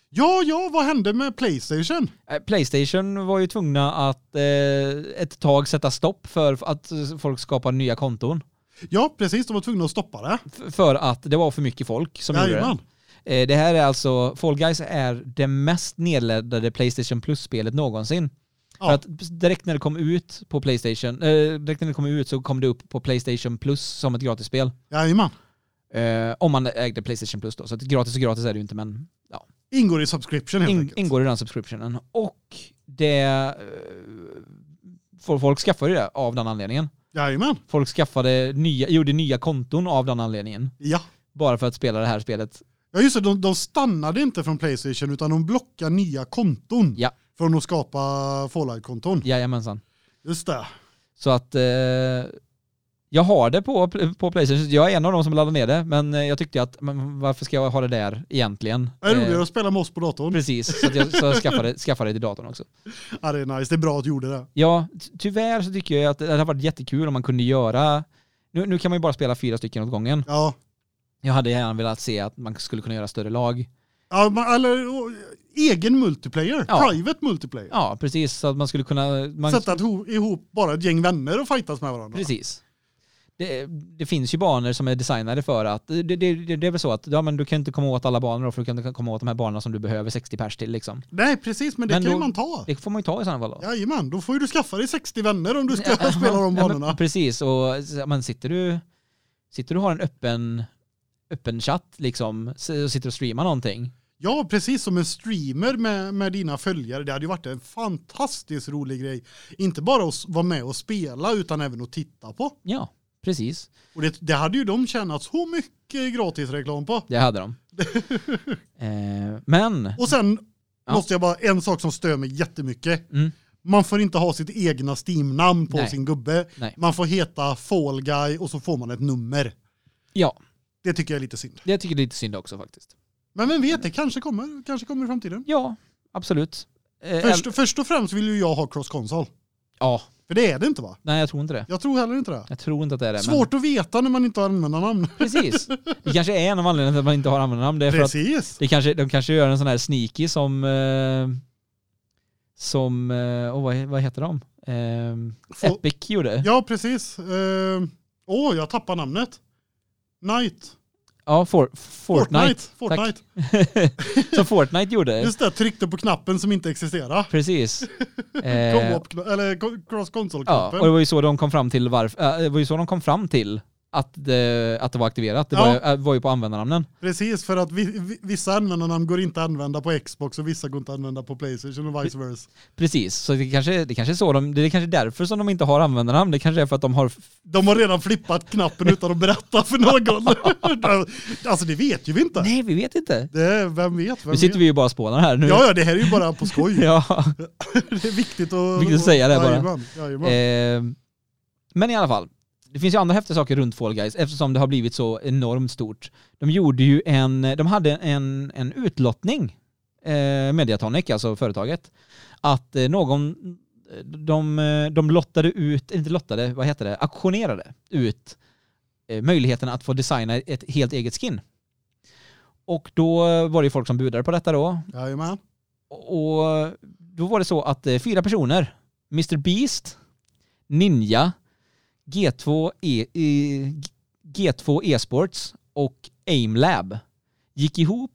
Ja, ja, vad hände med Playstation? Eh, Playstation var ju tvungna att eh, ett tag sätta stopp för att eh, folk skapar nya konton. Ja, precis, de var tvungna att stoppa det. F- för att det var för mycket folk som gjorde det. Jajamän. Eh, det här är alltså, Fall Guys är det mest nedladdade Playstation Plus-spelet någonsin. Ja. För att direkt när det kom ut på Playstation, eh, direkt när det kom ut så kom det upp på Playstation Plus som ett gratisspel. Jajamän. Eh, om man ägde Playstation Plus då. Så att gratis och gratis är det ju inte men ja. Ingår i subscription helt In, enkelt. ingår i den subscriptionen. Och det... Eh, folk, skaffade ju det av den anledningen. Jajamän. Folk skaffade nya, gjorde nya konton av den anledningen. Ja. Bara för att spela det här spelet. Ja just det, de, de stannade inte från Playstation utan de blockade nya konton. Ja. Från att skapa Fallout-konton. Jajamensan. Just det. Så att eh, jag har det på, på Playstation. Jag är en av de som laddade ner det, men eh, jag tyckte att varför ska jag ha det där egentligen? Det är Eh, roligare att spela med oss på datorn. Precis, så, jag, så jag skaffade, skaffade det till datorn också. Ja, det är nice. Det är bra att du gjorde det. Ja, ty- tyvärr så tycker jag att det hade varit jättekul om man kunde göra... Nu, nu kan man ju bara spela fyra stycken åt gången. Ja. Jag hade gärna velat se att man skulle kunna göra större lag. ja man, eller egen multiplayer. Ja. Private multiplayer. Ja, precis. Så att man skulle kunna... Man, Sätta ihop bara ett gäng vänner och fightas med varandra. Precis. Det, det finns ju banor som är designade för att, det, det, det, är väl så att ja, men du kan inte komma åt alla banor då, för du kan inte komma åt de här banorna som du behöver 60 pers till liksom. Nej, precis. Men det Men kan ju man ta. Det får man ju ta i sådana fall då. Jajamän, då får ju du skaffa dig 60 vänner om du ska Ja, spela de ja, banorna. precis, och men sitter du, sitter du och har en öppen, öppen chatt liksom, och sitter och streamar någonting. Ja, precis som en streamer med, med dina följare. Det hade ju varit en fantastiskt rolig grej. Inte bara att vara med och spela utan även att titta på. Ja, precis. Och det, det hade ju de tjänat så mycket gratisreklam på. Det hade de. eh, men, Och sen Ja. måste jag bara, en sak som stör mig jättemycket. mm, Man får inte ha sitt egna Steam-namn på Nej. sin gubbe. Nej. Man får heta Fall Guy och så får man ett nummer. ja, Det tycker jag är lite synd. det tycker jag är lite synd också faktiskt. Men vem vet, det kanske kommer, kanske kommer i framtiden. Ja, absolut. Eh, Först, först och främst vill ju jag ha cross-console. ja, För det är det inte va? nej jag tror inte det. Jag tror heller inte det. Jag tror inte att det är det. Svårt att veta när man inte har användarnamn. Men precis. Det kanske är en av anledningarna till att man inte har användarnamn. Det är Precis. det kanske, de kanske gör en sån här sneaky som... Eh, som... Eh, oh, vad, vad heter de? Eh, Epic gjorde. Ja, precis. Åh, oh, jag tappar namnet. Night. Ja, for, Fortnite. Fortnite. Som Fortnite gjorde. Just det, tryckte på knappen som inte existerar. Precis. Eh, eller cross ja, console-knappen. och det var ju så de kom fram till varför, äh, det var ju så de kom fram till att det, att det var aktiverat. Det Ja. var, äh, var ju på användarnamnen. Precis, för att vi, vi, vissa användarnamn går inte att använda på Xbox och vissa går inte att använda på Playstation och vice versa. Precis, så det kanske, det kanske är så de, det är kanske därför som de inte har användarnamn. Det kanske är för att de har, De har redan flippat knappen utan att berätta för någon. alltså det vet ju vi inte. nej vi vet inte. Det vem vet? Vem Nu sitter vet? vi ju bara och spånar här nu. Ja, ja, det här är ju bara på skoj. Ja. Det är viktigt att, Viktigt att säga det bara. Jajamän, jajamän. Eh, men i alla fall, det finns ju andra häftiga saker runt Fall Guys eftersom det har blivit så enormt stort. De gjorde ju en, de hade en, en utlottning, eh, Mediatonic, alltså företaget, att eh, någon, de, de lottade ut, inte lottade, vad heter det, auktionerade ut eh, möjligheten att få designa ett helt eget skin. Och då var det ju folk som budade på detta då, Jajamän. och då var det så att eh, fyra personer, Mr Beast, Ninja, G2, e, e, G2 e-sports och AimLab gick ihop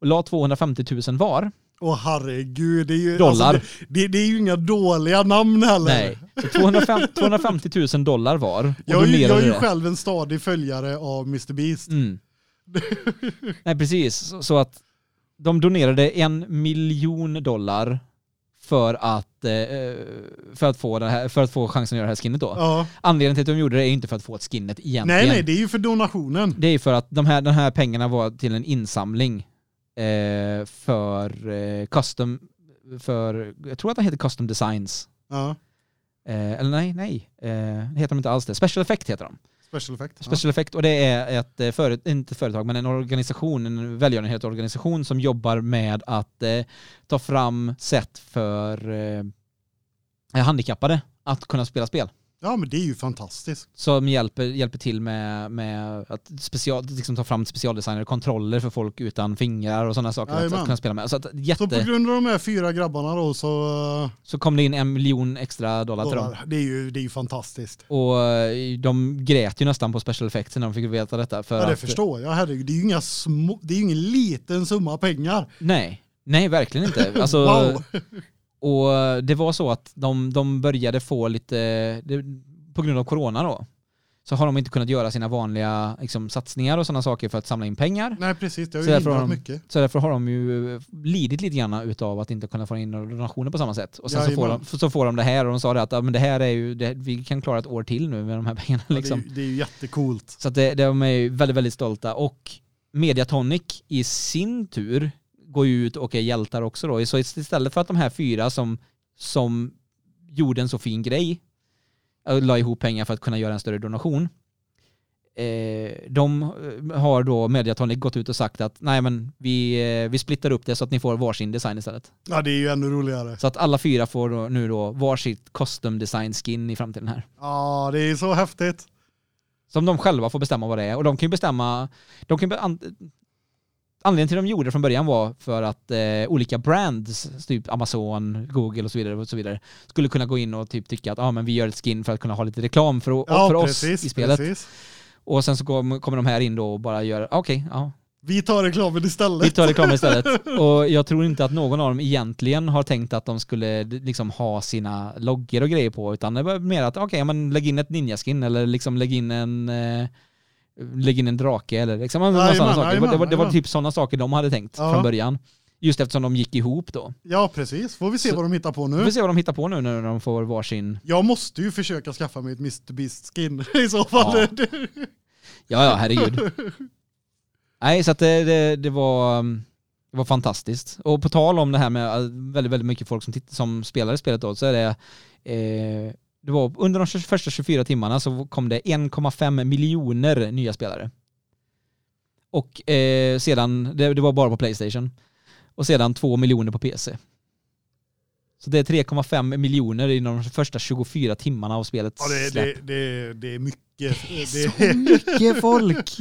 och la 250 000 var. Åh herregud, det är ju, Dollar. Alltså, det, det, det är ju inga dåliga namn heller. Nej, så 250, 250 000 dollar var. Jag är, ju, jag är ju själv en stadig följare av Mr Beast. Mm. Nej precis, så, så att de donerade en miljon dollar för att, eh, för att, få, den här, för att få chansen att göra det här skinnet då. Ja. Anledningen till att de gjorde det är inte för att få ett skinnet egentligen. Nej, nej, det är ju för donationen. Det är för att de här, de här pengarna var till en insamling eh, för eh, custom, för, jag tror att det heter custom designs. Ja. Eller nej, nej, eh, det heter de inte alls det. Special Effect heter de. Special effect. Special ja. Effect och det är ett, eh, före, inte företag, men en organisation, en välgörenhetsorganisation som jobbar med att eh, ta fram sätt för eh, handikappade att kunna spela spel. Ja. men det är ju fantastiskt. Som hjälper, hjälper till med, med att special, liksom ta fram specialdesignade kontroller för folk utan fingrar och sådana saker att, att kunna spela med. Så, att, Så på jätte, grund av de här fyra grabbarna då så... så kom det in en miljon extra dollar till dem. Dollar. Det är ju, det är ju fantastiskt. Och eh, de grät ju nästan på special effects när de fick veta detta. För Ja, det att, förstår jag. Herregud, det är ju inga små, det är ju ingen liten summa pengar. Nej, nej verkligen inte. Alltså, wow. Och det var så att de, de började få lite, det, på grund av corona då, så har de inte kunnat göra sina vanliga liksom, satsningar och sådana saker för att samla in pengar. Nej, precis. Det har Så ju hindrat de- mycket. Så därför har de ju lidit lite grann utav att inte kunna få in donationer på samma sätt. Och sen så får, de, så får de det här och de sa det att ja, men det här är ju, det, vi kan klara ett år till nu med de här pengarna. Ja, Liksom. det, är, ju- det är ju jättecoolt. Så att det, de är ju väldigt, väldigt stolta. Och Mediatonic i sin tur går ut och är hjältar också då. Så istället för att de här fyra som, som gjorde en så fin grej, och la ihop pengar för att kunna göra en större donation, eh, de eh, har då Mediatonic gått ut och sagt att nej men vi, eh, vi splittar upp det så att ni får varsin design istället. Ja, det är ju ännu roligare. Så att alla fyra får då, nu då varsitt custom design skin i framtiden här. Ja, det är så häftigt. Som de själva får bestämma vad det är. Och de kan ju bestämma... De kan, anledningen till de gjorde det från början var för att eh, olika brands, typ Amazon, Google och så vidare, och så vidare skulle kunna gå in och typ tycka att ah, men vi gör ett skin för att kunna ha lite reklam för, Ja, för oss precis, i spelet. precis. Och sen så kom, kommer de här in då och bara gör, okej, ja, Vi tar reklamen istället. vi tar reklam istället. och jag tror inte att någon av dem egentligen har tänkt att de skulle liksom ha sina loggor och grejer på, utan det var mer att okej, men lägg in ett ninjaskin eller liksom lägg in en eh, Lägg in en drake eller liksom Jajamän, sådana saker. Det var, det var, det var typ sådana saker de hade tänkt Ja. från början. Just eftersom de gick ihop då. Ja, precis. Får vi se Så- vad de hittar på Vi nu. får se vad de hittar på nu när de får varsin. Jag måste ju försöka skaffa mig ett Mr. Beast skin i så fall. Ja. Ja, ja, herregud. Nej, så att det, det, det var um, det var fantastiskt. Och på tal om det här med uh, väldigt, väldigt mycket folk som, titt- som spelade spelet då, så är det eh, det var under de första 24 timmarna så kom det 1,5 miljoner nya spelare. Och eh, sedan, det, det var bara på Playstation. Och sedan 2 miljoner på PC. Så det är 3,5 miljoner inom de första 24 timmarna av spelets Ja, det, släpp. det, det, det är mycket. Det är så mycket folk!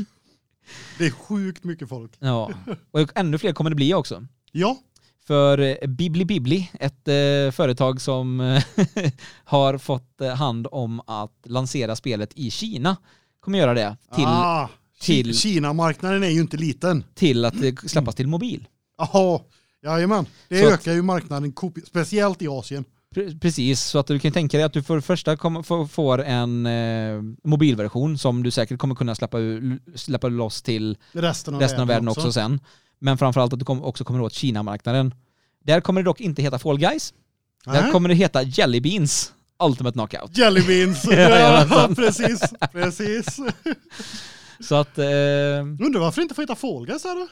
det är sjukt mycket folk. Ja, och ännu fler kommer det bli också. Ja, För eh, Bibli Bibli, ett eh, företag som eh, har fått hand om att lansera spelet i Kina, kommer göra det till, ah, Till- Kina-marknaden är ju inte liten. till att släppas till mobil. Jaha, jajamän. Det Så ökar ju marknaden, speciellt i Asien. Pre- Precis, så att du kan tänka dig att du för första kommer, får, en eh, mobilversion som du säkert kommer kunna släppa, släppa loss till Resten av resten av världen också. sen. Men framförallt att du också kommer åt Kina-marknaden. Där kommer det dock inte heta Fall Guys. Där kommer det heta Jelly Beans Ultimate Knockout. Jelly beans. ja, precis, precis. Så att eh, Undrar varför det inte får heta Fall Guys här då?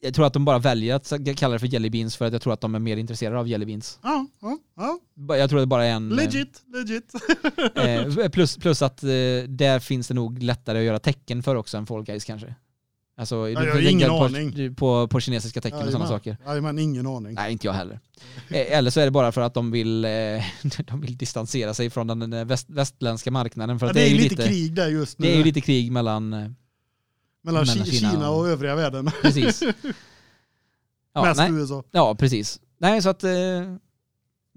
jag tror att de bara väljer att kalla det för Jelly Beans för att jag tror att de är mer intresserade av Jelly Beans. Ja, ja, ja. Jag tror det bara är en... eh, Legit, legit. Eh, plus, plus att eh, där finns det nog lättare att göra tecken för också än Fall Guys kanske. Alltså, jag du har ingen på, aning. På, på kinesiska tecken och sådana saker. Jajamän, ingen aning. Nej, inte jag heller. Eh, Eller så är det bara för att de vill, eh, de vill distansera sig från den eh, väst, västländska marknaden. För Ja, att det är ju lite, lite krig där just nu. Det är ju lite krig mellan, mellan mellan Ki- Kina Kina och- och övriga världen. precis. Ja, Mest nej, USA. ja, precis. Nej, så att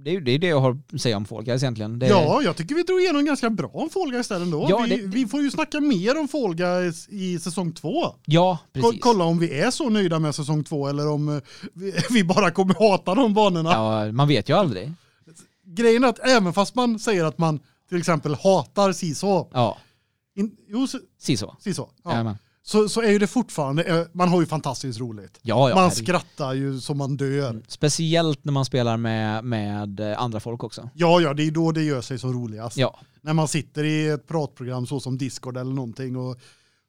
det är ju det, det jag har att säga om Fall Guys egentligen. Det, Ja, jag tycker vi drog igenom ganska bra om Fall Guys där ändå. Ja, vi, det- vi får ju snacka mer om Fall Guys i säsong två. ja Ko- precis. Kolla om vi är så nöjda med säsong två eller om eh, vi, bara kommer hata de banorna. Ja, man vet ju aldrig. Grejen är att även fast man säger att man till exempel hatar Siso, Ja, in, jo, si- si så. Siso, ja, Jajamän. Så, så är ju det fortfarande, eh, man har ju fantastiskt roligt. Ja, ja. man skrattar ju som man dör. Speciellt när man spelar med, med eh, andra folk också. Ja, ja, det är då det gör sig så roligast. Ja, När man sitter i ett pratprogram så som Discord eller någonting och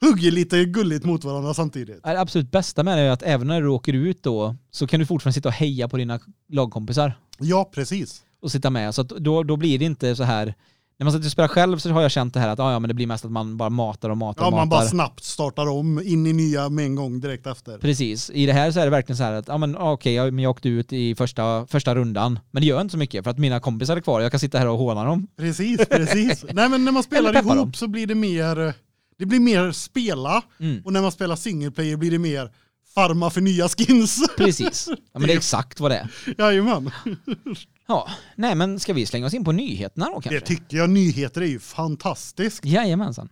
hugger lite gulligt mot varandra samtidigt. det absolut bästa med det är att även när du åker ut då så kan du fortfarande sitta och heja på dina lagkompisar Ja, precis. och sitta med. Så då, då blir det inte så här när man sitter och spelar själv så har jag känt det här att ja, ja men det blir mest att man bara matar och matar Ja, och man matar. bara snabbt startar om in i nya med en gång direkt efter. Precis. I det här så är det verkligen så här att ja men okej, jag, men jag åkte ut i första, första rundan. Men det gör inte så mycket för att mina kompisar är kvar. Jag kan sitta här och håna dem. Precis, precis. Nej, men när man spelar ihop dem. så blir det mer det blir mer spela Mm. och när man spelar single player blir det mer farma för nya skins. Precis. Ja, men det är exakt vad det är. Jajamän. Ja, nej men ska vi slänga oss in på nyheterna då kanske? Det tycker jag. Nyheter är ju fantastiskt. Jajamensan.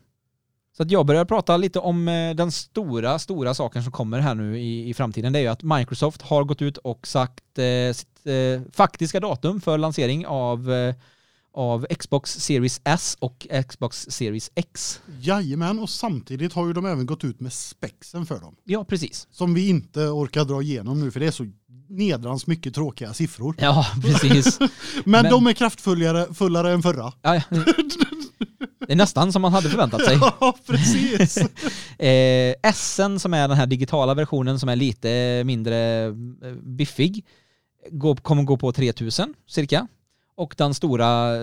Så att jag börjar prata lite om eh, den stora, stora saken som kommer här nu i, i framtiden. Det är ju att Microsoft har gått ut och sagt eh, sitt eh, faktiska datum för lansering av, eh, av Xbox Series S och Xbox Series X. Jajamän, och samtidigt har ju de även gått ut med spexen för dem. Ja, precis. Som vi inte orkar dra igenom nu för det är så nedrans mycket tråkiga siffror. Ja, precis. Men, Men- de är kraftfullare fullare än förra. Ja. Det är nästan som man hade förväntat sig. Ja, precis. Eh, SN som är den här digitala versionen som är lite mindre eh, biffig går, kommer gå på 3000 cirka. Och den stora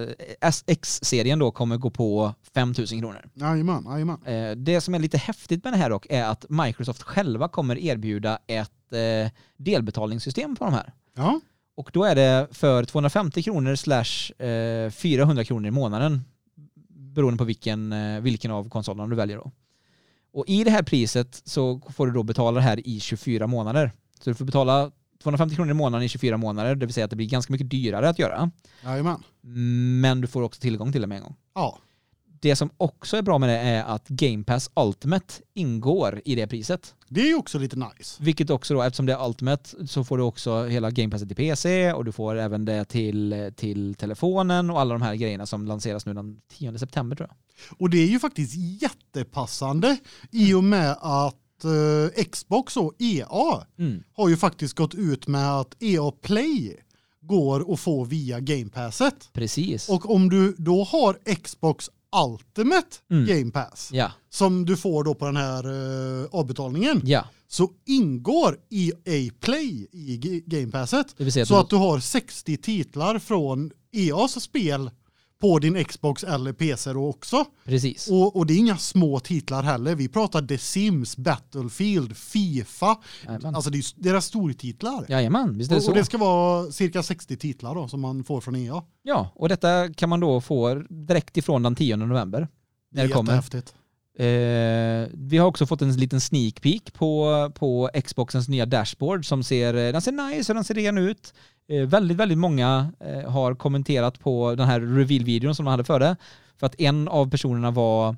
SX-serien då kommer gå på 5000 kronor. Jajamän, jajamän. Eh, det som är lite häftigt med det här dock är att Microsoft själva kommer erbjuda ett eh, delbetalningssystem på de här. Ja, Och då är det för 250 kronor slash eh, 400 kronor i månaden beroende på vilken, eh, vilken av konsolerna du väljer då. Och i det här priset så får du då betala det här i 24 månader. Så du får betala 250 kronor i månaden i 24 månader, det vill säga att det blir ganska mycket dyrare att göra. jajamän. Men du får också tillgång till det med en gång. Ja, Det som också är bra med det är att Game Pass Ultimate ingår i det priset. det är ju också lite nice. Vilket också då, eftersom det är Ultimate, så får du också hela Game Passet till PC och du får även det till, till telefonen och alla de här grejerna som lanseras nu den 10 september tror jag. Och det är ju faktiskt jättepassande i och med att eh, Xbox och EA Mm. har ju faktiskt gått ut med att EA Play går att få via Game Passet. Precis. Och om du då har Xbox Ultimate Mm. Game Pass ja, som du får då på den här uh, avbetalningen ja. så ingår EA Play i Game Passet. Så att du har 60 titlar från EAs spel på din Xbox eller PC då också. precis. Och, och det är inga små titlar heller. Vi pratar The Sims, Battlefield, FIFA. Jajamän. Alltså det är deras stortitlar. Jajamän, visst är det och, så. och det ska vara cirka 60 titlar då som man får från EA. Ja, och detta kan man då få direkt ifrån den 10 november. När det kommer. Jättehäftigt. Eh, vi har också fått en liten sneak peek på, på Xboxens nya dashboard som ser, eh, den ser nice och den ser ren ut. Eh, väldigt, väldigt många eh, har kommenterat på den här reveal-videon som de hade före. För att en av personerna var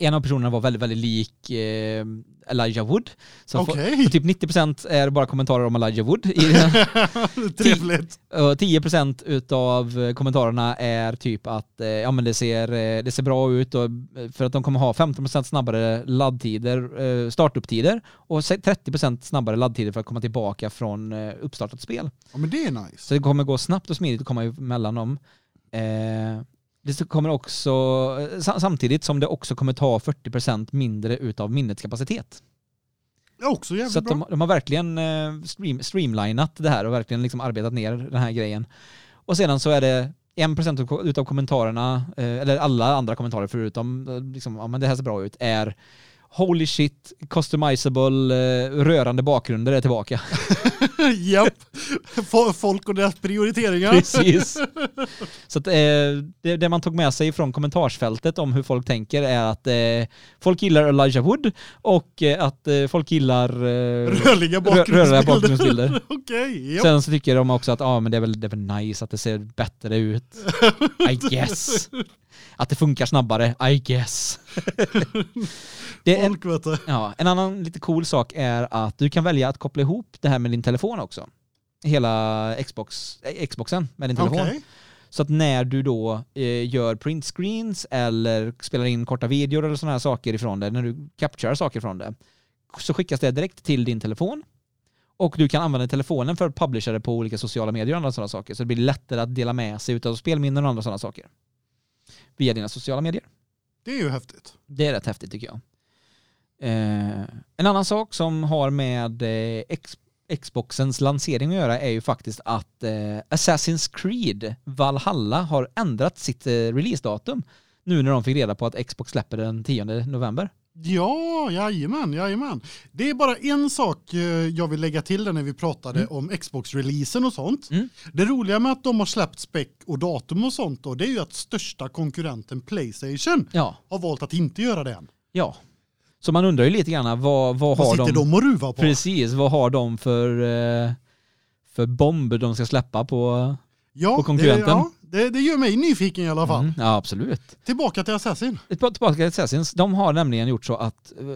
en av personerna var väldigt, väldigt lik eh, Elijah Wood. Så för- Okej. för typ 90% är bara kommentarer om Elijah Wood. Trevligt. Och 10% utav eh, kommentarerna är typ att eh, ja, men det, ser, eh, det ser bra ut och, eh, för att de kommer ha 15% snabbare laddtider, eh, startupptider och se- 30% snabbare laddtider för att komma tillbaka från eh, uppstartat spel. Ja men det är nice. Så det kommer gå snabbt och smidigt att komma emellan dem. Eh, det kommer också, eh, sa- samtidigt som det också kommer ta 40% mindre utav minnets kapacitet. Det är också jävligt Så bra. de, de har verkligen eh, stream, streamlinat det här och verkligen liksom arbetat ner den här grejen. Och sedan så är det 1% utav- kommentarerna, eh, eller alla andra kommentarer förutom liksom, ja men det här ser bra ut, är Holy shit, customizable, rörande bakgrunder är tillbaka. Japp. Fo- Folk och deras prioriteringar. Precis. Så att, eh, det, det man tog med sig från kommentarsfältet om hur folk tänker är att eh, folk gillar Elijah Wood och eh, att eh, folk gillar eh, Rörliga rö- bakgrundsbilder. rörliga bakgrundsbilder. Japp. Sen så tycker de också att ah, men det, är väl, det är väl nice att det ser bättre ut. I guess. Att det funkar snabbare. I guess. det är en, ja, en annan lite cool sak är att du kan välja att koppla ihop det här med din telefon också. Hela Xbox, eh, Xboxen med din telefon. Okej. Så att när du då eh, gör print screens eller spelar in korta videor eller sådana här saker ifrån det, när du capturar saker från det, så skickas det direkt till din telefon. Och du kan använda telefonen för att publisha det på olika sociala medier och andra sådana saker. Så det blir lättare att dela med sig utav spelminnen och andra sådana saker. Via dina sociala medier. Det är ju häftigt. Det är rätt häftigt tycker jag. Eh, en annan sak som har med eh, Xboxens lansering att göra är ju faktiskt att eh, Assassin's Creed Valhalla har ändrat sitt eh, releasedatum nu när de fick reda på att Xbox släpper den 10 november. Ja, jajamän, jajamän. Det är bara en sak eh, jag vill lägga till där när vi pratade Mm. om Xbox-releasen och sånt. Mm. Det roliga med att de har släppt spec och datum och sånt då, det är ju att största konkurrenten Playstation Ja, har valt att inte göra det än. ja. Så man undrar ju lite grann vad, vad, Vad har sitter de... de och ruvar på? Precis, vad har de för, eh, för bomb de ska släppa på... ja, på konkurrenten. Det, ja, det, det gör mig nyfiken i alla fall. Mm, ja, absolut. Tillbaka till Assassin. Tillbaka till Assassins. De har nämligen gjort så att eh,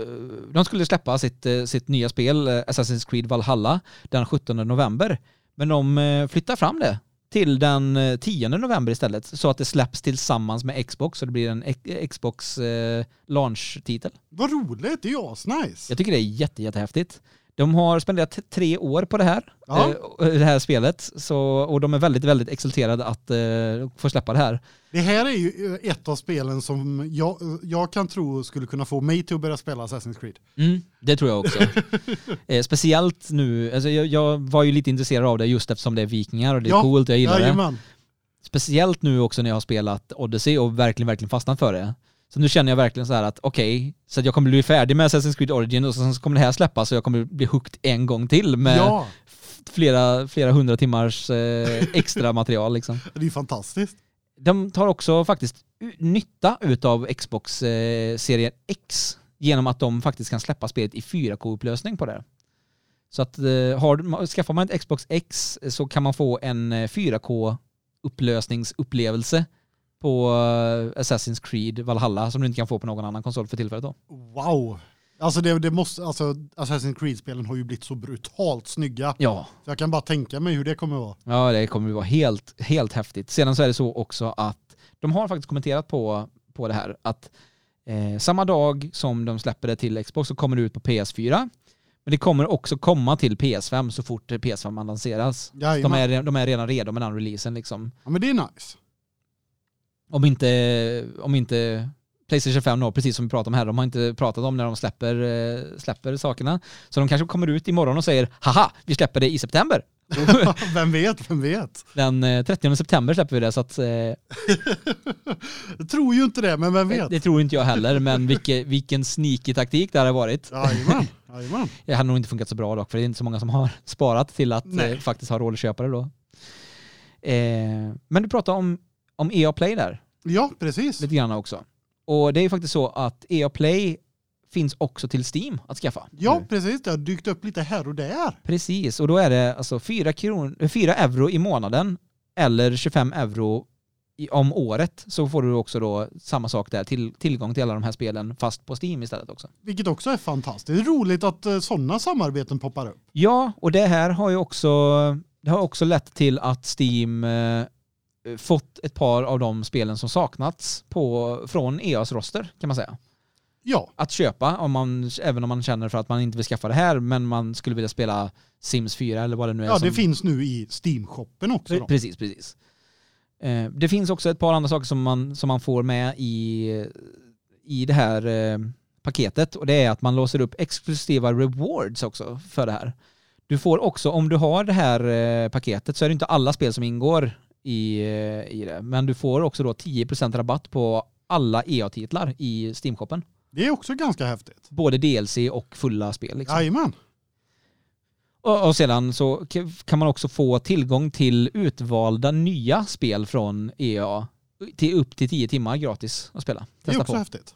de skulle släppa sitt, eh, sitt nya spel Assassin's Creed Valhalla den 17 november. Men de flyttar fram det till den eh, 10 november istället så att det släpps tillsammans med Xbox så det blir en Xbox eh, launch-titel. Vad roligt, det är ju asnice. Jag tycker det är jätte, jättehäftigt. De har spenderat tre år på det här, Ja. eh, det här spelet, så, och de är väldigt, väldigt exalterade att eh, få släppa det här. Det här är ju eh, ett av spelen som jag, jag kan tro skulle kunna få mig till att börja spela Assassin's Creed. Mm, det tror jag också. eh, speciellt nu, alltså jag, jag var ju lite intresserad av det just eftersom det är vikingar och det är Ja, coolt, jag gillar det. Jajamän. Speciellt nu också när jag har spelat Odyssey och verkligen, verkligen fastnat för det. Så nu känner jag verkligen så här att okej, så att jag kommer bli färdig med Assassin's Creed Origin och sen så kommer det här släppas så jag kommer bli hooked en gång till med Ja, flera, flera hundra timmars eh, extra material liksom. det är ju fantastiskt. De tar också faktiskt nytta utav Xbox eh, serien X genom att de faktiskt kan släppa spelet i 4K-upplösning på det. Så att eh, har, skaffar man ett Xbox X så kan man få en eh, 4K-upplösningsupplevelse på eh, Assassin's Creed Valhalla som du inte kan få på någon annan konsol för tillfället då. Wow. Alltså det, det måste, alltså Assassin's Creed-spelen har ju blivit så brutalt snygga. Ja, Så jag kan bara tänka mig hur det kommer vara. Ja, det kommer att vara helt, helt häftigt. Sedan så är det så också att de har faktiskt kommenterat på, på det här att eh, samma dag som de släpper det till Xbox så kommer det ut på PS4. Men det kommer också komma till PS5 så fort PS5 lanseras. De Jajamän. är, de är redan redo med den releasen liksom. Ja men det är nice. Om inte, om inte Playstation 5 då, precis som vi pratade om här, de har inte pratat om när de släpper, eh, släpper sakerna. Så de kanske kommer ut imorgon och säger haha, vi släpper det i september. vem vet, vem vet. Den eh, 30 september släpper vi det så att eh, Jag tror ju inte det, men vem vet. det tror inte jag heller, men vilke, vilken sneaky taktik det hade varit. Jajamän, jajamän. Det hade nog inte funkat så bra dock, för det är inte så många som har sparat till att eh, faktiskt ha råd att köpa det då. Eh, men du pratade om, om EA Play där, Ja, precis. lite grann också. Och det är ju faktiskt så att EA Play finns också till Steam att skaffa. Ja, nu. precis. Det har dykt upp lite här och där. Precis, och då är det alltså 4, kron, 4 euro i månaden eller 25 euro i, om året så får du också då samma sak där, till, tillgång till alla de här spelen fast på Steam istället också. Vilket också är fantastiskt. Roligt att eh, sådana samarbeten poppar upp. Ja, och det här har ju också, det har också lett till att Steam eh, fått ett par av de spelen som saknats på, från EAs roster kan man säga. Ja, Att köpa, om man, även om man känner för att man inte vill skaffa det här men man skulle vilja spela Sims 4 eller vad det nu är. ja som, det finns nu i Steam-shoppen också. Då. Precis, precis. Eh, Det finns också ett par andra saker som man, som man får med i, i det här eh, paketet och det är att man låser upp exklusiva rewards också för det här. Du får också, om du har det här eh, paketet så är det inte alla spel som ingår i, eh, i det, men du får också då 10% rabatt på alla EA-titlar i Steam-shoppen. Det är också ganska häftigt. Både DLC och fulla spel. Liksom. Jajamän. Och, och sedan så kan man också få tillgång till utvalda nya spel från EA till upp till 10 timmar gratis att spela. Det är Testa också på. häftigt.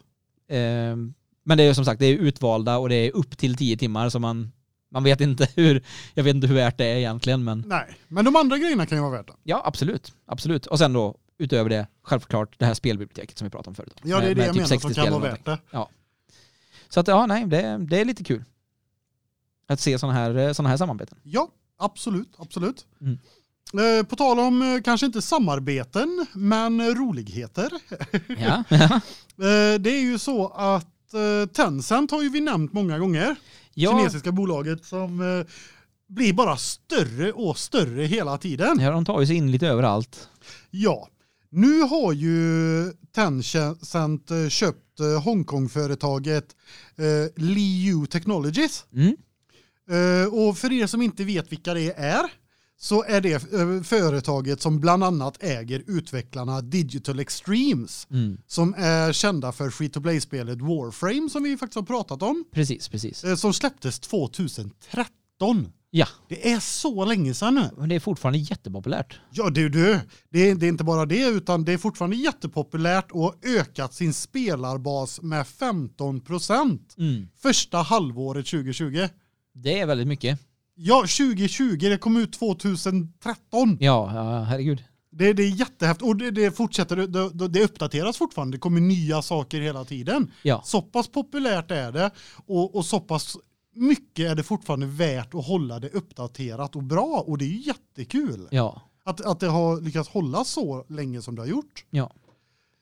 Ehm, men det är som sagt, det är utvalda och det är upp till 10 timmar så man, man vet inte hur, jag vet inte hur värt det är egentligen men Nej, men de andra grejerna kan ju vara värda. ja absolut, absolut. Och sen då utöver det, självklart det här spelbiblioteket som vi pratade om förut. Ja, det är Med- det med jag typ menar 60 som kan vara värt det. Så att ja, nej, det, det är lite kul. Att se sådana här, såna här samarbeten. Ja, absolut, absolut. Mm. Eh, På tal om eh, kanske inte samarbeten, men eh, roligheter. Ja, ja. Eh, Det är ju så att eh, Tencent har ju vi nämnt många gånger. Ja. Kinesiska bolaget som eh, blir bara större och större hela tiden. Ja, de tar ju sig in lite överallt. Ja, nu har ju Tencent eh, köpt eh, Hongkongföretaget eh, Liu Technologies. Mm. Och för er som inte vet vilka det är så är det eh, företaget som bland annat äger utvecklarna Digital Extremes Mm. som är kända för free to play spelet Warframe som vi faktiskt har pratat om Precis, precis. eh, som släpptes 2013. Ja, Det är så länge sedan nu. men det är fortfarande jättepopulärt. Ja du du, det är, det är inte bara det utan det är fortfarande jättepopulärt och ökat sin spelarbas med 15 Mm. första halvåret 2020. Det är väldigt mycket. Ja, 2020, det kom ut 2013. Ja, ja herregud. Det, det är jättehäftigt och det, det fortsätter, det, det, uppdateras fortfarande, det kommer nya saker hela tiden. Ja, Så pass populärt är det och, och så pass mycket är det fortfarande värt att hålla det uppdaterat och bra och det är ju jättekul ja, att, att det har lyckats hålla så länge som det har gjort. ja.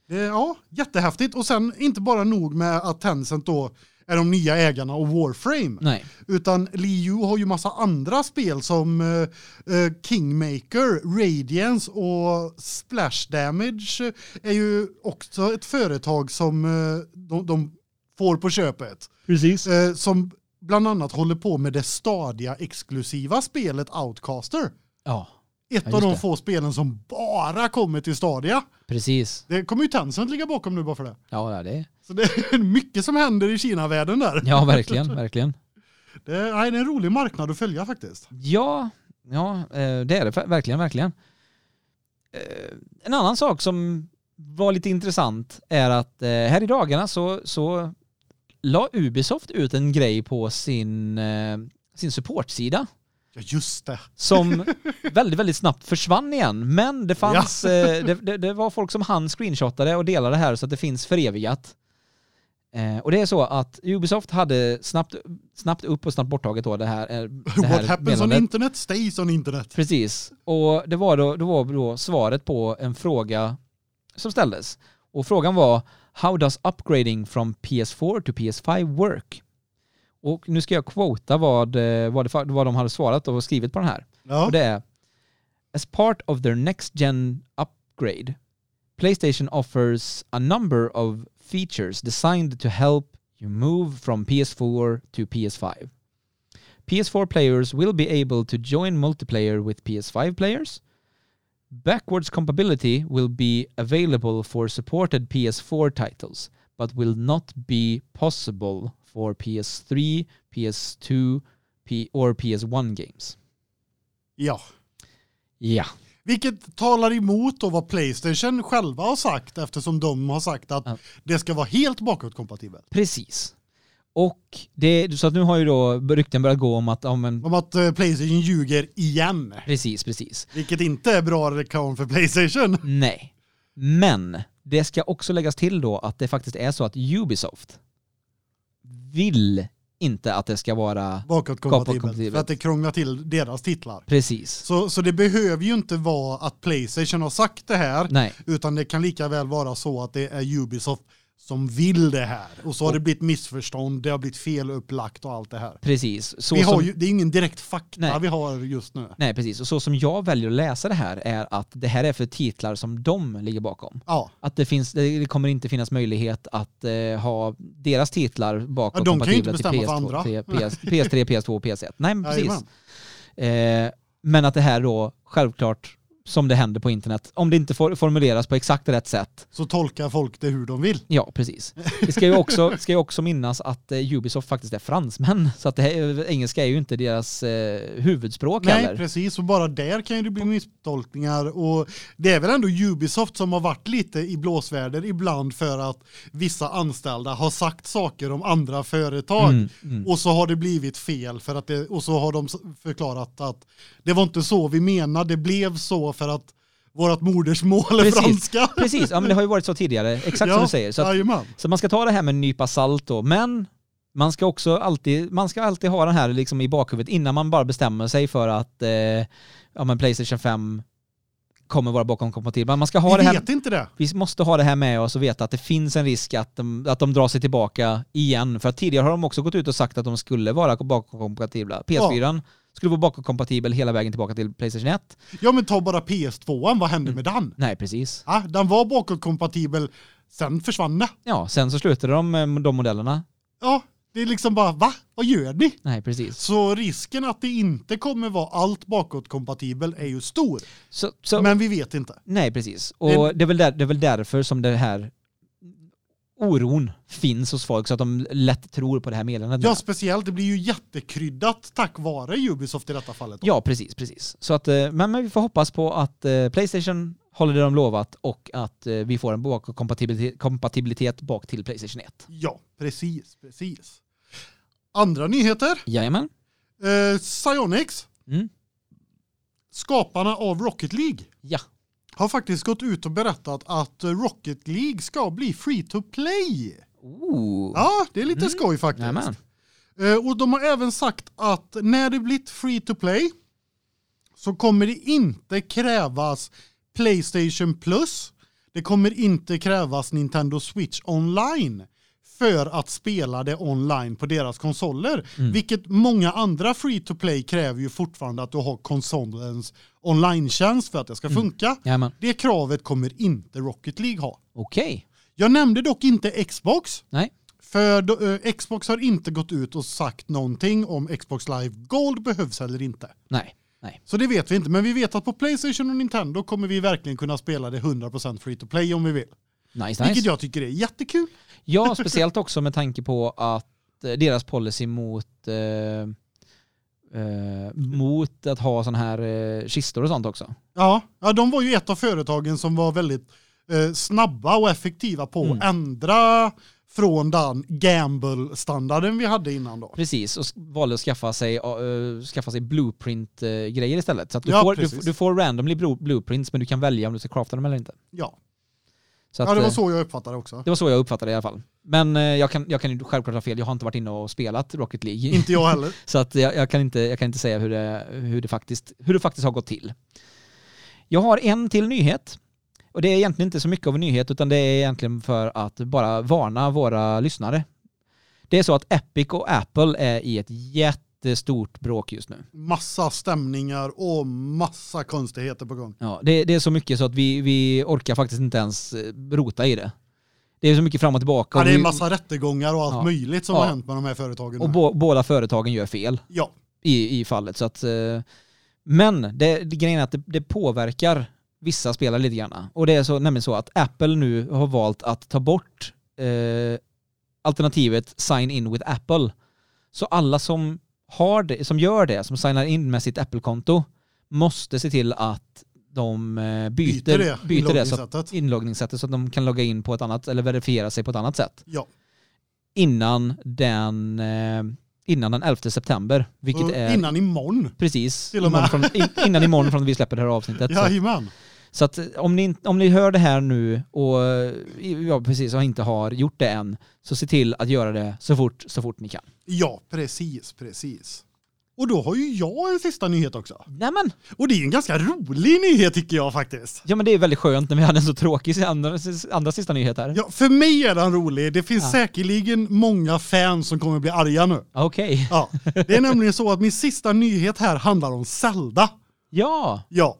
Det, ja, jättehäftigt och sen inte bara nog med att Tencent då är de nya ägarna av Warframe Nej. utan Liu har ju massa andra spel som eh, Kingmaker, Radiance och Splash Damage är ju också ett företag som eh, de, de får på köpet. Precis. Eh, som bland annat håller på med det stadiga exklusiva spelet Outcaster. Ja, Ett Ja, av de det. få spelen som bara kommer till Stadia. precis. Det kommer ju Tencent ligga bakom nu bara för det. Ja, ja, det Så det är mycket som händer i Kina-världen där. Ja, verkligen, verkligen. Det är, nej, det är en rolig marknad att följa faktiskt. Ja, ja, eh, det är det verkligen, verkligen. Eh, En annan sak som var lite intressant är att eh, här i dagarna så, så la Ubisoft ut en grej på sin, sin supportsida Ja, just det. som väldigt, väldigt snabbt försvann igen. Men det fanns, eh, det, det, det var folk som hann screenshottade och delade det här så att det finns förevigat. Eh, och det är så att Ubisoft hade snabbt, snabbt upp och snabbt borttaget då det här, eh, det här What happens on meddelandet. internet stays on internet. Precis. Och det var då, då var då svaret på en fråga som ställdes. Och frågan var How does upgrading from PS4 to PS5 work? Och nu ska jag quota vad, eh, vad, det, vad de hade svarat och skrivit på den här. Ja. Och det är As part of their next gen upgrade, PlayStation offers a number of features designed to help you move from PS4 to PS5. PS4 players will be able to join multiplayer with PS5 players. Backwards compatibility will be available for supported PS4 titles, but will not be possible for PS3, PS2, P- or PS1 games. ja. Ja. Vilket talar emot då vad Playstation själva har sagt eftersom de har sagt att Ja. det ska vara helt bakåtkompatibelt. Precis. Och det, så att nu har ju då rykten börjat gå om att, ja men, Om att eh, Playstation ljuger igen. precis, precis. Vilket inte är bra reklam för Playstation. Nej. Men det ska också läggas till då att det faktiskt är så att Ubisoft vill inte att det ska vara Bakåtkompatibelt. För att det krånglar till deras titlar. precis. Så, så det behöver ju inte vara att Playstation har sagt det här, Nej, utan det kan lika väl vara så att det är Ubisoft som vill det här. Och så har det blivit missförstånd, det har blivit felupplagt och allt det här. precis. Så vi har som, ju, det är ingen direkt fakta Nej. vi har just nu. nej, precis. Och så som jag väljer att läsa det här är att det här är för titlar som de ligger bakom. Ja, Att det, finns, det kommer inte finnas möjlighet att eh, ha deras titlar bakåt Ja, de kan ju inte bestämma för PS2, andra. PS, PS3, PS2 och PS1. Nej, men precis. Eh, men att det här då självklart som det händer på internet, om det inte for, formuleras på exakt rätt sätt. Så tolkar folk det hur de vill. Ja, precis. Det ska ju också, ska ju också minnas att eh, Ubisoft faktiskt är fransmän, så att här, engelska är ju inte deras eh, huvudspråk Nej, heller. precis. Och bara där kan ju det bli misstolkningar. Och det är väl ändå Ubisoft som har varit lite i blåsväder ibland för att vissa anställda har sagt saker om andra företag. Mm, mm. Och så har det blivit fel för att det, och så har de förklarat att det var inte så vi menade, det blev så för att vårt modersmål är Precis. franska. Precis, ja men det har ju varit så tidigare, exakt som du säger. Så, att, så man ska ta det här med en nypa salt då, men man ska också alltid, man ska alltid ha den här liksom i bakhuvudet innan man bara bestämmer sig för att eh, ja, men Playstation 5 kommer vara bakomkompatibel. Man ska ha Vi det här vet inte det. vi måste ha det här med oss och veta att det finns en risk att de, att de drar sig tillbaka igen. För att tidigare har de också gått ut och sagt att de skulle vara bakåtkompatibla. PS4 skulle vara bakåtkompatibel hela vägen tillbaka till Playstation 1. Ja men ta bara PS2, vad hände Mm. med den? Nej, precis. Ja, den var bakåtkompatibel, sen försvann det. Ja, sen så slutade de med de modellerna. Ja, det är liksom bara, va? Vad gör ni? Nej, precis. Så risken att det inte kommer vara allt bakåtkompatibel är ju stor. Så, så, Men vi vet inte. nej, precis. Och Det- det är, väl där, det är väl därför som det här oron finns hos folk så att de lätt tror på det här meddelandet. Ja, speciellt, det blir ju jättekryddat tack vare Ubisoft i detta fallet. Ja, precis, precis. Så att, eh, men, men vi får hoppas på att eh, Playstation håller det de lovat och att eh, vi får en bakkompatibilitet kompatibilitet bak till Playstation 1. Ja, precis, precis. Andra nyheter. Jajamän. Eh, Psyonix, Mm. skaparna av Rocket League, Ja. Har faktiskt gått ut och berättat att Rocket League ska bli free to play. Ooh. Ja, det är lite Mm. skoj faktiskt. Jajamän. Eh, och de har även sagt att när det blivit free to play så kommer det inte krävas Playstation Plus. Det kommer inte krävas Nintendo Switch online för att spela det online på deras konsoler. Mm. Vilket många andra free to play kräver ju fortfarande att du har konsolens online-tjänst för att det ska Mm. funka. Jajamän. Det kravet kommer inte Rocket League ha. Okej. Jag nämnde dock inte Xbox. Nej. För då, eh, Xbox har inte gått ut och sagt någonting om Xbox Live Gold behövs eller inte. Nej. Så det vet vi inte, men vi vet att på Playstation och Nintendo kommer vi verkligen kunna spela det 100% free to play om vi vill. Nice, Vilket nice. jag tycker är jättekul. Ja, speciellt också med tanke på att eh, deras policy mot eh, eh, mot att ha sådana här eh, kistor och sånt också. Ja, ja, de var ju ett av företagen som var väldigt eh, snabba och effektiva på Mm. att ändra från den gamble-standarden vi hade innan då. Precis, och valde att skaffa sig, uh, skaffa sig blueprint-grejer istället. Så att du, Ja, får, du, du får randomly blu- blueprints men du kan välja om du ska crafta dem eller inte. Ja, Så att, ja det var eh, så jag uppfattade det också. det var så jag uppfattade det i alla fall. Men eh, jag, kan, jag kan ju självklart ha fel, jag har inte varit inne och spelat Rocket League. Inte jag heller. Så att jag, jag, kan inte, jag kan inte säga hur det, hur, det faktiskt, hur det faktiskt har gått till. Jag har en till nyhet. Och det är egentligen inte så mycket av en nyhet utan det är egentligen för att bara varna våra lyssnare. Det är så att Epic och Apple är i ett jättestort bråk just nu. Massa stämningar och massa konstigheter på gång. Ja, det, det är så mycket så att vi, vi orkar faktiskt inte ens eh, rota i det. Det är så mycket fram och tillbaka. Ja, det är en massa rättegångar och allt Ja. möjligt som Ja. har hänt med de här företagen. och bå, båda företagen gör fel. ja, i, i fallet. Så att, eh, men det, det, grejen är att det, det påverkar vissa spelare lite grann. Och det är så, nämligen så att Apple nu har valt att ta bort eh, alternativet sign in with Apple. Så alla som, har det, som gör det, som signar in med sitt Apple-konto, måste se till att de eh, byter, byter det, byter det så att, inloggningssättet. så att de kan logga in på ett annat, eller verifiera sig på ett annat sätt. Ja, Innan den, eh, innan den 11 september, vilket och är innan imorgon. Precis. Till och med. Imorgon från, in, innan imorgon från vi släpper det här avsnittet. Jajamän. Så att eh, om ni, om ni hör det här nu och eh, ja, precis, och inte har gjort det än, så se till att göra det så fort, så fort ni kan. Ja, precis, precis. Och då har ju jag en sista nyhet också. Nämen! Och det är en ganska rolig nyhet tycker jag faktiskt. Ja men det är väldigt skönt när vi hade en så tråkig andra, andra sista nyhet här. Ja, för mig är den rolig. Det finns Ja. säkerligen många fans som kommer bli arga nu. Okej. Ja, det är nämligen så att min sista nyhet här handlar om Zelda. Ja. Ja.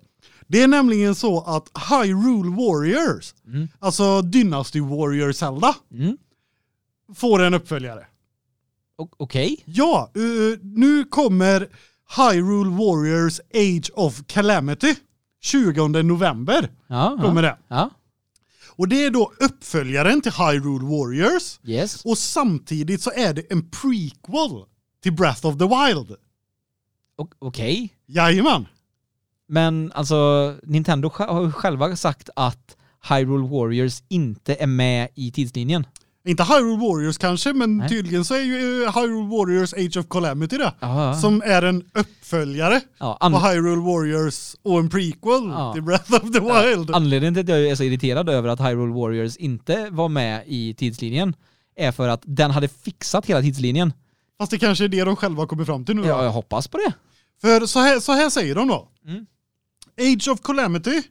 Det är nämligen så att Hyrule Warriors, Mm. alltså Dynasty Warrior Zelda, Mm. får en uppföljare. Okej. Ja, eh, nu kommer Hyrule Warriors Age of Calamity 20 november Ja. kommer det. ja. Och det är då uppföljaren till Hyrule Warriors Yes. och samtidigt så är det en prequel till Breath of the Wild. Okej. Jajamän. Men alltså, Nintendo har själva sagt att Hyrule Warriors inte är med i tidslinjen. Inte Hyrule Warriors kanske, men Nej. tydligen så är ju eh, Hyrule Warriors Age of Calamity det. Ja. Som är en uppföljare ja, på Hyrule Warriors och en prequel Ja. till Breath of the Wild. Anledningen till att jag är så irriterad över att Hyrule Warriors inte var med i tidslinjen är för att den hade fixat hela tidslinjen. Fast det kanske är det de själva kommer fram till nu. då. Ja, jag hoppas på det. För så här, så här säger de då. Mm. Age of Calamity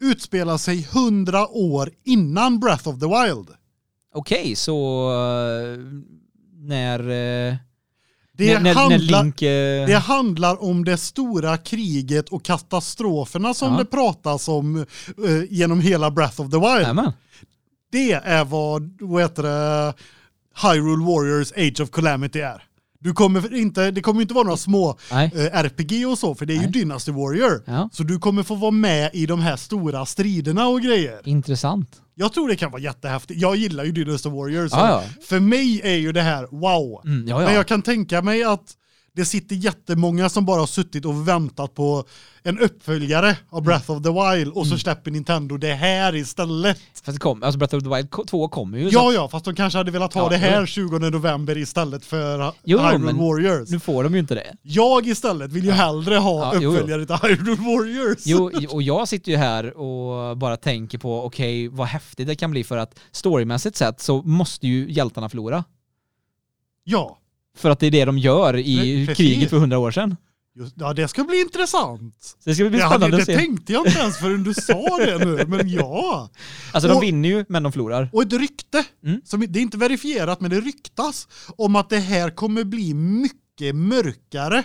utspelar sig hundra år innan Breath of the Wild. Okej, så eh, när, eh, Det, när, när, när handlar, Link... eh, det handlar om det stora kriget och katastroferna som Ja. det pratas om eh, genom hela Breath of the Wild. Jajamän. Det är vad, vad heter det, Hyrule Warriors Age of Calamity är. Du kommer inte, det kommer inte vara några små eh, RPG och så, för det är ju Nej. Dynasty Warrior. Ja. Så du kommer få vara med i de här stora striderna och grejer. Intressant. Jag tror det kan vara jättehäftigt. Jag gillar ju Dynasty Warrior. Så Ja, ja. För mig är ju det här wow. Mm, Men ja. jag kan tänka mig att det sitter jättemånga som bara har suttit och väntat på en uppföljare av Breath of the Wild och så Mm. släpper Nintendo det här istället. Fast det kom, alltså Breath of the Wild 2 kommer ju. Ja, ja, fast de kanske hade velat ha Ja, det här 20 november istället för Jo, Hyrule Warriors. Nu får de ju inte det. Jag istället vill ju hellre ha Ja, jo, jo. uppföljare till Hyrule Warriors. Jo, och jag sitter ju här och bara tänker på, okej, vad häftigt det kan bli för att storymässigt sett så måste ju hjältarna förlora. Ja, För att det är det de gör i Precis. kriget för hundra år sedan. just, ja, det ska bli intressant. Det ska bli Ja, spännande det, att det se. tänkte jag inte ens förrän du sa det nu, men ja. Alltså de och- vinner ju, men de förlorar. Och ett rykte, Mm. som, det är inte verifierat men det ryktas om att det här kommer bli mycket mörkare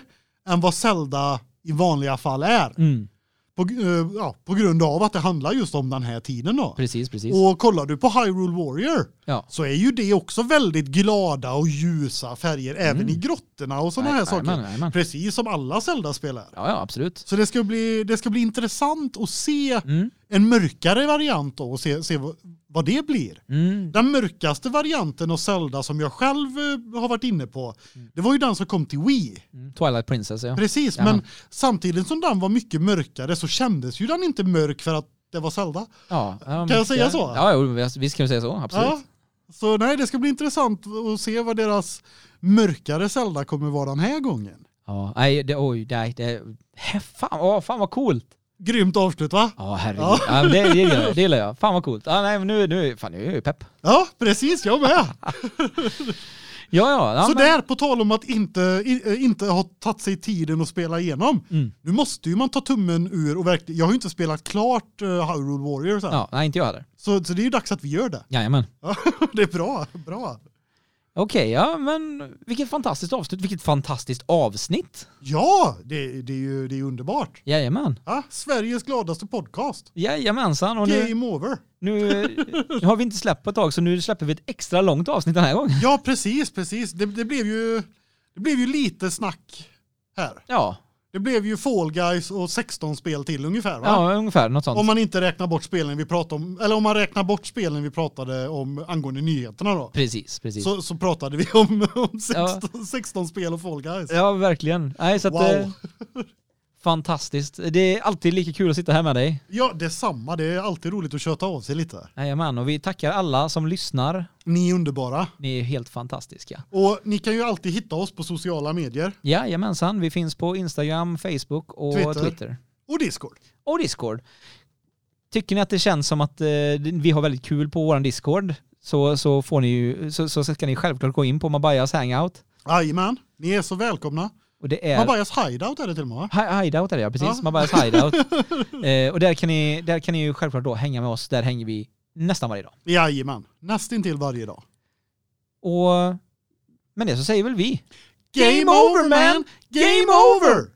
än vad Zelda i vanliga fall är. Mm. På, eh, ja, på grund av att det handlar just om den här tiden då. Precis, precis. Och kollar du på Hyrule Warrior Ja. så är ju det också väldigt glada och ljusa färger även i grottorna och sådana här saker. Jajamän, jajamän. Precis som alla Zelda-spel är. Ja, ja, absolut. Så det ska bli det ska bli intressant att se Mm. En mörkare variant då och se, se vad, det blir. Mm. Den mörkaste varianten av Zelda som jag själv eh, har varit inne på, det var ju den som kom till Wii. Mm. Twilight Princess, ja. Precis, Jaha. men samtidigt som den var mycket mörkare så kändes ju den inte mörk för att det var Zelda. ja. ja Kan jag säga så? Ja, jo, visst kan du säga så, absolut. Ja. Så nej, det ska bli intressant att se vad deras mörkare Zelda kommer vara den här gången. Ja, nej, det, oj, nej, det, fan, åh, fan vad coolt. Grymt avslut va? Ja, herregud. Ja. Ja. men det, det, gillar jag, det gillar jag. Fan vad coolt. Ja, nej, men nu, nu, fan, nu är jag ju pepp. Ja, precis, jag med. Ja, ja. ja så men, där, på tal om att inte, inte ha tagit sig tiden att spela igenom. Mm. Nu måste ju man ta tummen ur och verkligen, jag har ju inte spelat klart uh, Hyrule Warriors än. Ja, nej, inte jag heller. Så, så det är ju dags att vi gör det. Jajamän. Ja, det är bra, bra. Okej, ja, men vilket fantastiskt avslut, vilket fantastiskt avsnitt. Ja, det, det är ju det är underbart. Jajamän. Ja, Sveriges gladaste podcast. Jajamensan. Och nu, Game over. nu, nu har vi inte släppt på ett tag, så nu släpper vi ett extra långt avsnitt den här gången. Ja, precis, precis. Det, det, blev ju, det blev ju lite snack här. Ja, Det blev ju Fall Guys och 16 spel till ungefär va? ja ungefär något sånt. Om man inte räknar bort spelen vi pratade om, eller om man räknar bort spelen vi pratade om angående nyheterna då. Precis, precis. Så, så pratade vi om, om 16, Ja. 16 spel och Fall Guys. Ja, verkligen. Nej, så att, Wow. fantastiskt. Det är alltid lika kul att sitta här med dig. Ja, det är samma. Det är alltid roligt att köta av sig lite. Jajamän, och vi tackar alla som lyssnar. Ni är underbara. Ni är helt fantastiska. Och ni kan ju alltid hitta oss på sociala medier Jajamensan, vi finns på Instagram, Facebook och Twitter. Twitter. och Discord. Och Discord. Tycker ni att det känns som att eh, vi har väldigt kul på vår Discord så, så, får ni ju, så, så ska ni självklart gå in på Mabayas hangout. Jajamän, ni är så välkomna. Och det är... Mabayas hideout är det till och med va? Hi- Hideout är det ja, precis. Ja. Mabayas hideout. eh, och där kan, ni, där kan ni ju självklart då hänga med oss. Där hänger vi nästan varje dag. Jajamän, nästintill varje dag. Och med det så säger väl vi Game over man! Game over!